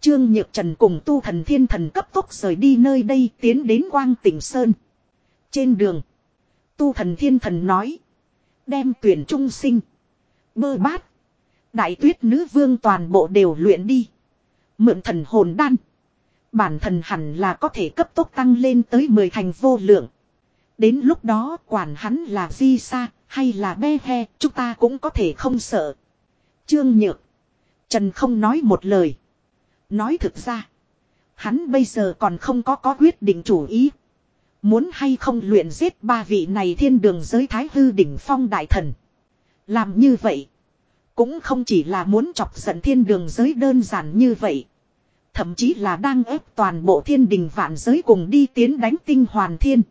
Trương Nhược Trần cùng tu thần thiên thần cấp tốc rời đi nơi đây tiến đến quang tỉnh Sơn. Trên đường, tu thần thiên thần nói. Đem tuyển trung sinh, bơ bát, đại tuyết nữ vương toàn bộ đều luyện đi. Mượn thần hồn đan. Bản thần hẳn là có thể cấp tốc tăng lên tới 10 thành vô lượng. Đến lúc đó, quản hắn là di sa hay là be he, chúng ta cũng có thể không sợ. Trương Nhược. Trần không nói một lời. Nói thực ra. Hắn bây giờ còn không có có quyết định chủ ý. Muốn hay không luyện giết ba vị này thiên đường giới thái hư đỉnh phong đại thần. Làm như vậy. Cũng không chỉ là muốn chọc giận thiên đường giới đơn giản như vậy. Thậm chí là đang ép toàn bộ thiên đình vạn giới cùng đi tiến đánh tinh hoàn thiên.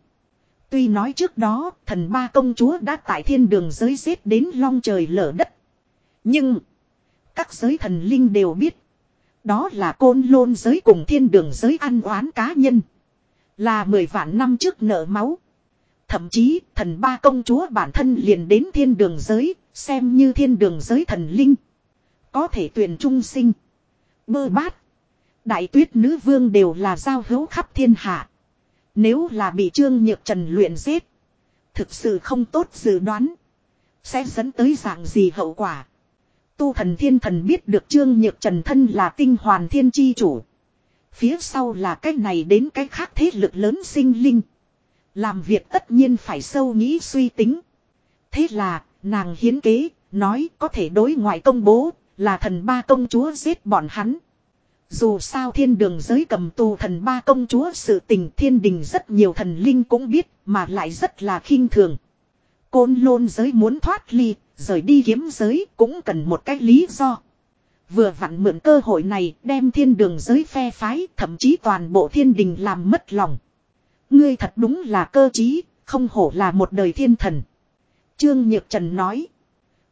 Tuy nói trước đó thần ba công chúa đã tại thiên đường giới giết đến long trời lở đất. Nhưng các giới thần linh đều biết. Đó là côn lôn giới cùng thiên đường giới ăn oán cá nhân. Là mười vạn năm trước nợ máu. Thậm chí thần ba công chúa bản thân liền đến thiên đường giới, xem như thiên đường giới thần linh. Có thể tuyển trung sinh. Bơ bát. Đại tuyết nữ vương đều là giao hữu khắp thiên hạ. Nếu là bị trương nhược trần luyện giết. Thực sự không tốt dự đoán. Sẽ dẫn tới dạng gì hậu quả. Tu thần thiên thần biết được trương nhược trần thân là tinh hoàn thiên chi chủ. Phía sau là cái này đến cái khác thế lực lớn sinh linh. Làm việc tất nhiên phải sâu nghĩ suy tính. Thế là, nàng hiến kế, nói có thể đối ngoại công bố, là thần ba công chúa giết bọn hắn. Dù sao thiên đường giới cầm tù thần ba công chúa sự tình thiên đình rất nhiều thần linh cũng biết mà lại rất là khinh thường. Côn lôn giới muốn thoát ly, rời đi kiếm giới cũng cần một cái lý do. Vừa vặn mượn cơ hội này đem thiên đường giới phe phái thậm chí toàn bộ thiên đình làm mất lòng. Ngươi thật đúng là cơ trí, không hổ là một đời thiên thần. Trương Nhược Trần nói.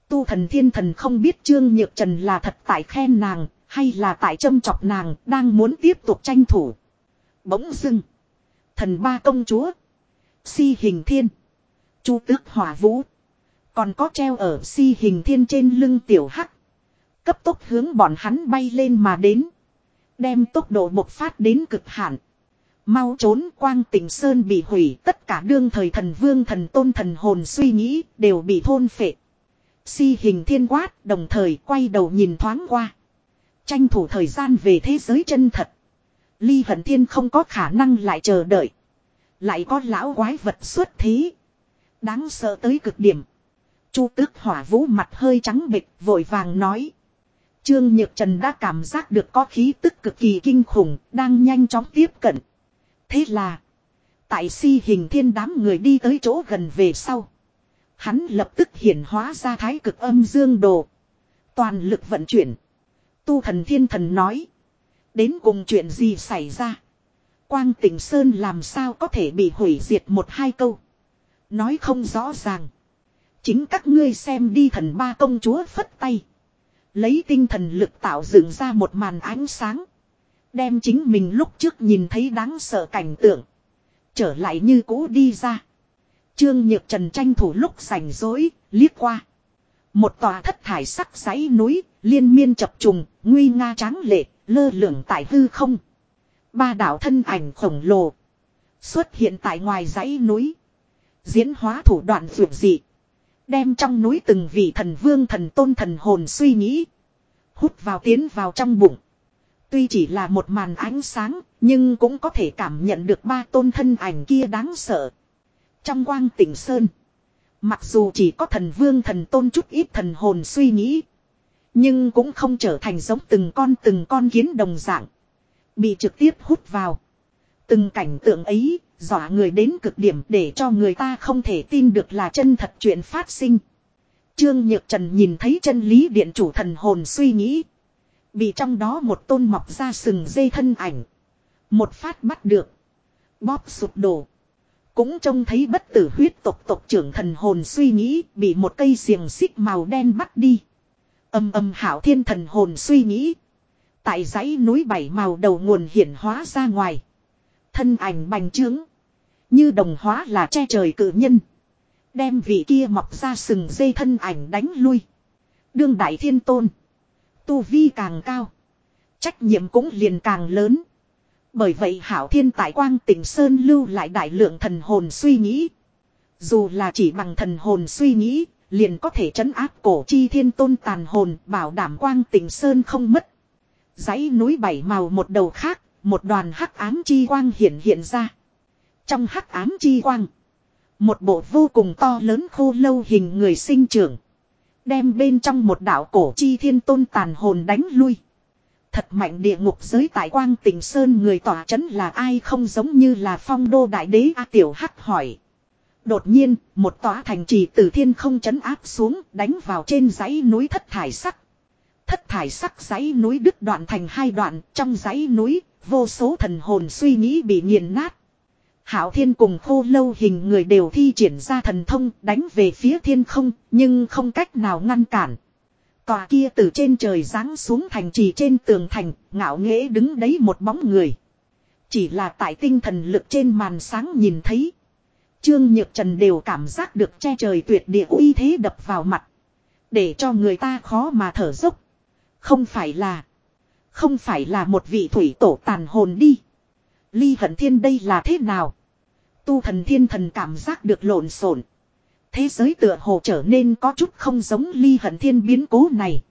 Tu thần thiên thần không biết Trương Nhược Trần là thật tại khen nàng, hay là tại châm chọc nàng, đang muốn tiếp tục tranh thủ. Bỗng dưng. Thần ba công chúa. Si hình thiên. Chu tước hỏa vũ. Còn có treo ở si hình thiên trên lưng tiểu hắc. Cấp tốc hướng bọn hắn bay lên mà đến. Đem tốc độ bộc phát đến cực hạn. Mau trốn quang tỉnh sơn bị hủy tất cả đương thời thần vương thần tôn thần hồn suy nghĩ đều bị thôn phệ. Si hình thiên quát đồng thời quay đầu nhìn thoáng qua. Tranh thủ thời gian về thế giới chân thật. Ly hận thiên không có khả năng lại chờ đợi. Lại có lão quái vật xuất thế. Đáng sợ tới cực điểm. Chu tước hỏa vũ mặt hơi trắng bịch vội vàng nói. Trương Nhược Trần đã cảm giác được có khí tức cực kỳ kinh khủng, đang nhanh chóng tiếp cận. Thế là, tại si hình thiên đám người đi tới chỗ gần về sau. Hắn lập tức hiển hóa ra thái cực âm dương đồ. Toàn lực vận chuyển. Tu thần thiên thần nói. Đến cùng chuyện gì xảy ra. Quang tỉnh Sơn làm sao có thể bị hủy diệt một hai câu. Nói không rõ ràng. Chính các ngươi xem đi thần ba công chúa phất tay. Lấy tinh thần lực tạo dựng ra một màn ánh sáng. Đem chính mình lúc trước nhìn thấy đáng sợ cảnh tượng. Trở lại như cũ đi ra. Trương Nhược Trần tranh thủ lúc rảnh rỗi, liếc qua. Một tòa thất thải sắc giấy núi, liên miên chập trùng, nguy nga tráng lệ, lơ lửng tại hư không. Ba đạo thân ảnh khổng lồ. Xuất hiện tại ngoài dãy núi. Diễn hóa thủ đoạn vượt dị. Đem trong núi từng vị thần vương thần tôn thần hồn suy nghĩ. Hút vào tiến vào trong bụng. Tuy chỉ là một màn ánh sáng, nhưng cũng có thể cảm nhận được ba tôn thân ảnh kia đáng sợ. Trong quang tỉnh sơn. Mặc dù chỉ có thần vương thần tôn chút ít thần hồn suy nghĩ. Nhưng cũng không trở thành giống từng con từng con kiến đồng dạng. Bị trực tiếp hút vào. Từng cảnh tượng ấy, dọa người đến cực điểm để cho người ta không thể tin được là chân thật chuyện phát sinh. Trương Nhược Trần nhìn thấy chân lý điện chủ thần hồn suy nghĩ. Bị trong đó một tôn mọc ra sừng dây thân ảnh. Một phát bắt được. Bóp sụp đổ. Cũng trông thấy bất tử huyết tộc tộc trưởng thần hồn suy nghĩ, bị một cây xiềng xích màu đen bắt đi. Âm âm hảo thiên thần hồn suy nghĩ. Tại dãy núi bảy màu đầu nguồn hiển hóa ra ngoài. Thân ảnh bành trướng. Như đồng hóa là che trời cử nhân. Đem vị kia mọc ra sừng dây thân ảnh đánh lui. Đương đại thiên tôn. Tu vi càng cao. Trách nhiệm cũng liền càng lớn. Bởi vậy hảo thiên tại quang tỉnh Sơn lưu lại đại lượng thần hồn suy nghĩ. Dù là chỉ bằng thần hồn suy nghĩ, liền có thể trấn áp cổ chi thiên tôn tàn hồn bảo đảm quang tỉnh Sơn không mất. Dãy núi bảy màu một đầu khác, một đoàn hắc ám chi quang hiện hiện ra. Trong hắc ám chi quang, một bộ vô cùng to lớn khô lâu hình người sinh trưởng. Đem bên trong một đạo cổ chi thiên tôn tàn hồn đánh lui. Thật mạnh địa ngục giới tại quang tỉnh Sơn người tỏa chấn là ai không giống như là phong đô đại đế A Tiểu Hắc hỏi. Đột nhiên, một tòa thành trì từ thiên không chấn áp xuống, đánh vào trên dãy núi thất thải sắc. Thất thải sắc dãy núi đứt đoạn thành hai đoạn, trong dãy núi, vô số thần hồn suy nghĩ bị nghiền nát. Hảo thiên cùng khô lâu hình người đều thi triển ra thần thông đánh về phía thiên không, nhưng không cách nào ngăn cản. Tòa kia từ trên trời giáng xuống thành trì trên tường thành, ngạo nghễ đứng đấy một bóng người. Chỉ là tại tinh thần lực trên màn sáng nhìn thấy. Trương Nhược Trần đều cảm giác được che trời tuyệt địa uy thế đập vào mặt. Để cho người ta khó mà thở dốc. Không phải là. Không phải là một vị thủy tổ tàn hồn đi. Ly hận thiên đây là thế nào? Tu thần thiên thần cảm giác được lộn xộn. Thế giới tựa hồ trở nên có chút không giống ly hận thiên biến cố này.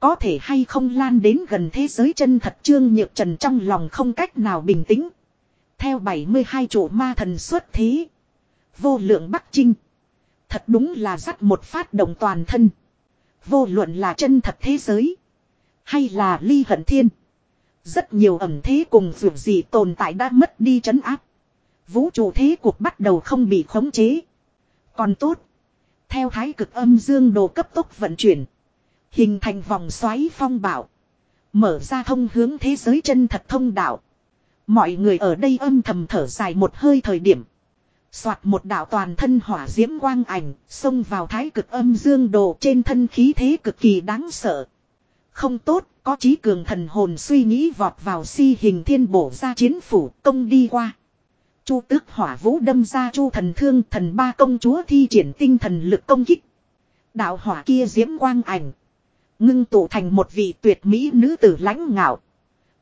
Có thể hay không lan đến gần thế giới chân thật trương nhược trần trong lòng không cách nào bình tĩnh. Theo 72 chỗ ma thần xuất thế. Vô lượng Bắc Trinh. Thật đúng là dắt một phát động toàn thân. Vô luận là chân thật thế giới. Hay là ly hận thiên. Rất nhiều ẩm thế cùng vượt gì tồn tại đã mất đi trấn áp. Vũ trụ thế cuộc bắt đầu không bị khống chế. Còn tốt. Theo thái cực âm dương đồ cấp tốc vận chuyển. Hình thành vòng xoáy phong bảo. Mở ra thông hướng thế giới chân thật thông đạo. Mọi người ở đây âm thầm thở dài một hơi thời điểm. Soạt một đạo toàn thân hỏa diễm quang ảnh, xông vào thái cực âm dương đồ trên thân khí thế cực kỳ đáng sợ. Không tốt, có trí cường thần hồn suy nghĩ vọt vào si hình thiên bổ ra chiến phủ công đi qua. Chu tước hỏa vũ đâm ra chu thần thương thần ba công chúa thi triển tinh thần lực công kích. Đạo hỏa kia diễm quang ảnh. Ngưng tụ thành một vị tuyệt mỹ nữ tử lãnh ngạo.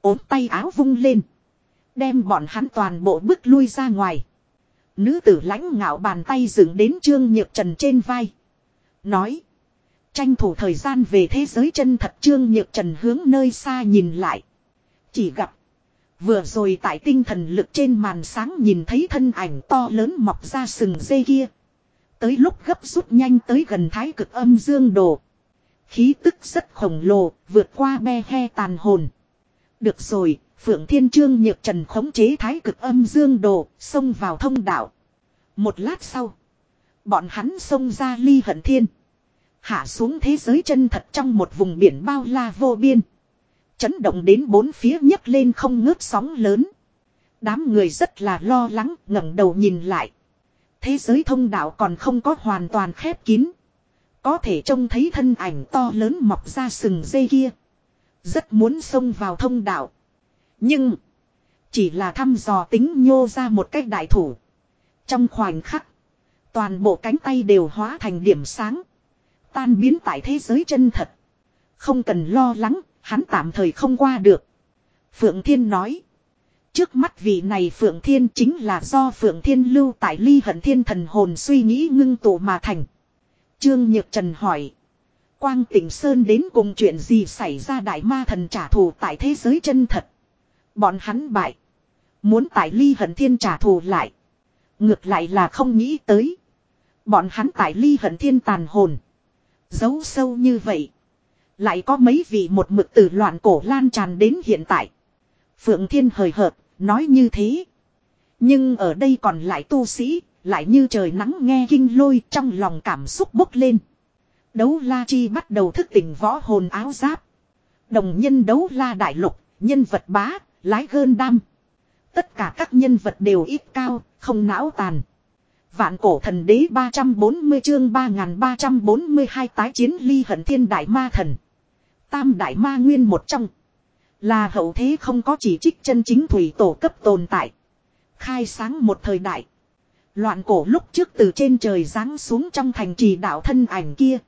ốm tay áo vung lên. Đem bọn hắn toàn bộ bước lui ra ngoài. Nữ tử lãnh ngạo bàn tay dựng đến trương nhược trần trên vai. Nói. Tranh thủ thời gian về thế giới chân thật trương nhược trần hướng nơi xa nhìn lại. Chỉ gặp. Vừa rồi tại tinh thần lực trên màn sáng nhìn thấy thân ảnh to lớn mọc ra sừng dây kia. Tới lúc gấp rút nhanh tới gần thái cực âm dương đồ. Khí tức rất khổng lồ, vượt qua be he tàn hồn. Được rồi, Phượng Thiên Trương Nhược Trần khống chế thái cực âm dương đồ, xông vào thông đạo. Một lát sau, bọn hắn xông ra ly hận thiên. Hạ xuống thế giới chân thật trong một vùng biển bao la vô biên. Chấn động đến bốn phía nhấc lên không ngớt sóng lớn. Đám người rất là lo lắng ngẩng đầu nhìn lại. Thế giới thông đạo còn không có hoàn toàn khép kín. Có thể trông thấy thân ảnh to lớn mọc ra sừng dây kia. Rất muốn xông vào thông đạo. Nhưng. Chỉ là thăm dò tính nhô ra một cách đại thủ. Trong khoảnh khắc. Toàn bộ cánh tay đều hóa thành điểm sáng. Tan biến tại thế giới chân thật. Không cần lo lắng, hắn tạm thời không qua được. Phượng Thiên nói. Trước mắt vị này Phượng Thiên chính là do Phượng Thiên lưu tại ly hận thiên thần hồn suy nghĩ ngưng tụ mà thành. Trương Nhược Trần hỏi. Quang Tịnh Sơn đến cùng chuyện gì xảy ra đại ma thần trả thù tại thế giới chân thật. Bọn hắn bại. Muốn tại ly hận thiên trả thù lại. Ngược lại là không nghĩ tới. Bọn hắn tại ly hận thiên tàn hồn. Giấu sâu như vậy. Lại có mấy vị một mực từ loạn cổ lan tràn đến hiện tại. Phượng Thiên hời hợt, nói như thế. Nhưng ở đây còn lại tu sĩ, lại như trời nắng nghe kinh lôi trong lòng cảm xúc bốc lên. Đấu la chi bắt đầu thức tỉnh võ hồn áo giáp. Đồng nhân đấu la đại lục, nhân vật bá, lái gơn đam. Tất cả các nhân vật đều ít cao, không não tàn. Vạn cổ thần đế 340 chương 3342 tái chiến ly hận thiên đại ma thần. Tam đại ma nguyên một trong. Là hậu thế không có chỉ trích chân chính thủy tổ cấp tồn tại. Khai sáng một thời đại. Loạn cổ lúc trước từ trên trời giáng xuống trong thành trì đạo thân ảnh kia.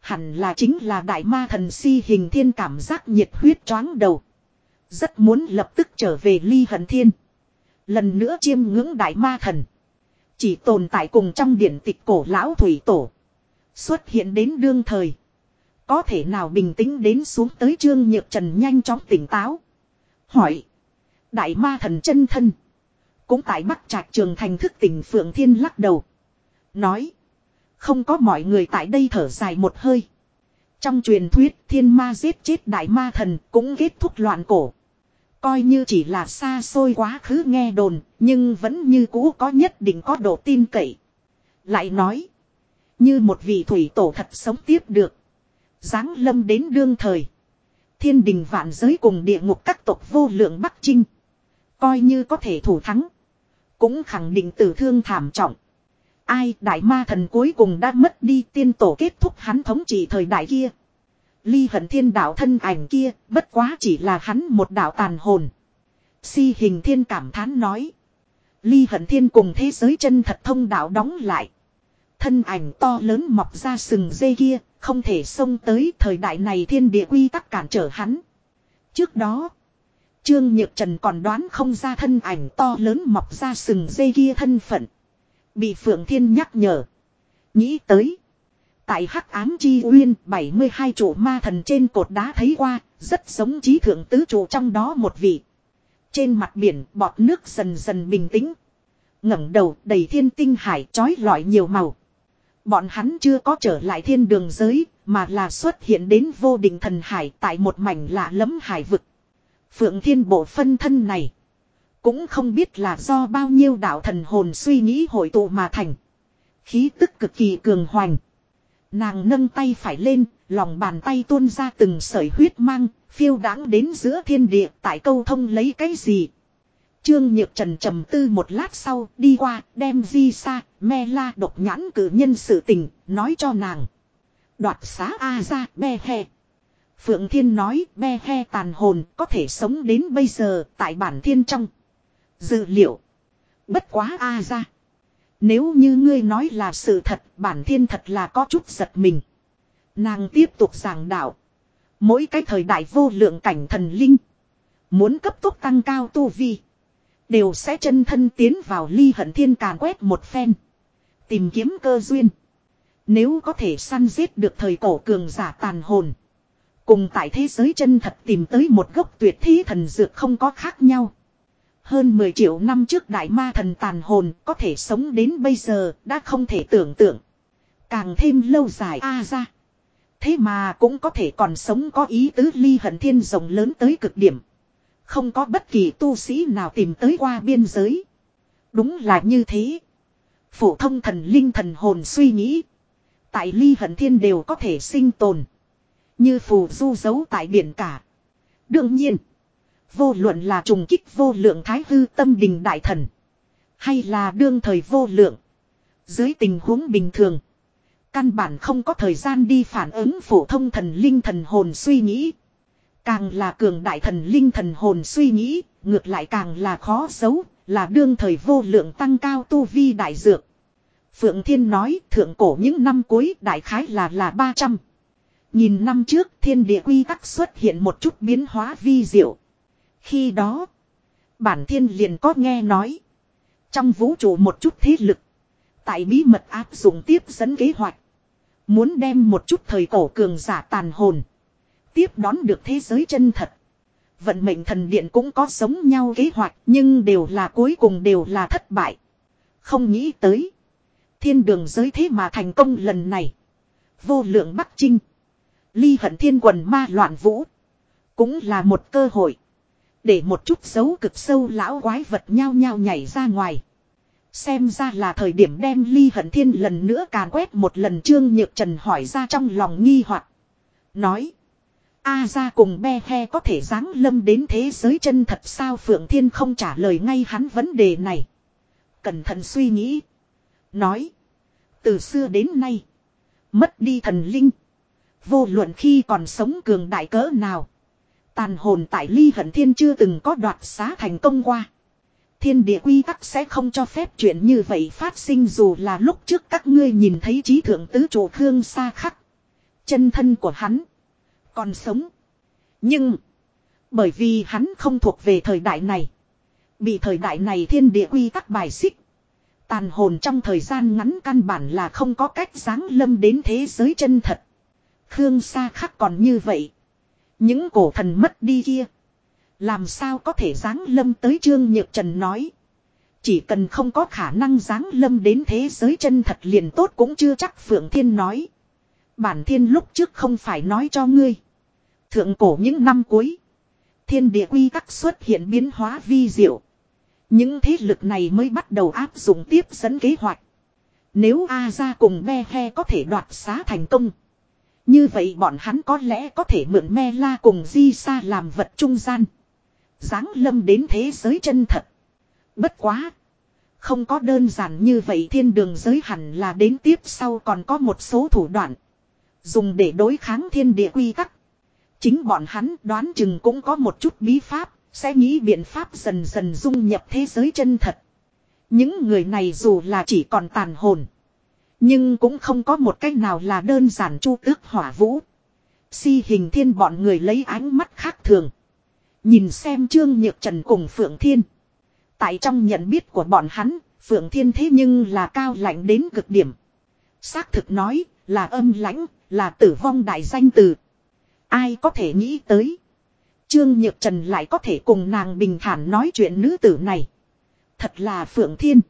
Hẳn là chính là đại ma thần si hình thiên cảm giác nhiệt huyết choáng đầu. Rất muốn lập tức trở về ly hận thiên. Lần nữa chiêm ngưỡng đại ma thần. Chỉ tồn tại cùng trong điển tịch cổ lão thủy tổ. Xuất hiện đến đương thời. Có thể nào bình tĩnh đến xuống tới trương nhược trần nhanh chóng tỉnh táo. Hỏi. Đại ma thần chân thân. Cũng tại bắc trạch trường thành thức tỉnh Phượng Thiên lắc đầu. Nói. Không có mọi người tại đây thở dài một hơi. Trong truyền thuyết thiên ma giết chết đại ma thần cũng kết thúc loạn cổ. Coi như chỉ là xa xôi quá khứ nghe đồn, nhưng vẫn như cũ có nhất định có độ tin cậy. Lại nói. Như một vị thủy tổ thật sống tiếp được. Giáng lâm đến đương thời. Thiên đình vạn giới cùng địa ngục các tộc vô lượng Bắc Trinh. Coi như có thể thủ thắng. Cũng khẳng định tử thương thảm trọng. Ai đại ma thần cuối cùng đã mất đi tiên tổ kết thúc hắn thống trị thời đại kia. Ly hận thiên đạo thân ảnh kia bất quá chỉ là hắn một đạo tàn hồn. Si hình thiên cảm thán nói. Ly hận thiên cùng thế giới chân thật thông đạo đóng lại. Thân ảnh to lớn mọc ra sừng dây kia, không thể xông tới thời đại này thiên địa quy tắc cản trở hắn. Trước đó, Trương Nhược Trần còn đoán không ra thân ảnh to lớn mọc ra sừng dây kia thân phận. Bị Phượng Thiên nhắc nhở. Nghĩ tới. Tại Hắc Ám Chi Uyên 72 trụ ma thần trên cột đá thấy qua, rất giống trí thượng tứ trụ trong đó một vị. Trên mặt biển bọt nước dần dần bình tĩnh. ngẩng đầu đầy thiên tinh hải trói lọi nhiều màu. Bọn hắn chưa có trở lại thiên đường giới, mà là xuất hiện đến vô định thần hải tại một mảnh lạ lẫm hải vực. Phượng thiên bộ phân thân này. Cũng không biết là do bao nhiêu đạo thần hồn suy nghĩ hội tụ mà thành. Khí tức cực kỳ cường hoành. Nàng nâng tay phải lên, lòng bàn tay tuôn ra từng sợi huyết mang, phiêu đáng đến giữa thiên địa tại câu thông lấy cái gì. Trương Nhược Trần trầm tư một lát sau đi qua đem di sa, me la độc nhãn cử nhân sự tình, nói cho nàng. Đoạt xá A ra be he. Phượng Thiên nói be he tàn hồn có thể sống đến bây giờ tại bản thiên trong. Dự liệu. Bất quá A ra. Nếu như ngươi nói là sự thật bản thiên thật là có chút giật mình. Nàng tiếp tục giảng đạo. Mỗi cái thời đại vô lượng cảnh thần linh. Muốn cấp tốc tăng cao tu vi. Đều sẽ chân thân tiến vào ly hận thiên càn quét một phen. Tìm kiếm cơ duyên. Nếu có thể săn giết được thời cổ cường giả tàn hồn. Cùng tại thế giới chân thật tìm tới một gốc tuyệt thi thần dược không có khác nhau. Hơn 10 triệu năm trước đại ma thần tàn hồn có thể sống đến bây giờ đã không thể tưởng tượng. Càng thêm lâu dài, a ra. Thế mà cũng có thể còn sống có ý tứ ly hận thiên rộng lớn tới cực điểm. Không có bất kỳ tu sĩ nào tìm tới qua biên giới. Đúng là như thế. Phổ thông thần linh thần hồn suy nghĩ. Tại ly hận thiên đều có thể sinh tồn. Như phù du giấu tại biển cả. Đương nhiên. Vô luận là trùng kích vô lượng thái hư tâm đình đại thần. Hay là đương thời vô lượng. Dưới tình huống bình thường. Căn bản không có thời gian đi phản ứng phổ thông thần linh thần hồn suy nghĩ. Càng là cường đại thần linh thần hồn suy nghĩ, ngược lại càng là khó xấu là đương thời vô lượng tăng cao tu vi đại dược. Phượng Thiên nói thượng cổ những năm cuối đại khái là là 300. Nhìn năm trước thiên địa quy tắc xuất hiện một chút biến hóa vi diệu. Khi đó, bản thiên liền có nghe nói. Trong vũ trụ một chút thế lực. Tại bí mật áp dụng tiếp dẫn kế hoạch. Muốn đem một chút thời cổ cường giả tàn hồn. Tiếp đón được thế giới chân thật. Vận mệnh thần điện cũng có giống nhau kế hoạch, nhưng đều là cuối cùng đều là thất bại. Không nghĩ tới. Thiên đường giới thế mà thành công lần này. Vô lượng Bắc Trinh. Ly hận thiên quần ma loạn vũ. Cũng là một cơ hội. Để một chút dấu cực sâu lão quái vật nhao nhao nhảy ra ngoài. Xem ra là thời điểm đem ly hận thiên lần nữa càn quét một lần trương nhược trần hỏi ra trong lòng nghi hoặc Nói. A ra cùng be he có thể giáng lâm đến thế giới chân thật sao Phượng Thiên không trả lời ngay hắn vấn đề này. Cẩn thận suy nghĩ. Nói. Từ xưa đến nay. Mất đi thần linh. Vô luận khi còn sống cường đại cỡ nào. Tàn hồn tại ly hận thiên chưa từng có đoạt xá thành công qua. Thiên địa quy tắc sẽ không cho phép chuyện như vậy phát sinh dù là lúc trước các ngươi nhìn thấy trí thượng tứ trụ khương xa khắc. Chân thân của hắn. Còn sống. Nhưng. Bởi vì hắn không thuộc về thời đại này. Bị thời đại này thiên địa quy tắc bài xích. Tàn hồn trong thời gian ngắn căn bản là không có cách sáng lâm đến thế giới chân thật. Khương Sa khắc còn như vậy. Những cổ thần mất đi kia. Làm sao có thể giáng lâm tới Trương Nhược Trần nói. Chỉ cần không có khả năng giáng lâm đến thế giới chân thật liền tốt cũng chưa chắc Phượng Thiên nói. Bản thiên lúc trước không phải nói cho ngươi. Thượng cổ những năm cuối. Thiên địa quy tắc xuất hiện biến hóa vi diệu. Những thế lực này mới bắt đầu áp dụng tiếp dẫn kế hoạch. Nếu A ra cùng me he có thể đoạt xá thành công. Như vậy bọn hắn có lẽ có thể mượn me la cùng di sa làm vật trung gian. Giáng lâm đến thế giới chân thật. Bất quá. Không có đơn giản như vậy thiên đường giới hẳn là đến tiếp sau còn có một số thủ đoạn. Dùng để đối kháng thiên địa quy tắc. Chính bọn hắn đoán chừng cũng có một chút bí pháp, sẽ nghĩ biện pháp dần dần dung nhập thế giới chân thật. Những người này dù là chỉ còn tàn hồn. Nhưng cũng không có một cách nào là đơn giản chu tước hỏa vũ. Si hình thiên bọn người lấy ánh mắt khác thường. Nhìn xem Trương Nhược Trần cùng Phượng Thiên. Tại trong nhận biết của bọn hắn, Phượng Thiên thế nhưng là cao lạnh đến cực điểm. Xác thực nói, là âm lãnh, là tử vong đại danh từ. Ai có thể nghĩ tới. Trương Nhược Trần lại có thể cùng nàng bình thản nói chuyện nữ tử này. Thật là Phượng Thiên.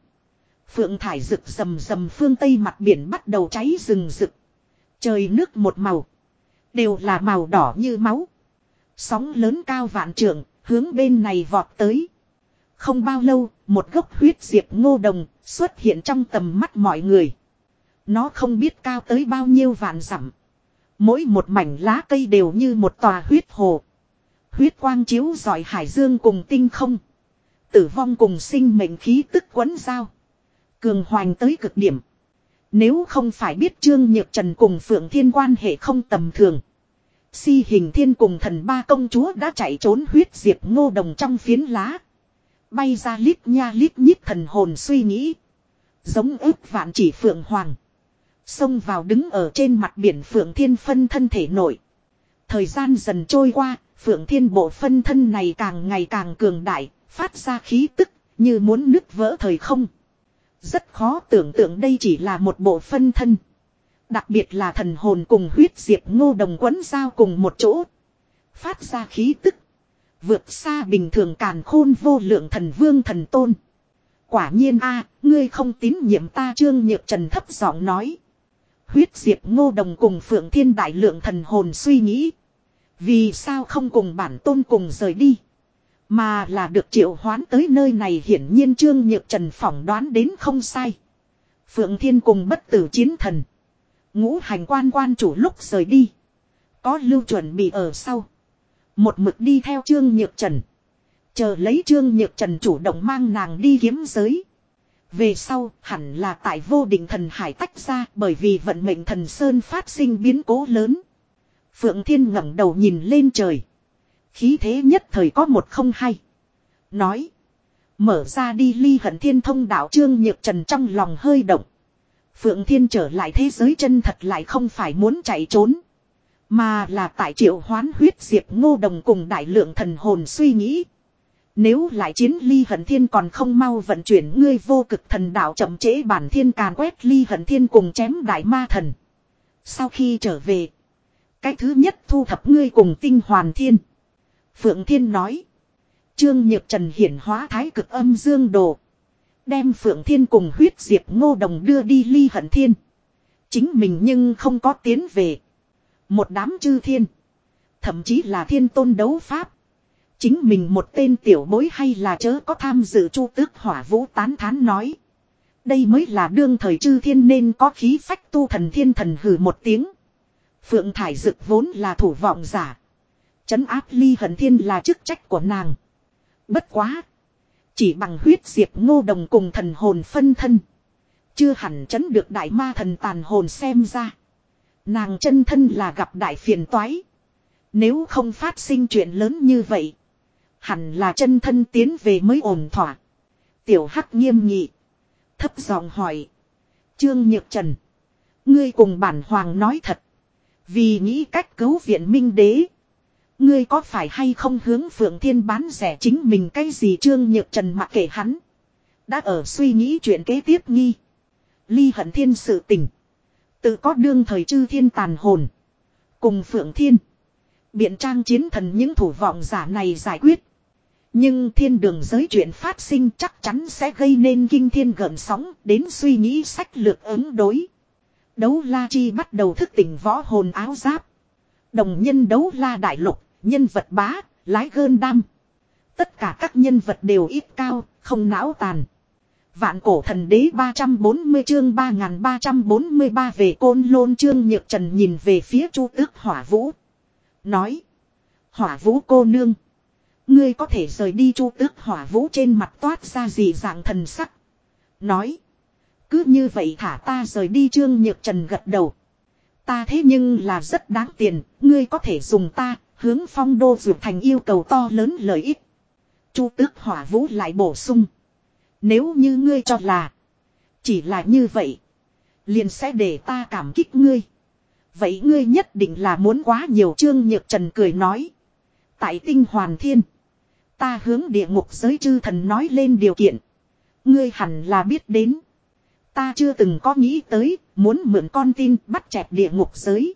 Phượng thải rực rầm rầm phương Tây mặt biển bắt đầu cháy rừng rực. Trời nước một màu. Đều là màu đỏ như máu. Sóng lớn cao vạn trượng, hướng bên này vọt tới. Không bao lâu, một gốc huyết diệp ngô đồng xuất hiện trong tầm mắt mọi người. Nó không biết cao tới bao nhiêu vạn dặm. Mỗi một mảnh lá cây đều như một tòa huyết hồ. Huyết quang chiếu rọi hải dương cùng tinh không. Tử vong cùng sinh mệnh khí tức quấn giao. Cường hoành tới cực điểm. Nếu không phải biết Trương Nhược Trần cùng Phượng Thiên quan hệ không tầm thường. Si hình thiên cùng thần ba công chúa đã chạy trốn huyết diệp ngô đồng trong phiến lá. Bay ra lít nha lít nhít thần hồn suy nghĩ. Giống ức vạn chỉ Phượng Hoàng. Xông vào đứng ở trên mặt biển Phượng Thiên phân thân thể nổi. Thời gian dần trôi qua, Phượng Thiên bộ phân thân này càng ngày càng cường đại, phát ra khí tức, như muốn nứt vỡ thời không. Rất khó tưởng tượng đây chỉ là một bộ phân thân. Đặc biệt là thần hồn cùng huyết diệp ngô đồng quấn giao cùng một chỗ. Phát ra khí tức. Vượt xa bình thường càn khôn vô lượng thần vương thần tôn. Quả nhiên a ngươi không tín nhiệm ta trương nhược trần thấp giọng nói. Huyết diệp ngô đồng cùng phượng thiên đại lượng thần hồn suy nghĩ. Vì sao không cùng bản tôn cùng rời đi. Mà là được triệu hoán tới nơi này hiển nhiên Trương Nhược Trần phỏng đoán đến không sai. Phượng Thiên cùng bất tử chiến thần. Ngũ hành quan quan chủ lúc rời đi. Có lưu chuẩn bị ở sau. Một mực đi theo Trương Nhược Trần. Chờ lấy Trương Nhược Trần chủ động mang nàng đi kiếm giới. Về sau, hẳn là tại vô định thần hải tách ra bởi vì vận mệnh thần Sơn phát sinh biến cố lớn. Phượng Thiên ngẩng đầu nhìn lên trời. Khí thế nhất thời có một không hay. Nói. Mở ra đi ly hận thiên thông đạo trương nhược trần trong lòng hơi động. Phượng Thiên trở lại thế giới chân thật lại không phải muốn chạy trốn. Mà là tại triệu hoán huyết diệp ngô đồng cùng đại lượng thần hồn suy nghĩ. Nếu lại chiến ly hận thiên còn không mau vận chuyển ngươi vô cực thần đạo chậm trễ bản thiên càn quét ly hận thiên cùng chém đại ma thần. Sau khi trở về. Cái thứ nhất thu thập ngươi cùng tinh hoàn thiên. Phượng Thiên nói. Trương Nhược Trần hiển hóa thái cực âm dương đồ. Đem Phượng Thiên cùng huyết diệp ngô đồng đưa đi ly hận thiên. Chính mình nhưng không có tiến về. Một đám chư thiên. Thậm chí là thiên tôn đấu pháp. Chính mình một tên tiểu bối hay là chớ có tham dự chu tước hỏa vũ tán thán nói. Đây mới là đương thời chư thiên nên có khí phách tu thần thiên thần hử một tiếng. Phượng Thải Dực vốn là thủ vọng giả. Chấn áp ly hận thiên là chức trách của nàng. Bất quá. Chỉ bằng huyết diệp ngô đồng cùng thần hồn phân thân. Chưa hẳn chấn được đại ma thần tàn hồn xem ra. Nàng chân thân là gặp đại phiền toái. Nếu không phát sinh chuyện lớn như vậy. Hẳn là chân thân tiến về mới ổn thỏa. Tiểu hắc nghiêm nghị. Thấp giọng hỏi. Trương Nhược Trần. Ngươi cùng bản hoàng nói thật. Vì nghĩ cách cứu viện minh đế. Ngươi có phải hay không hướng Phượng Thiên bán rẻ chính mình cái gì Trương Nhược Trần mặc kệ hắn. Đã ở suy nghĩ chuyện kế tiếp nghi. Ly hận thiên sự tình. Tự có đương thời chư thiên tàn hồn. Cùng Phượng Thiên. Biện trang chiến thần những thủ vọng giả này giải quyết. Nhưng thiên đường giới chuyện phát sinh chắc chắn sẽ gây nên kinh thiên gợn sóng đến suy nghĩ sách lược ứng đối. Đấu la chi bắt đầu thức tỉnh võ hồn áo giáp. Đồng nhân đấu la đại lục nhân vật bá, lái gơn đam. Tất cả các nhân vật đều ít cao, không não tàn. Vạn cổ thần đế 340 chương 3343 về côn lôn chương nhược trần nhìn về phía chu tước hỏa vũ. Nói. Hỏa vũ cô nương. Ngươi có thể rời đi chu tước hỏa vũ trên mặt toát ra gì dạng thần sắc. Nói. Cứ như vậy thả ta rời đi trương nhược trần gật đầu. Ta thế nhưng là rất đáng tiền, ngươi có thể dùng ta, hướng phong đô dược thành yêu cầu to lớn lợi ích. Chu tước hỏa vũ lại bổ sung. Nếu như ngươi cho là, chỉ là như vậy, liền sẽ để ta cảm kích ngươi. Vậy ngươi nhất định là muốn quá nhiều trương nhược trần cười nói. Tại tinh hoàn thiên, ta hướng địa ngục giới chư thần nói lên điều kiện. Ngươi hẳn là biết đến. Ta chưa từng có nghĩ tới, muốn mượn con tin bắt chẹt địa ngục giới.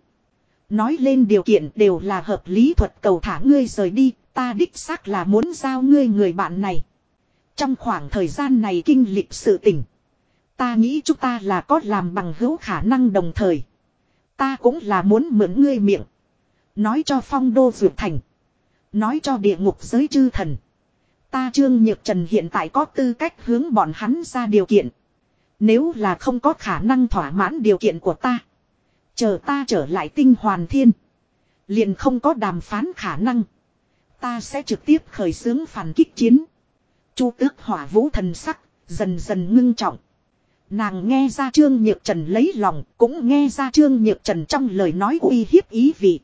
Nói lên điều kiện đều là hợp lý thuật cầu thả ngươi rời đi, ta đích xác là muốn giao ngươi người bạn này. Trong khoảng thời gian này kinh lịch sự tình. Ta nghĩ chúng ta là có làm bằng hữu khả năng đồng thời. Ta cũng là muốn mượn ngươi miệng. Nói cho phong đô dược thành. Nói cho địa ngục giới chư thần. Ta Trương Nhược Trần hiện tại có tư cách hướng bọn hắn ra điều kiện. Nếu là không có khả năng thỏa mãn điều kiện của ta. Chờ ta trở lại tinh hoàn thiên. Liền không có đàm phán khả năng. Ta sẽ trực tiếp khởi xướng phản kích chiến. Chu tước hỏa vũ thần sắc, dần dần ngưng trọng. Nàng nghe ra Trương Nhược Trần lấy lòng, cũng nghe ra Trương Nhược Trần trong lời nói uy hiếp ý vị.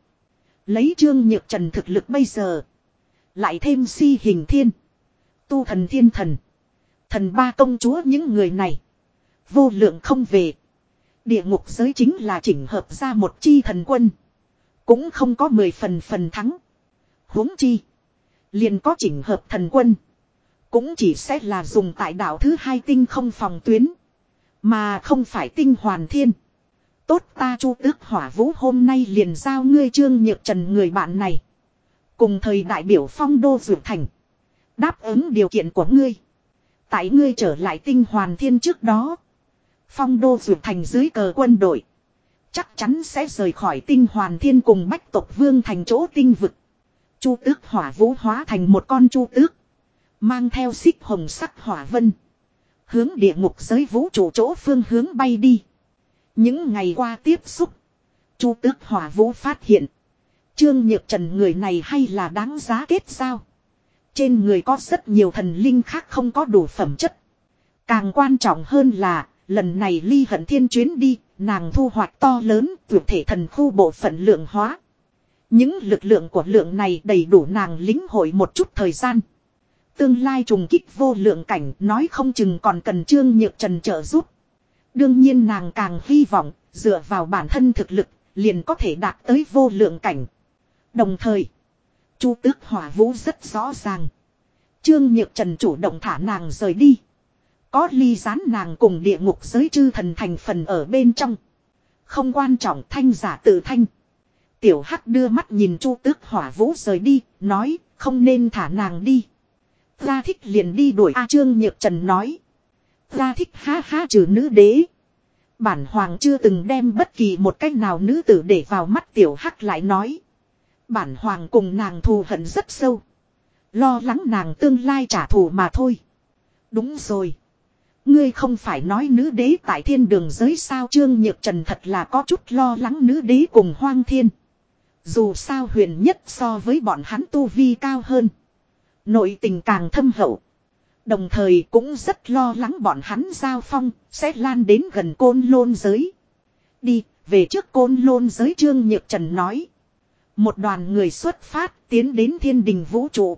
Lấy Trương Nhược Trần thực lực bây giờ. Lại thêm si hình thiên. Tu thần thiên thần. Thần ba công chúa những người này. Vô lượng không về. Địa ngục giới chính là chỉnh hợp ra một chi thần quân. Cũng không có mười phần phần thắng. huống chi. Liền có chỉnh hợp thần quân. Cũng chỉ sẽ là dùng tại đảo thứ hai tinh không phòng tuyến. Mà không phải tinh hoàn thiên. Tốt ta chu tước hỏa vũ hôm nay liền giao ngươi trương nhược trần người bạn này. Cùng thời đại biểu phong đô dược thành. Đáp ứng điều kiện của ngươi. Tại ngươi trở lại tinh hoàn thiên trước đó. Phong đô dược thành dưới cờ quân đội. Chắc chắn sẽ rời khỏi tinh hoàn thiên cùng bách tộc vương thành chỗ tinh vực. Chu tước hỏa vũ hóa thành một con chu tước. Mang theo xích hồng sắc hỏa vân. Hướng địa ngục giới vũ trụ chỗ phương hướng bay đi. Những ngày qua tiếp xúc. Chu tước hỏa vũ phát hiện. Trương Nhược Trần người này hay là đáng giá kết sao? Trên người có rất nhiều thần linh khác không có đủ phẩm chất. Càng quan trọng hơn là, lần này ly hận thiên chuyến đi, nàng thu hoạch to lớn, tuyệt thể thần khu bộ phận lượng hóa. Những lực lượng của lượng này đầy đủ nàng lính hội một chút thời gian. Tương lai trùng kích vô lượng cảnh nói không chừng còn cần trương nhược trần trợ giúp. Đương nhiên nàng càng hy vọng, dựa vào bản thân thực lực, liền có thể đạt tới vô lượng cảnh. Đồng thời, Chu tước hỏa vũ rất rõ ràng. Trương Nhược Trần chủ động thả nàng rời đi. Có ly gián nàng cùng địa ngục giới chư thần thành phần ở bên trong. Không quan trọng thanh giả tự thanh. Tiểu Hắc đưa mắt nhìn Chu Tước Hỏa Vũ rời đi, nói, không nên thả nàng đi. Ra thích liền đi đuổi A Trương Nhược Trần nói. Ra thích ha ha trừ nữ đế. Bản hoàng chưa từng đem bất kỳ một cách nào nữ tử để vào mắt Tiểu Hắc lại nói. Bản hoàng cùng nàng thù hận rất sâu. Lo lắng nàng tương lai trả thù mà thôi. Đúng rồi. Ngươi không phải nói nữ đế tại thiên đường giới sao Trương Nhược Trần thật là có chút lo lắng nữ đế cùng hoang thiên. Dù sao huyền nhất so với bọn hắn tu vi cao hơn. Nội tình càng thâm hậu. Đồng thời cũng rất lo lắng bọn hắn giao phong sẽ lan đến gần côn lôn giới. Đi, về trước côn lôn giới Trương Nhược Trần nói. Một đoàn người xuất phát tiến đến thiên đình vũ trụ.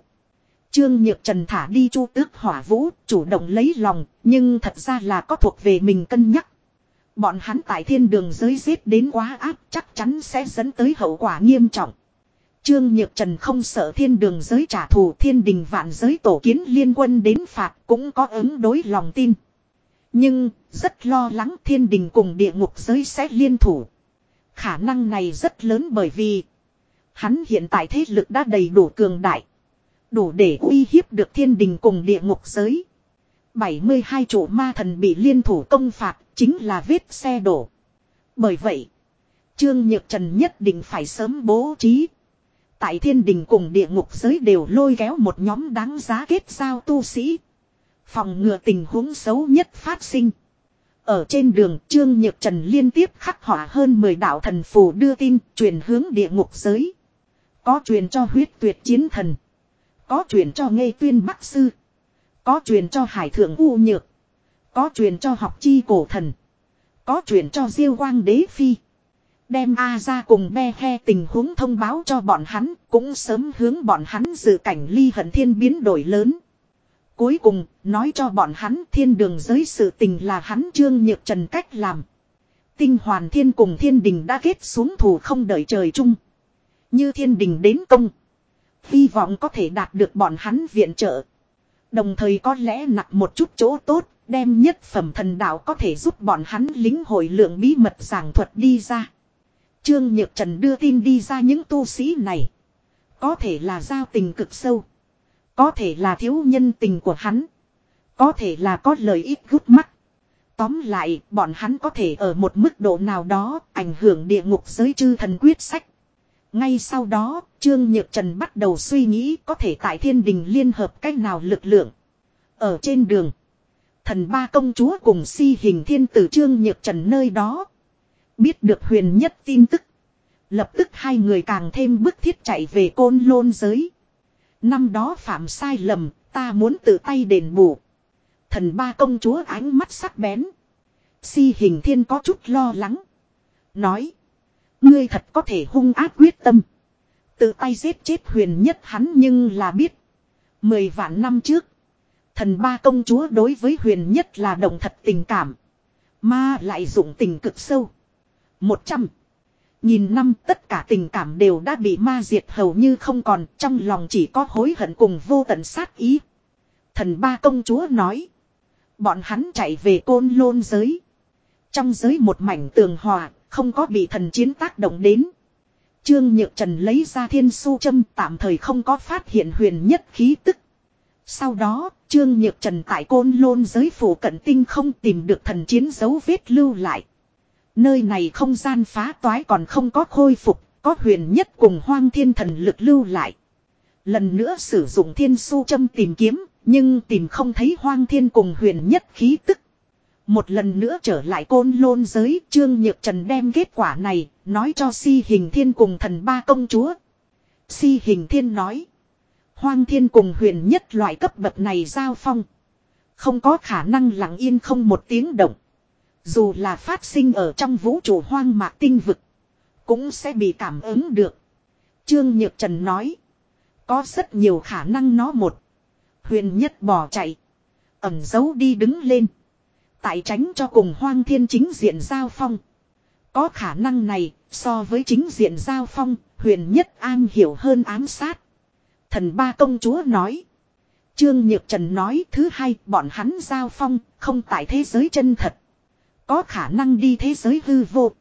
Trương Nhược Trần thả đi chu tước hỏa vũ, chủ động lấy lòng, nhưng thật ra là có thuộc về mình cân nhắc. Bọn hắn tại thiên đường giới giết đến quá áp chắc chắn sẽ dẫn tới hậu quả nghiêm trọng. Trương Nhược Trần không sợ thiên đường giới trả thù thiên đình vạn giới tổ kiến liên quân đến phạt cũng có ứng đối lòng tin. Nhưng, rất lo lắng thiên đình cùng địa ngục giới sẽ liên thủ. Khả năng này rất lớn bởi vì Hắn hiện tại thế lực đã đầy đủ cường đại. Đủ để uy hiếp được thiên đình cùng địa ngục giới. 72 chủ ma thần bị liên thủ công phạt chính là vết xe đổ. Bởi vậy, Trương Nhược Trần nhất định phải sớm bố trí. Tại thiên đình cùng địa ngục giới đều lôi kéo một nhóm đáng giá kết giao tu sĩ. Phòng ngừa tình huống xấu nhất phát sinh. Ở trên đường, Trương Nhược Trần liên tiếp khắc họa hơn 10 đạo thần phù đưa tin, truyền hướng địa ngục giới. Có truyền cho huyết tuyệt chiến thần. Có truyền cho ngây tuyên bắc sư. Có truyền cho hải thượng u nhược. Có truyền cho học chi cổ thần. Có truyền cho diêu quang đế phi. Đem A ra cùng be he tình huống thông báo cho bọn hắn. Cũng sớm hướng bọn hắn dự cảnh ly hận thiên biến đổi lớn. Cuối cùng, nói cho bọn hắn thiên đường giới sự tình là hắn trương nhược trần cách làm. Tinh hoàn thiên cùng thiên đình đã kết xuống thủ không đợi trời chung. Như thiên đình đến công. Hy vọng có thể đạt được bọn hắn viện trợ. Đồng thời có lẽ nặng một chút chỗ tốt, đem nhất phẩm thần đạo có thể giúp bọn hắn lính hội lượng bí mật giảng thuật đi ra. Trương Nhược Trần đưa tin đi ra những tu sĩ này. Có thể là giao tình cực sâu. Có thể là thiếu nhân tình của hắn. Có thể là có lợi ích gút mắt. Tóm lại, bọn hắn có thể ở một mức độ nào đó ảnh hưởng địa ngục giới chư thần quyết sách. Ngay sau đó, Trương Nhược Trần bắt đầu suy nghĩ có thể tại thiên đình liên hợp cách nào lực lượng. Ở trên đường, thần ba công chúa cùng si hình thiên tử Trương Nhược Trần nơi đó. Biết được huyền nhất tin tức. Lập tức hai người càng thêm bức thiết chạy về côn lôn giới. Năm đó phạm sai lầm, ta muốn tự tay đền bù. Thần ba công chúa ánh mắt sắc bén. Si hình thiên có chút lo lắng. Nói. Ngươi thật có thể hung ác quyết tâm. Tự tay giết chết huyền nhất hắn nhưng là biết. Mười vạn năm trước. Thần ba công chúa đối với huyền nhất là đồng thật tình cảm. Mà lại dụng tình cực sâu. Một trăm. Nhìn năm tất cả tình cảm đều đã bị ma diệt hầu như không còn trong lòng chỉ có hối hận cùng vô tận sát ý. Thần ba công chúa nói. Bọn hắn chạy về côn lôn giới. Trong giới một mảnh tường hòa, không có bị thần chiến tác động đến. Trương Nhược Trần lấy ra thiên su châm tạm thời không có phát hiện huyền nhất khí tức. Sau đó, Trương Nhược Trần tại côn lôn giới phủ cận tinh không tìm được thần chiến dấu vết lưu lại. Nơi này không gian phá toái còn không có khôi phục, có huyền nhất cùng hoang thiên thần lực lưu lại. Lần nữa sử dụng thiên su châm tìm kiếm, nhưng tìm không thấy hoang thiên cùng huyền nhất khí tức. Một lần nữa trở lại côn lôn giới, Trương Nhược Trần đem kết quả này, nói cho si hình thiên cùng thần ba công chúa. Si hình thiên nói. Hoang thiên cùng huyền nhất loại cấp bậc này giao phong. Không có khả năng lặng yên không một tiếng động. Dù là phát sinh ở trong vũ trụ hoang mạc tinh vực. Cũng sẽ bị cảm ứng được. Trương Nhược Trần nói. Có rất nhiều khả năng nó một. Huyền nhất bỏ chạy. Ẩm giấu đi đứng lên. Tại tránh cho cùng hoang thiên chính diện giao phong. Có khả năng này, so với chính diện giao phong, huyền nhất an hiểu hơn ám sát. Thần ba công chúa nói. Trương Nhược Trần nói thứ hai, bọn hắn giao phong, không tại thế giới chân thật. Có khả năng đi thế giới hư vô.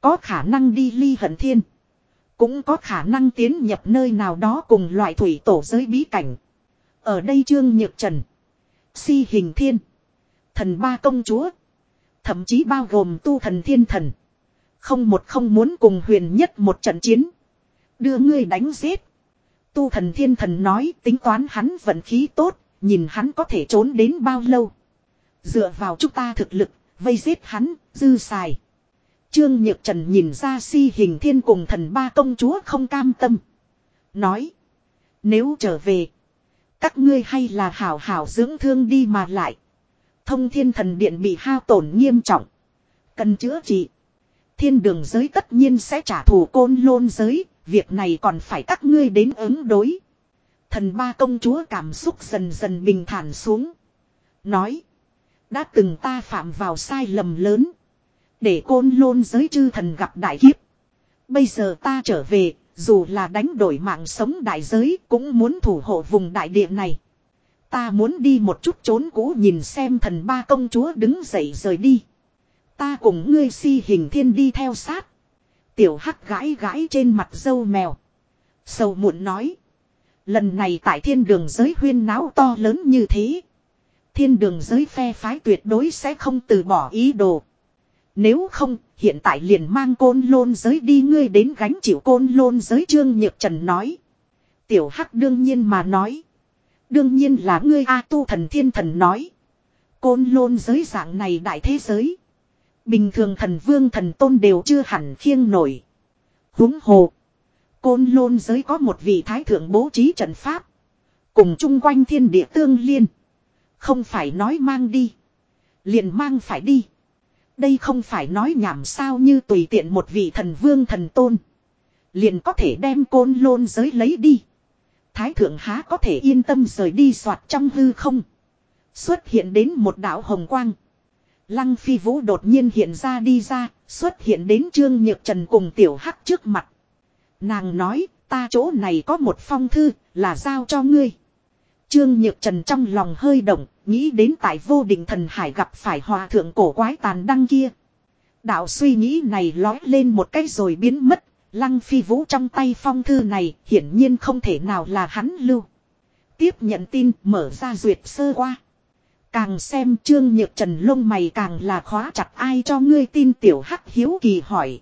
Có khả năng đi ly hận thiên. Cũng có khả năng tiến nhập nơi nào đó cùng loại thủy tổ giới bí cảnh. Ở đây Trương Nhược Trần. Si hình thiên. Thần ba công chúa. Thậm chí bao gồm tu thần thiên thần. Không một không muốn cùng huyền nhất một trận chiến. Đưa ngươi đánh giết. Tu thần thiên thần nói tính toán hắn vận khí tốt. Nhìn hắn có thể trốn đến bao lâu. Dựa vào chúng ta thực lực. Vây giết hắn, dư xài. Trương Nhược Trần nhìn ra si hình thiên cùng thần ba công chúa không cam tâm. Nói. Nếu trở về. Các ngươi hay là hảo hảo dưỡng thương đi mà lại. Thông thiên thần điện bị hao tổn nghiêm trọng. Cần chữa trị. Thiên đường giới tất nhiên sẽ trả thù côn lôn giới. Việc này còn phải các ngươi đến ứng đối. Thần ba công chúa cảm xúc dần dần bình thản xuống. Nói. Đã từng ta phạm vào sai lầm lớn. Để côn lôn giới chư thần gặp đại kiếp. Bây giờ ta trở về, dù là đánh đổi mạng sống đại giới cũng muốn thủ hộ vùng đại địa này. Ta muốn đi một chút trốn cũ nhìn xem thần ba công chúa đứng dậy rời đi. Ta cùng ngươi si hình thiên đi theo sát. Tiểu hắc gãi gãi trên mặt dâu mèo. Sầu muộn nói. Lần này tại thiên đường giới huyên náo to lớn như thế. Thiên đường giới phe phái tuyệt đối sẽ không từ bỏ ý đồ. Nếu không, hiện tại liền mang côn lôn giới đi ngươi đến gánh chịu côn lôn giới trương nhược trần nói. Tiểu hắc đương nhiên mà nói. Đương nhiên là ngươi A tu thần thiên thần nói. Côn lôn giới dạng này đại thế giới. Bình thường thần vương thần tôn đều chưa hẳn khiêng nổi. huống hồ. Côn lôn giới có một vị thái thượng bố trí trận pháp. Cùng chung quanh thiên địa tương liên. Không phải nói mang đi. Liền mang phải đi. Đây không phải nói nhảm sao như tùy tiện một vị thần vương thần tôn. Liền có thể đem côn lôn giới lấy đi. Thái thượng há có thể yên tâm rời đi soạt trong hư không. Xuất hiện đến một đạo hồng quang. Lăng phi vũ đột nhiên hiện ra đi ra, xuất hiện đến Trương Nhược Trần cùng tiểu hắc trước mặt. Nàng nói, ta chỗ này có một phong thư, là giao cho ngươi. Trương Nhược Trần trong lòng hơi động, nghĩ đến tại vô định thần hải gặp phải hòa thượng cổ quái tàn đăng kia. Đạo suy nghĩ này lói lên một cái rồi biến mất, lăng phi vũ trong tay phong thư này hiển nhiên không thể nào là hắn lưu. Tiếp nhận tin mở ra duyệt sơ qua. Càng xem trương nhược trần lông mày càng là khóa chặt ai cho ngươi tin tiểu hắc hiếu kỳ hỏi.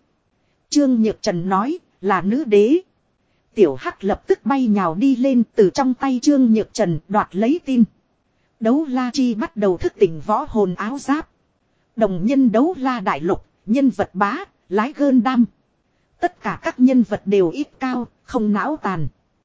Trương nhược trần nói là nữ đế. Tiểu hắc lập tức bay nhào đi lên từ trong tay trương nhược trần đoạt lấy tin. Đấu la chi bắt đầu thức tỉnh võ hồn áo giáp. Đồng nhân đấu la đại lục, nhân vật bá, lái gơn đam. Tất cả các nhân vật đều ít cao, không não tàn.